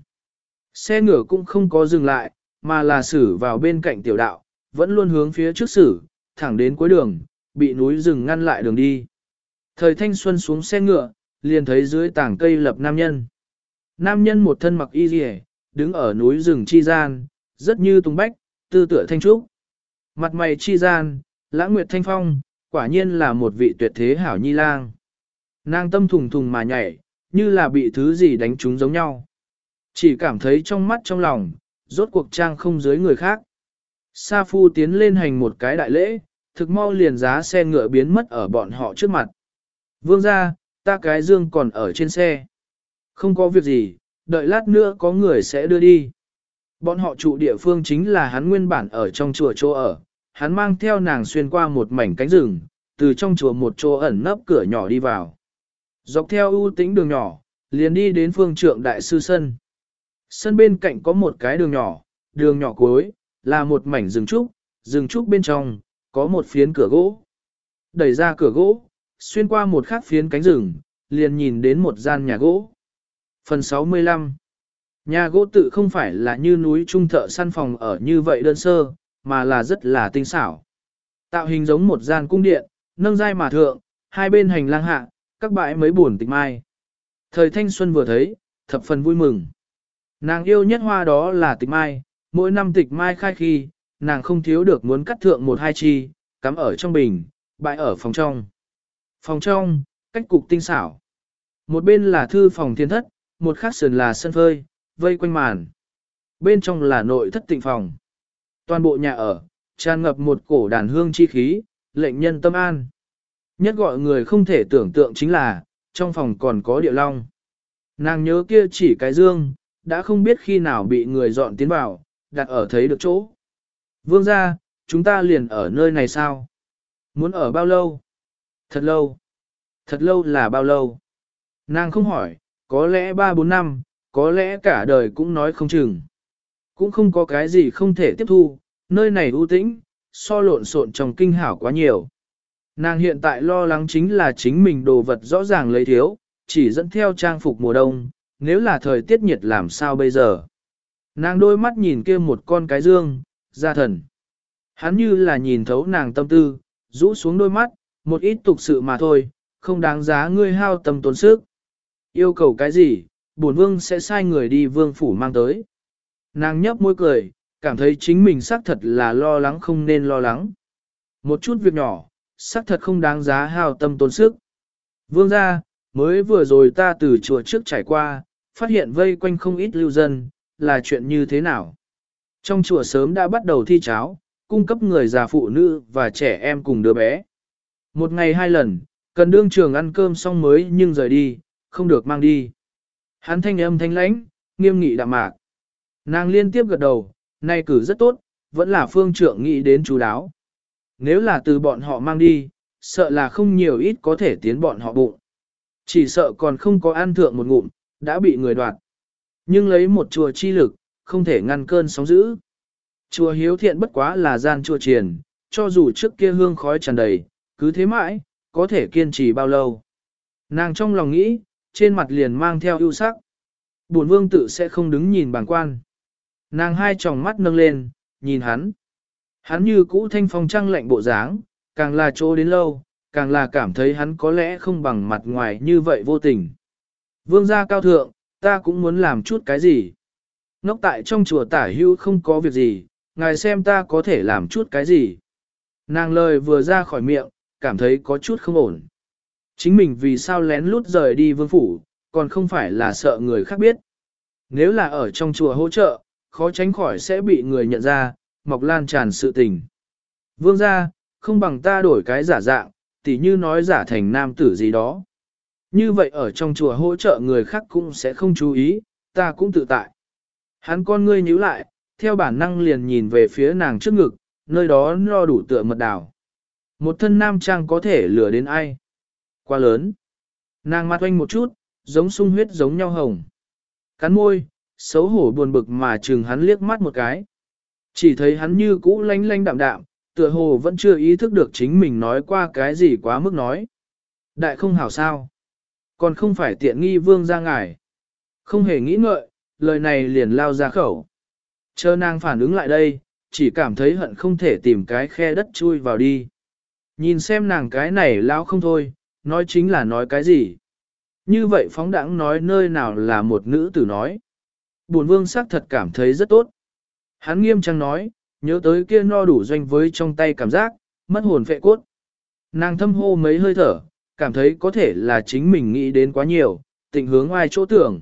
Xe ngựa cũng không có dừng lại, mà là xử vào bên cạnh tiểu đạo, vẫn luôn hướng phía trước xử, thẳng đến cuối đường, bị núi rừng ngăn lại đường đi. Thời thanh xuân xuống xe ngựa, liền thấy dưới tảng cây lập nam nhân. Nam nhân một thân mặc y rìa, đứng ở núi rừng chi gian, rất như tung bách, tư tựa thanh trúc. Mặt mày chi gian, lãng nguyệt thanh phong, quả nhiên là một vị tuyệt thế hảo nhi lang. Nàng tâm thùng thùng mà nhảy, như là bị thứ gì đánh trúng giống nhau. Chỉ cảm thấy trong mắt trong lòng, rốt cuộc trang không dưới người khác. Sa Phu tiến lên hành một cái đại lễ, thực mau liền giá xe ngựa biến mất ở bọn họ trước mặt. Vương ra, ta cái dương còn ở trên xe. Không có việc gì, đợi lát nữa có người sẽ đưa đi. Bọn họ trụ địa phương chính là hắn nguyên bản ở trong chùa chỗ ở, hắn mang theo nàng xuyên qua một mảnh cánh rừng, từ trong chùa một chỗ ẩn nấp cửa nhỏ đi vào. Dọc theo ưu tĩnh đường nhỏ, liền đi đến phương trượng đại sư sân. Sân bên cạnh có một cái đường nhỏ, đường nhỏ cuối, là một mảnh rừng trúc, rừng trúc bên trong, có một phiến cửa gỗ. Đẩy ra cửa gỗ, xuyên qua một khắc phiến cánh rừng, liền nhìn đến một gian nhà gỗ. Phần 65 Nhà gỗ tự không phải là như núi trung thợ săn phòng ở như vậy đơn sơ, mà là rất là tinh xảo. Tạo hình giống một gian cung điện, nâng dai mà thượng, hai bên hành lang hạ, các bãi mấy buồn tịch mai. Thời thanh xuân vừa thấy, thập phần vui mừng. Nàng yêu nhất hoa đó là tịch mai, mỗi năm tịch mai khai khi, nàng không thiếu được muốn cắt thượng một hai chi, cắm ở trong bình, bãi ở phòng trong. Phòng trong, cách cục tinh xảo. Một bên là thư phòng thiên thất, một khác sườn là sân phơi, vây quanh màn. Bên trong là nội thất tịnh phòng. Toàn bộ nhà ở, tràn ngập một cổ đàn hương chi khí, lệnh nhân tâm an. Nhất gọi người không thể tưởng tượng chính là, trong phòng còn có địa long. Nàng nhớ kia chỉ cái dương, đã không biết khi nào bị người dọn tiến vào, đặt ở thấy được chỗ. Vương ra, chúng ta liền ở nơi này sao? Muốn ở bao lâu? Thật lâu. Thật lâu là bao lâu? Nàng không hỏi, có lẽ 3-4 năm, có lẽ cả đời cũng nói không chừng. Cũng không có cái gì không thể tiếp thu, nơi này ưu tĩnh, so lộn xộn trong kinh hảo quá nhiều. Nàng hiện tại lo lắng chính là chính mình đồ vật rõ ràng lấy thiếu, chỉ dẫn theo trang phục mùa đông, nếu là thời tiết nhiệt làm sao bây giờ. Nàng đôi mắt nhìn kia một con cái dương, ra thần. Hắn như là nhìn thấu nàng tâm tư, rũ xuống đôi mắt, một ít tục sự mà thôi, không đáng giá ngươi hao tâm tốn sức. Yêu cầu cái gì, bổn vương sẽ sai người đi vương phủ mang tới. Nàng nhấp môi cười, cảm thấy chính mình xác thật là lo lắng không nên lo lắng. Một chút việc nhỏ, xác thật không đáng giá hao tâm tốn sức. Vương ra, mới vừa rồi ta từ chùa trước trải qua, phát hiện vây quanh không ít lưu dân, là chuyện như thế nào? Trong chùa sớm đã bắt đầu thi cháo, cung cấp người già phụ nữ và trẻ em cùng đứa bé. Một ngày hai lần, cần đương trường ăn cơm xong mới nhưng rời đi, không được mang đi. Hắn thanh âm thanh lãnh, nghiêm nghị đạm mạc. Nàng liên tiếp gật đầu, nay cử rất tốt, vẫn là phương trưởng nghĩ đến chú đáo. Nếu là từ bọn họ mang đi, sợ là không nhiều ít có thể tiến bọn họ bụng. Chỉ sợ còn không có ăn thượng một ngụm, đã bị người đoạt. Nhưng lấy một chùa chi lực, không thể ngăn cơn sóng dữ. Chùa hiếu thiện bất quá là gian chùa triền, cho dù trước kia hương khói tràn đầy, cứ thế mãi, có thể kiên trì bao lâu. Nàng trong lòng nghĩ, trên mặt liền mang theo ưu sắc. Bổn vương tự sẽ không đứng nhìn bàng quan. Nàng hai tròng mắt nâng lên, nhìn hắn. Hắn như cũ thanh phong trăng lạnh bộ dáng, càng là chỗ đến lâu, càng là cảm thấy hắn có lẽ không bằng mặt ngoài như vậy vô tình. Vương gia cao thượng, ta cũng muốn làm chút cái gì. nóc tại trong chùa tả hưu không có việc gì, ngài xem ta có thể làm chút cái gì. Nàng lời vừa ra khỏi miệng, cảm thấy có chút không ổn. Chính mình vì sao lén lút rời đi vương phủ, còn không phải là sợ người khác biết. Nếu là ở trong chùa hỗ trợ, khó tránh khỏi sẽ bị người nhận ra, mọc lan tràn sự tình. Vương gia, không bằng ta đổi cái giả dạng, tỉ như nói giả thành nam tử gì đó. Như vậy ở trong chùa hỗ trợ người khác cũng sẽ không chú ý, ta cũng tự tại. Hắn con ngươi nhíu lại, theo bản năng liền nhìn về phía nàng trước ngực, nơi đó lo đủ tựa mật đảo. Một thân nam trang có thể lừa đến ai? Quá lớn. Nàng mặt oanh một chút, giống sung huyết giống nhau hồng. Cắn môi, xấu hổ buồn bực mà chừng hắn liếc mắt một cái. Chỉ thấy hắn như cũ lanh lanh đạm đạm, tựa hồ vẫn chưa ý thức được chính mình nói qua cái gì quá mức nói. Đại không hảo sao. Còn không phải tiện nghi vương ra ngài. Không hề nghĩ ngợi, lời này liền lao ra khẩu. Chờ nàng phản ứng lại đây, chỉ cảm thấy hận không thể tìm cái khe đất chui vào đi. Nhìn xem nàng cái này lão không thôi, nói chính là nói cái gì. Như vậy phóng đẳng nói nơi nào là một nữ tử nói. Bổn vương xác thật cảm thấy rất tốt. Hắn nghiêm trang nói, nhớ tới kia no đủ doanh với trong tay cảm giác, mất hồn phệ cốt. Nàng thâm hô mấy hơi thở, cảm thấy có thể là chính mình nghĩ đến quá nhiều, tình hướng ai chỗ tưởng.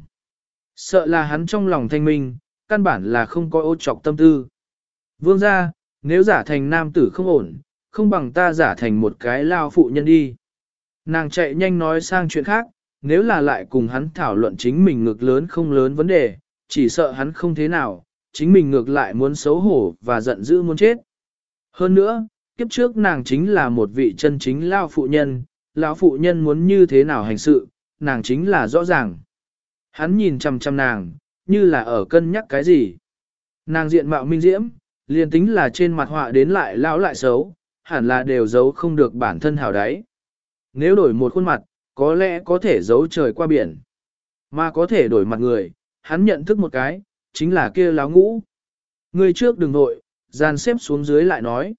Sợ là hắn trong lòng thanh minh, căn bản là không có ô trọc tâm tư. Vương ra, nếu giả thành nam tử không ổn, không bằng ta giả thành một cái lao phụ nhân đi. Nàng chạy nhanh nói sang chuyện khác, nếu là lại cùng hắn thảo luận chính mình ngược lớn không lớn vấn đề, chỉ sợ hắn không thế nào, chính mình ngược lại muốn xấu hổ và giận dữ muốn chết. Hơn nữa, kiếp trước nàng chính là một vị chân chính lao phụ nhân, lão phụ nhân muốn như thế nào hành sự, nàng chính là rõ ràng. Hắn nhìn chằm chằm nàng, như là ở cân nhắc cái gì. Nàng diện mạo minh diễm, liền tính là trên mặt họa đến lại lão lại xấu, hẳn là đều giấu không được bản thân hào đáy. Nếu đổi một khuôn mặt, có lẽ có thể giấu trời qua biển. Mà có thể đổi mặt người, hắn nhận thức một cái, chính là kia láo ngũ. Người trước đừng nội, gian xếp xuống dưới lại nói.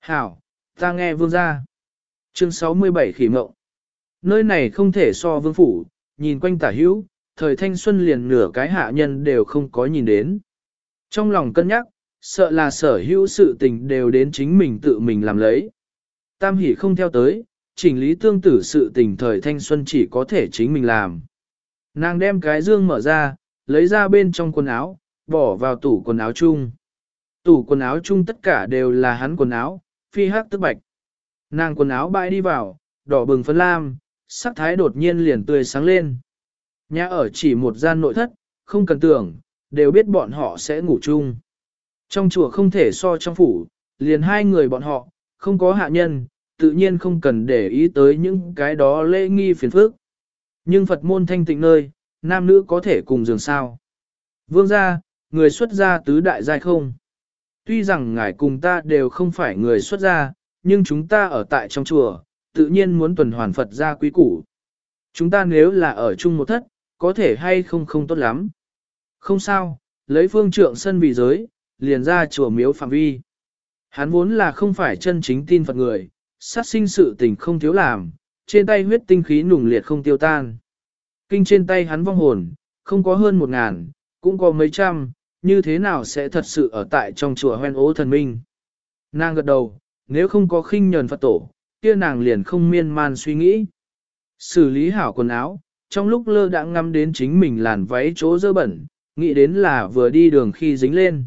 Hảo, ta nghe vương ra. Chương 67 khỉ mộng. Nơi này không thể so vương phủ, nhìn quanh tả hữu, thời thanh xuân liền nửa cái hạ nhân đều không có nhìn đến. Trong lòng cân nhắc, sợ là sở hữu sự tình đều đến chính mình tự mình làm lấy. Tam hỷ không theo tới, chỉnh lý tương tử sự tình thời thanh xuân chỉ có thể chính mình làm. Nàng đem cái dương mở ra, lấy ra bên trong quần áo, bỏ vào tủ quần áo chung. Tủ quần áo chung tất cả đều là hắn quần áo, phi hắc tức bạch. Nàng quần áo bãi đi vào, đỏ bừng phấn lam, sắc thái đột nhiên liền tươi sáng lên. Nhà ở chỉ một gian nội thất, không cần tưởng, đều biết bọn họ sẽ ngủ chung. Trong chùa không thể so trong phủ, liền hai người bọn họ, không có hạ nhân, tự nhiên không cần để ý tới những cái đó lễ nghi phiền phức. Nhưng Phật môn thanh tịnh nơi, nam nữ có thể cùng giường sao. Vương gia, người xuất gia tứ đại giai không. Tuy rằng ngài cùng ta đều không phải người xuất gia, nhưng chúng ta ở tại trong chùa, tự nhiên muốn tuần hoàn Phật gia quý củ. Chúng ta nếu là ở chung một thất, có thể hay không không tốt lắm. Không sao, lấy phương trượng sân vì giới, liền ra chùa miếu phạm vi. Hắn vốn là không phải chân chính tin Phật người, sát sinh sự tình không thiếu làm, trên tay huyết tinh khí nùng liệt không tiêu tan. Kinh trên tay hắn vong hồn, không có hơn một ngàn, cũng có mấy trăm, như thế nào sẽ thật sự ở tại trong chùa hoen ố thần minh. Nàng gật đầu, nếu không có khinh nhờn Phật tổ, kia nàng liền không miên man suy nghĩ. Xử lý hảo quần áo, trong lúc lơ đã ngắm đến chính mình làn váy chỗ dơ bẩn, nghĩ đến là vừa đi đường khi dính lên.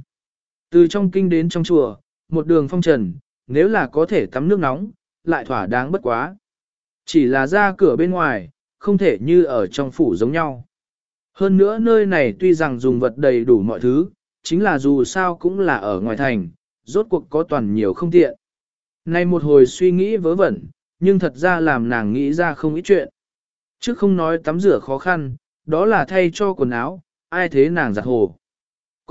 Từ trong kinh đến trong chùa, một đường phong trần, nếu là có thể tắm nước nóng, lại thỏa đáng bất quá. Chỉ là ra cửa bên ngoài, không thể như ở trong phủ giống nhau. Hơn nữa nơi này tuy rằng dùng vật đầy đủ mọi thứ, chính là dù sao cũng là ở ngoài thành, rốt cuộc có toàn nhiều không tiện. Nay một hồi suy nghĩ vớ vẩn, nhưng thật ra làm nàng nghĩ ra không ít chuyện. Chứ không nói tắm rửa khó khăn, đó là thay cho quần áo, ai thế nàng giặt hồ.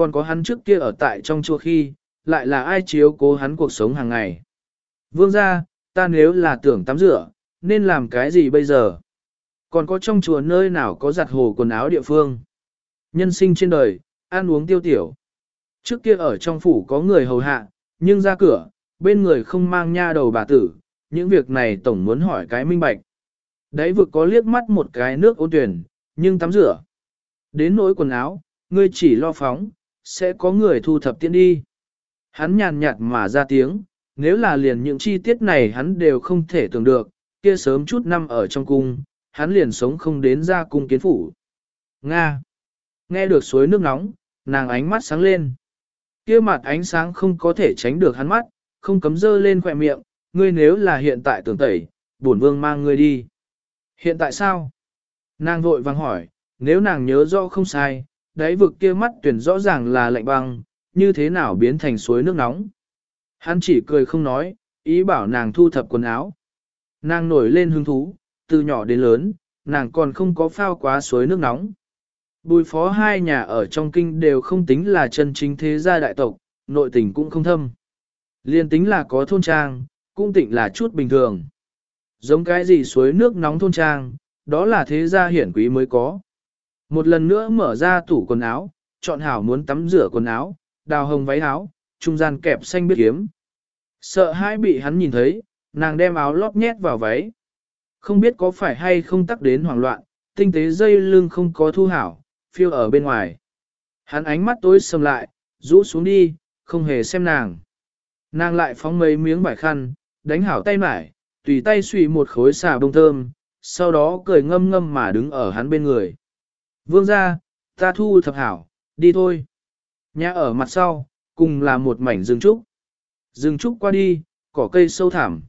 Còn có hắn trước kia ở tại trong chùa khi, lại là ai chiếu cố hắn cuộc sống hàng ngày. Vương ra, ta nếu là tưởng tắm rửa, nên làm cái gì bây giờ? Còn có trong chùa nơi nào có giặt hồ quần áo địa phương? Nhân sinh trên đời, ăn uống tiêu tiểu. Trước kia ở trong phủ có người hầu hạ, nhưng ra cửa, bên người không mang nha đầu bà tử, những việc này tổng muốn hỏi cái minh bạch. Đấy vực có liếc mắt một cái nước ôn tuyển, nhưng tắm rửa. Đến nỗi quần áo, ngươi chỉ lo phóng, sẽ có người thu thập tiện đi. Hắn nhàn nhạt mà ra tiếng, nếu là liền những chi tiết này hắn đều không thể tưởng được, kia sớm chút năm ở trong cung, hắn liền sống không đến ra cung kiến phủ. Nga. Nghe được suối nước nóng, nàng ánh mắt sáng lên. Kia mặt ánh sáng không có thể tránh được hắn mắt, không cấm dơ lên khỏe miệng, ngươi nếu là hiện tại tưởng tẩy, bổn vương mang ngươi đi. Hiện tại sao? Nàng vội vàng hỏi, nếu nàng nhớ rõ không sai, đáy vực kia mắt tuyển rõ ràng là lạnh băng, như thế nào biến thành suối nước nóng. Hắn chỉ cười không nói, ý bảo nàng thu thập quần áo. Nàng nổi lên hứng thú, từ nhỏ đến lớn, nàng còn không có phao quá suối nước nóng. Bùi phó hai nhà ở trong kinh đều không tính là chân chính thế gia đại tộc, nội tình cũng không thâm. Liên tính là có thôn trang, cũng tịnh là chút bình thường. Giống cái gì suối nước nóng thôn trang, đó là thế gia hiển quý mới có. Một lần nữa mở ra tủ quần áo, chọn hảo muốn tắm rửa quần áo, đào hồng váy áo, trung gian kẹp xanh biết kiếm. Sợ hai bị hắn nhìn thấy, nàng đem áo lót nhét vào váy. Không biết có phải hay không tắc đến hoảng loạn, tinh tế dây lưng không có thu hảo, phiêu ở bên ngoài. Hắn ánh mắt tối sầm lại, rũ xuống đi, không hề xem nàng. Nàng lại phóng mấy miếng vải khăn, đánh hảo tay mải, tùy tay suy một khối xà bông thơm, sau đó cười ngâm ngâm mà đứng ở hắn bên người. Vương ra, ta thu thập hảo, đi thôi. Nhà ở mặt sau, cùng là một mảnh rừng trúc. Rừng trúc qua đi, cỏ cây sâu thảm.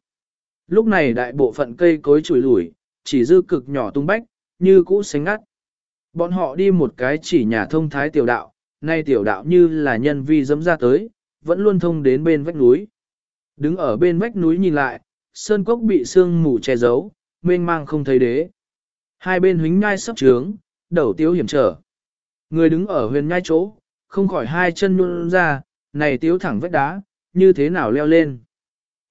Lúc này đại bộ phận cây cối chùi lủi, chỉ dư cực nhỏ tung bách, như cũ sánh ngắt. Bọn họ đi một cái chỉ nhà thông thái tiểu đạo, nay tiểu đạo như là nhân vi dẫm ra tới, vẫn luôn thông đến bên vách núi. Đứng ở bên vách núi nhìn lại, sơn cốc bị sương mù che giấu, mênh mang không thấy đế. Hai bên huynh ngai sắp trướng, đầu tiếu hiểm trở. Người đứng ở huyền nhai chỗ, không khỏi hai chân nhún ra, này tiếu thẳng vách đá, như thế nào leo lên.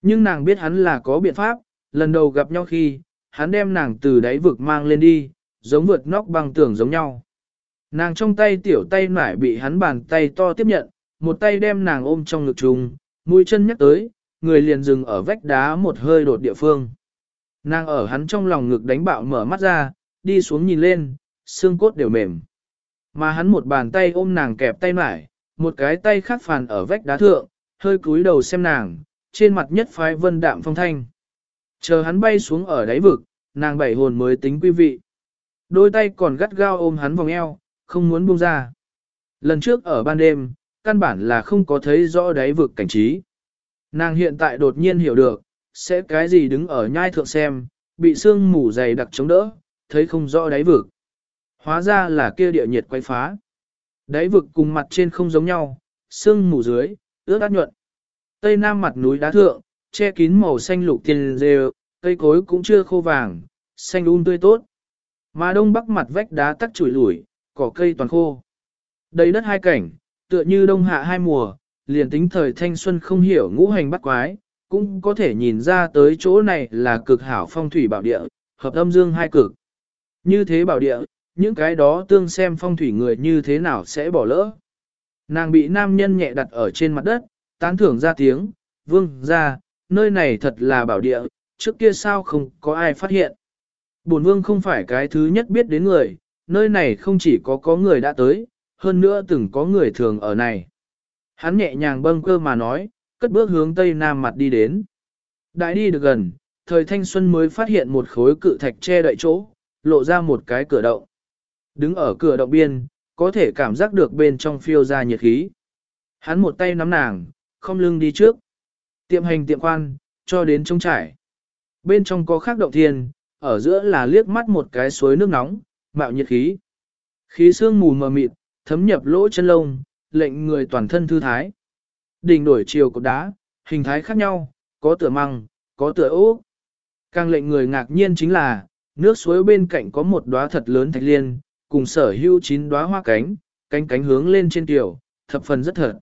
Nhưng nàng biết hắn là có biện pháp, lần đầu gặp nhau khi, hắn đem nàng từ đáy vực mang lên đi, giống vượt nóc băng tường giống nhau. Nàng trong tay tiểu tay nải bị hắn bàn tay to tiếp nhận, một tay đem nàng ôm trong ngực trùng, mũi chân nhắc tới, người liền dừng ở vách đá một hơi đột địa phương. Nàng ở hắn trong lòng ngực đánh bạo mở mắt ra, đi xuống nhìn lên, xương cốt đều mềm. Mà hắn một bàn tay ôm nàng kẹp tay mải, một cái tay khác phàn ở vách đá thượng, hơi cúi đầu xem nàng, trên mặt nhất phái vân đạm phong thanh. Chờ hắn bay xuống ở đáy vực, nàng bảy hồn mới tính quý vị. Đôi tay còn gắt gao ôm hắn vòng eo, không muốn buông ra. Lần trước ở ban đêm, căn bản là không có thấy rõ đáy vực cảnh trí. Nàng hiện tại đột nhiên hiểu được, sẽ cái gì đứng ở nhai thượng xem, bị sương mù dày đặc chống đỡ, thấy không rõ đáy vực. Hóa ra là kia địa nhiệt quay phá. Đáy vực cùng mặt trên không giống nhau, sương mù dưới, ướt át nhuận. Tây nam mặt núi đá thượng, che kín màu xanh lục tiền rêu, cây cối cũng chưa khô vàng, xanh un um tươi tốt. Mà đông bắc mặt vách đá tắc chủi lủi, cỏ cây toàn khô. Đầy đất hai cảnh, tựa như đông hạ hai mùa, liền tính thời thanh xuân không hiểu ngũ hành bắt quái, cũng có thể nhìn ra tới chỗ này là cực hảo phong thủy bảo địa, hợp âm dương hai cực. Như thế bảo địa, những cái đó tương xem phong thủy người như thế nào sẽ bỏ lỡ. Nàng bị nam nhân nhẹ đặt ở trên mặt đất, tán thưởng ra tiếng, vương ra, nơi này thật là bảo địa, trước kia sao không có ai phát hiện. Bổn vương không phải cái thứ nhất biết đến người, nơi này không chỉ có có người đã tới, hơn nữa từng có người thường ở này. Hắn nhẹ nhàng bâng cơ mà nói, cất bước hướng tây nam mặt đi đến. Đại đi được gần, thời thanh xuân mới phát hiện một khối cự thạch che đậy chỗ, lộ ra một cái cửa động. Đứng ở cửa động biên, có thể cảm giác được bên trong phiêu ra nhiệt khí. Hắn một tay nắm nàng, không lưng đi trước. Tiệm hành tiệm quan, cho đến trông trải. Bên trong có khác động thiên, ở giữa là liếc mắt một cái suối nước nóng, mạo nhiệt khí. Khí sương mù mờ mịt, thấm nhập lỗ chân lông, lệnh người toàn thân thư thái. Đỉnh đổi chiều cột đá, hình thái khác nhau, có tựa măng, có tựa ố. Càng lệnh người ngạc nhiên chính là, nước suối bên cạnh có một đóa thật lớn thạch liên, cùng sở hữu chín đóa hoa cánh, cánh cánh hướng lên trên tiểu, thập phần rất thật.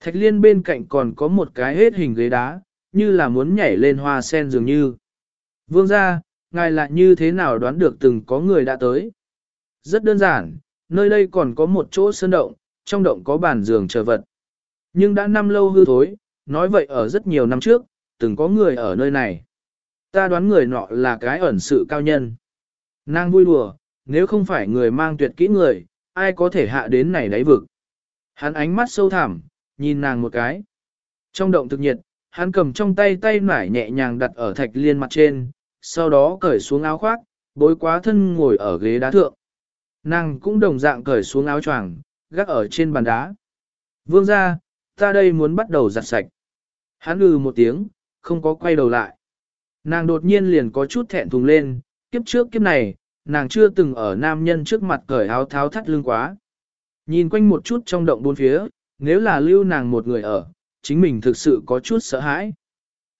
Thạch liên bên cạnh còn có một cái hết hình ghế đá, như là muốn nhảy lên hoa sen dường như. Vương ra, ngài lại như thế nào đoán được từng có người đã tới? Rất đơn giản, nơi đây còn có một chỗ sơn động, trong động có bàn giường chờ vật. Nhưng đã năm lâu hư thối, nói vậy ở rất nhiều năm trước, từng có người ở nơi này. Ta đoán người nọ là cái ẩn sự cao nhân. Nàng vui đùa, nếu không phải người mang tuyệt kỹ người, ai có thể hạ đến này đáy vực. Hắn ánh mắt sâu thẳm, nhìn nàng một cái. Trong động thực nhiệt, hắn cầm trong tay tay nải nhẹ nhàng đặt ở thạch liên mặt trên, sau đó cởi xuống áo khoác, bối quá thân ngồi ở ghế đá thượng. Nàng cũng đồng dạng cởi xuống áo choàng, gác ở trên bàn đá. Vương ra, ta đây muốn bắt đầu giặt sạch. Hắn lừ một tiếng, không có quay đầu lại. Nàng đột nhiên liền có chút thẹn thùng lên, kiếp trước kiếp này, nàng chưa từng ở nam nhân trước mặt cởi áo tháo thắt lưng quá. Nhìn quanh một chút trong động bốn phía, nếu là lưu nàng một người ở, chính mình thực sự có chút sợ hãi.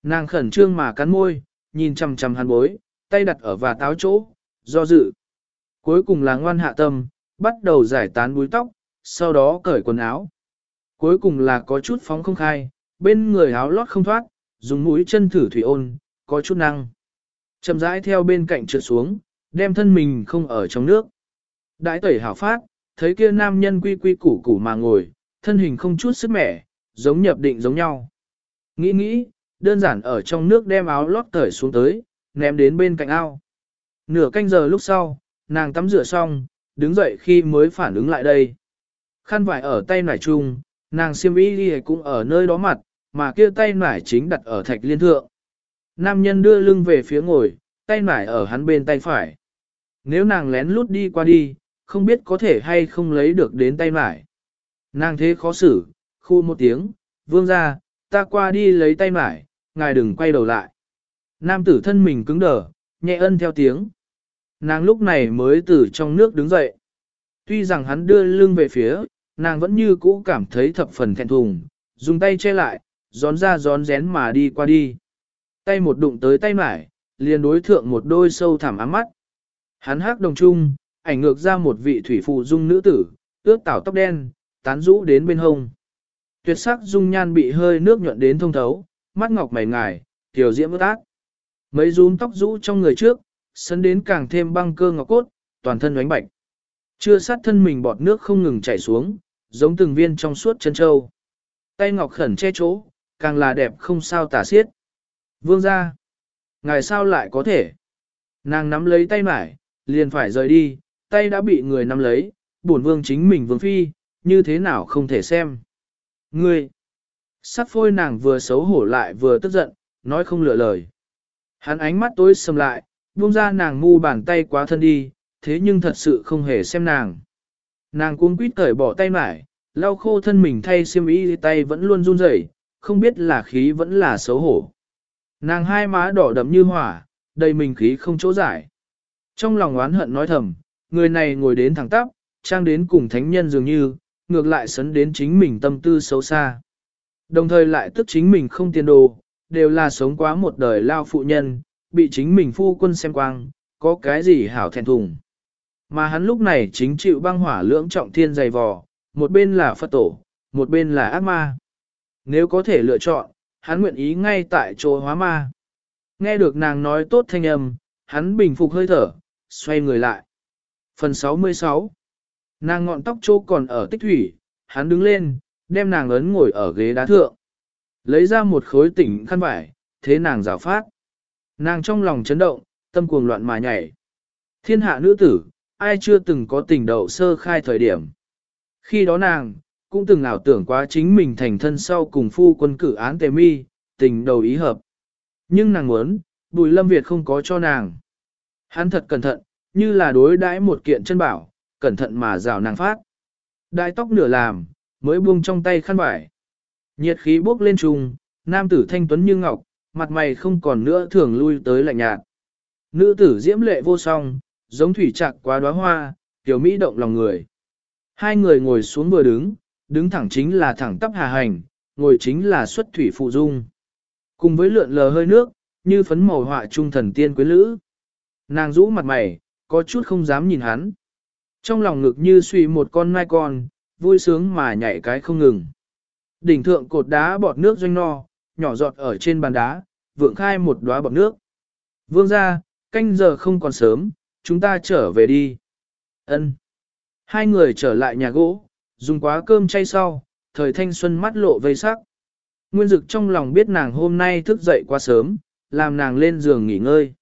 Nàng khẩn trương mà cắn môi, nhìn chằm chằm hắn bối, tay đặt ở và táo chỗ, do dự. Cuối cùng là ngoan hạ tâm, bắt đầu giải tán búi tóc, sau đó cởi quần áo. Cuối cùng là có chút phóng không khai, bên người áo lót không thoát, dùng mũi chân thử thủy ôn, có chút năng. Chậm rãi theo bên cạnh trượt xuống, đem thân mình không ở trong nước. Đãi tẩy hảo phát, thấy kia nam nhân quy quy củ củ mà ngồi, thân hình không chút sức mẻ, giống nhập định giống nhau. Nghĩ nghĩ, đơn giản ở trong nước đem áo lót tởi xuống tới, ném đến bên cạnh ao. Nửa canh giờ lúc sau, nàng tắm rửa xong, đứng dậy khi mới phản ứng lại đây. Khăn vải ở tay nải chung, nàng siêm y đi cũng ở nơi đó mặt, mà kia tay nải chính đặt ở thạch liên thượng. Nam nhân đưa lưng về phía ngồi, tay nải ở hắn bên tay phải. Nếu nàng lén lút đi qua đi, không biết có thể hay không lấy được đến tay mải. Nàng thế khó xử, khu một tiếng, vương ra, ta qua đi lấy tay mải, ngài đừng quay đầu lại. Nam tử thân mình cứng đờ, nhẹ ân theo tiếng. Nàng lúc này mới từ trong nước đứng dậy. Tuy rằng hắn đưa lưng về phía, nàng vẫn như cũ cảm thấy thập phần thẹn thùng, dùng tay che lại, gión ra gión rén mà đi qua đi. Tay một đụng tới tay mải, liền đối thượng một đôi sâu thẳm ám mắt. Hắn hắc đồng trung, ảnh ngược ra một vị thủy phụ dung nữ tử, ướt tảo tóc đen, tán rũ đến bên hông. Tuyệt sắc dung nhan bị hơi nước nhuận đến thông thấu, mắt ngọc mày ngài, tiểu diễm ướt ác. Mấy rúm tóc rũ trong người trước, sấn đến càng thêm băng cơ ngọc cốt, toàn thân oánh bạch. Chưa sát thân mình bọt nước không ngừng chảy xuống, giống từng viên trong suốt chân châu. Tay ngọc khẩn che chỗ, càng là đẹp không sao tả xiết. Vương ra. Ngài sao lại có thể? Nàng nắm lấy tay mải, liền phải rời đi, tay đã bị người nắm lấy, bổn vương chính mình vương phi, như thế nào không thể xem. Ngươi! Sắc phôi nàng vừa xấu hổ lại vừa tức giận, nói không lựa lời. Hắn ánh mắt tối sầm lại, buông ra nàng ngu bàn tay quá thân đi, thế nhưng thật sự không hề xem nàng. Nàng cuống quýt cởi bỏ tay mải, lau khô thân mình thay xiêm y tay vẫn luôn run rẩy, không biết là khí vẫn là xấu hổ. Nàng hai má đỏ đậm như hỏa, đầy mình khí không chỗ giải. Trong lòng oán hận nói thầm, người này ngồi đến thẳng tắp, trang đến cùng thánh nhân dường như, ngược lại sấn đến chính mình tâm tư xấu xa. Đồng thời lại tức chính mình không tiền đồ, đều là sống quá một đời lao phụ nhân, bị chính mình phu quân xem quang, có cái gì hảo thẹn thùng. Mà hắn lúc này chính chịu băng hỏa lưỡng trọng thiên dày vò, một bên là Phật tổ, một bên là ác ma. Nếu có thể lựa chọn, hắn nguyện ý ngay tại chỗ hóa ma. Nghe được nàng nói tốt thanh âm, hắn bình phục hơi thở, xoay người lại. Phần 66 Nàng ngọn tóc trô còn ở tích thủy, hắn đứng lên, đem nàng ấn ngồi ở ghế đá thượng. Lấy ra một khối tỉnh khăn vải, thế nàng rào phát. Nàng trong lòng chấn động, tâm cuồng loạn mà nhảy. Thiên hạ nữ tử, ai chưa từng có tình đậu sơ khai thời điểm. Khi đó nàng, cũng từng ảo tưởng quá chính mình thành thân sau cùng phu quân cử án tề mi, tình đầu ý hợp. Nhưng nàng muốn, Bùi Lâm Việt không có cho nàng. Hắn thật cẩn thận, như là đối đãi một kiện chân bảo, cẩn thận mà rào nàng phát. Đại tóc nửa làm, mới buông trong tay khăn vải. Nhiệt khí bốc lên trùng, nam tử thanh tuấn như ngọc, mặt mày không còn nữa thường lui tới lạnh nhạt. Nữ tử diễm lệ vô song, giống thủy trạc quá đóa hoa, tiểu mỹ động lòng người. Hai người ngồi xuống vừa đứng, đứng thẳng chính là thẳng tắp hà hành, ngồi chính là xuất thủy phụ dung. Cùng với lượn lờ hơi nước, như phấn màu họa trung thần tiên quyến lữ. Nàng rũ mặt mày, có chút không dám nhìn hắn. Trong lòng ngực như suy một con mai con, vui sướng mà nhảy cái không ngừng. Đỉnh thượng cột đá bọt nước doanh no, nhỏ giọt ở trên bàn đá, vượng khai một đóa bọt nước. Vương ra, canh giờ không còn sớm, chúng ta trở về đi. Ân. Hai người trở lại nhà gỗ, dùng quá cơm chay sau, thời thanh xuân mắt lộ vây sắc. Nguyên dực trong lòng biết nàng hôm nay thức dậy quá sớm, làm nàng lên giường nghỉ ngơi.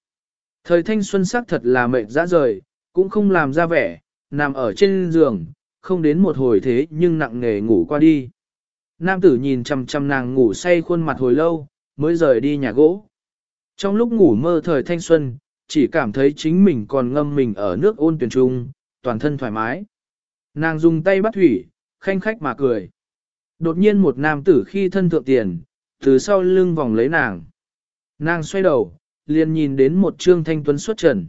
Thời thanh xuân sắc thật là mệt dã rời, cũng không làm ra vẻ, nằm ở trên giường, không đến một hồi thế nhưng nặng nề ngủ qua đi. Nam tử nhìn chằm chằm nàng ngủ say khuôn mặt hồi lâu, mới rời đi nhà gỗ. Trong lúc ngủ mơ thời thanh xuân, chỉ cảm thấy chính mình còn ngâm mình ở nước ôn tuyển trung, toàn thân thoải mái. Nàng dùng tay bắt thủy, khanh khách mà cười. Đột nhiên một nam tử khi thân thượng tiền, từ sau lưng vòng lấy nàng. Nàng xoay đầu, liền nhìn đến một trương thanh tuấn xuất trần.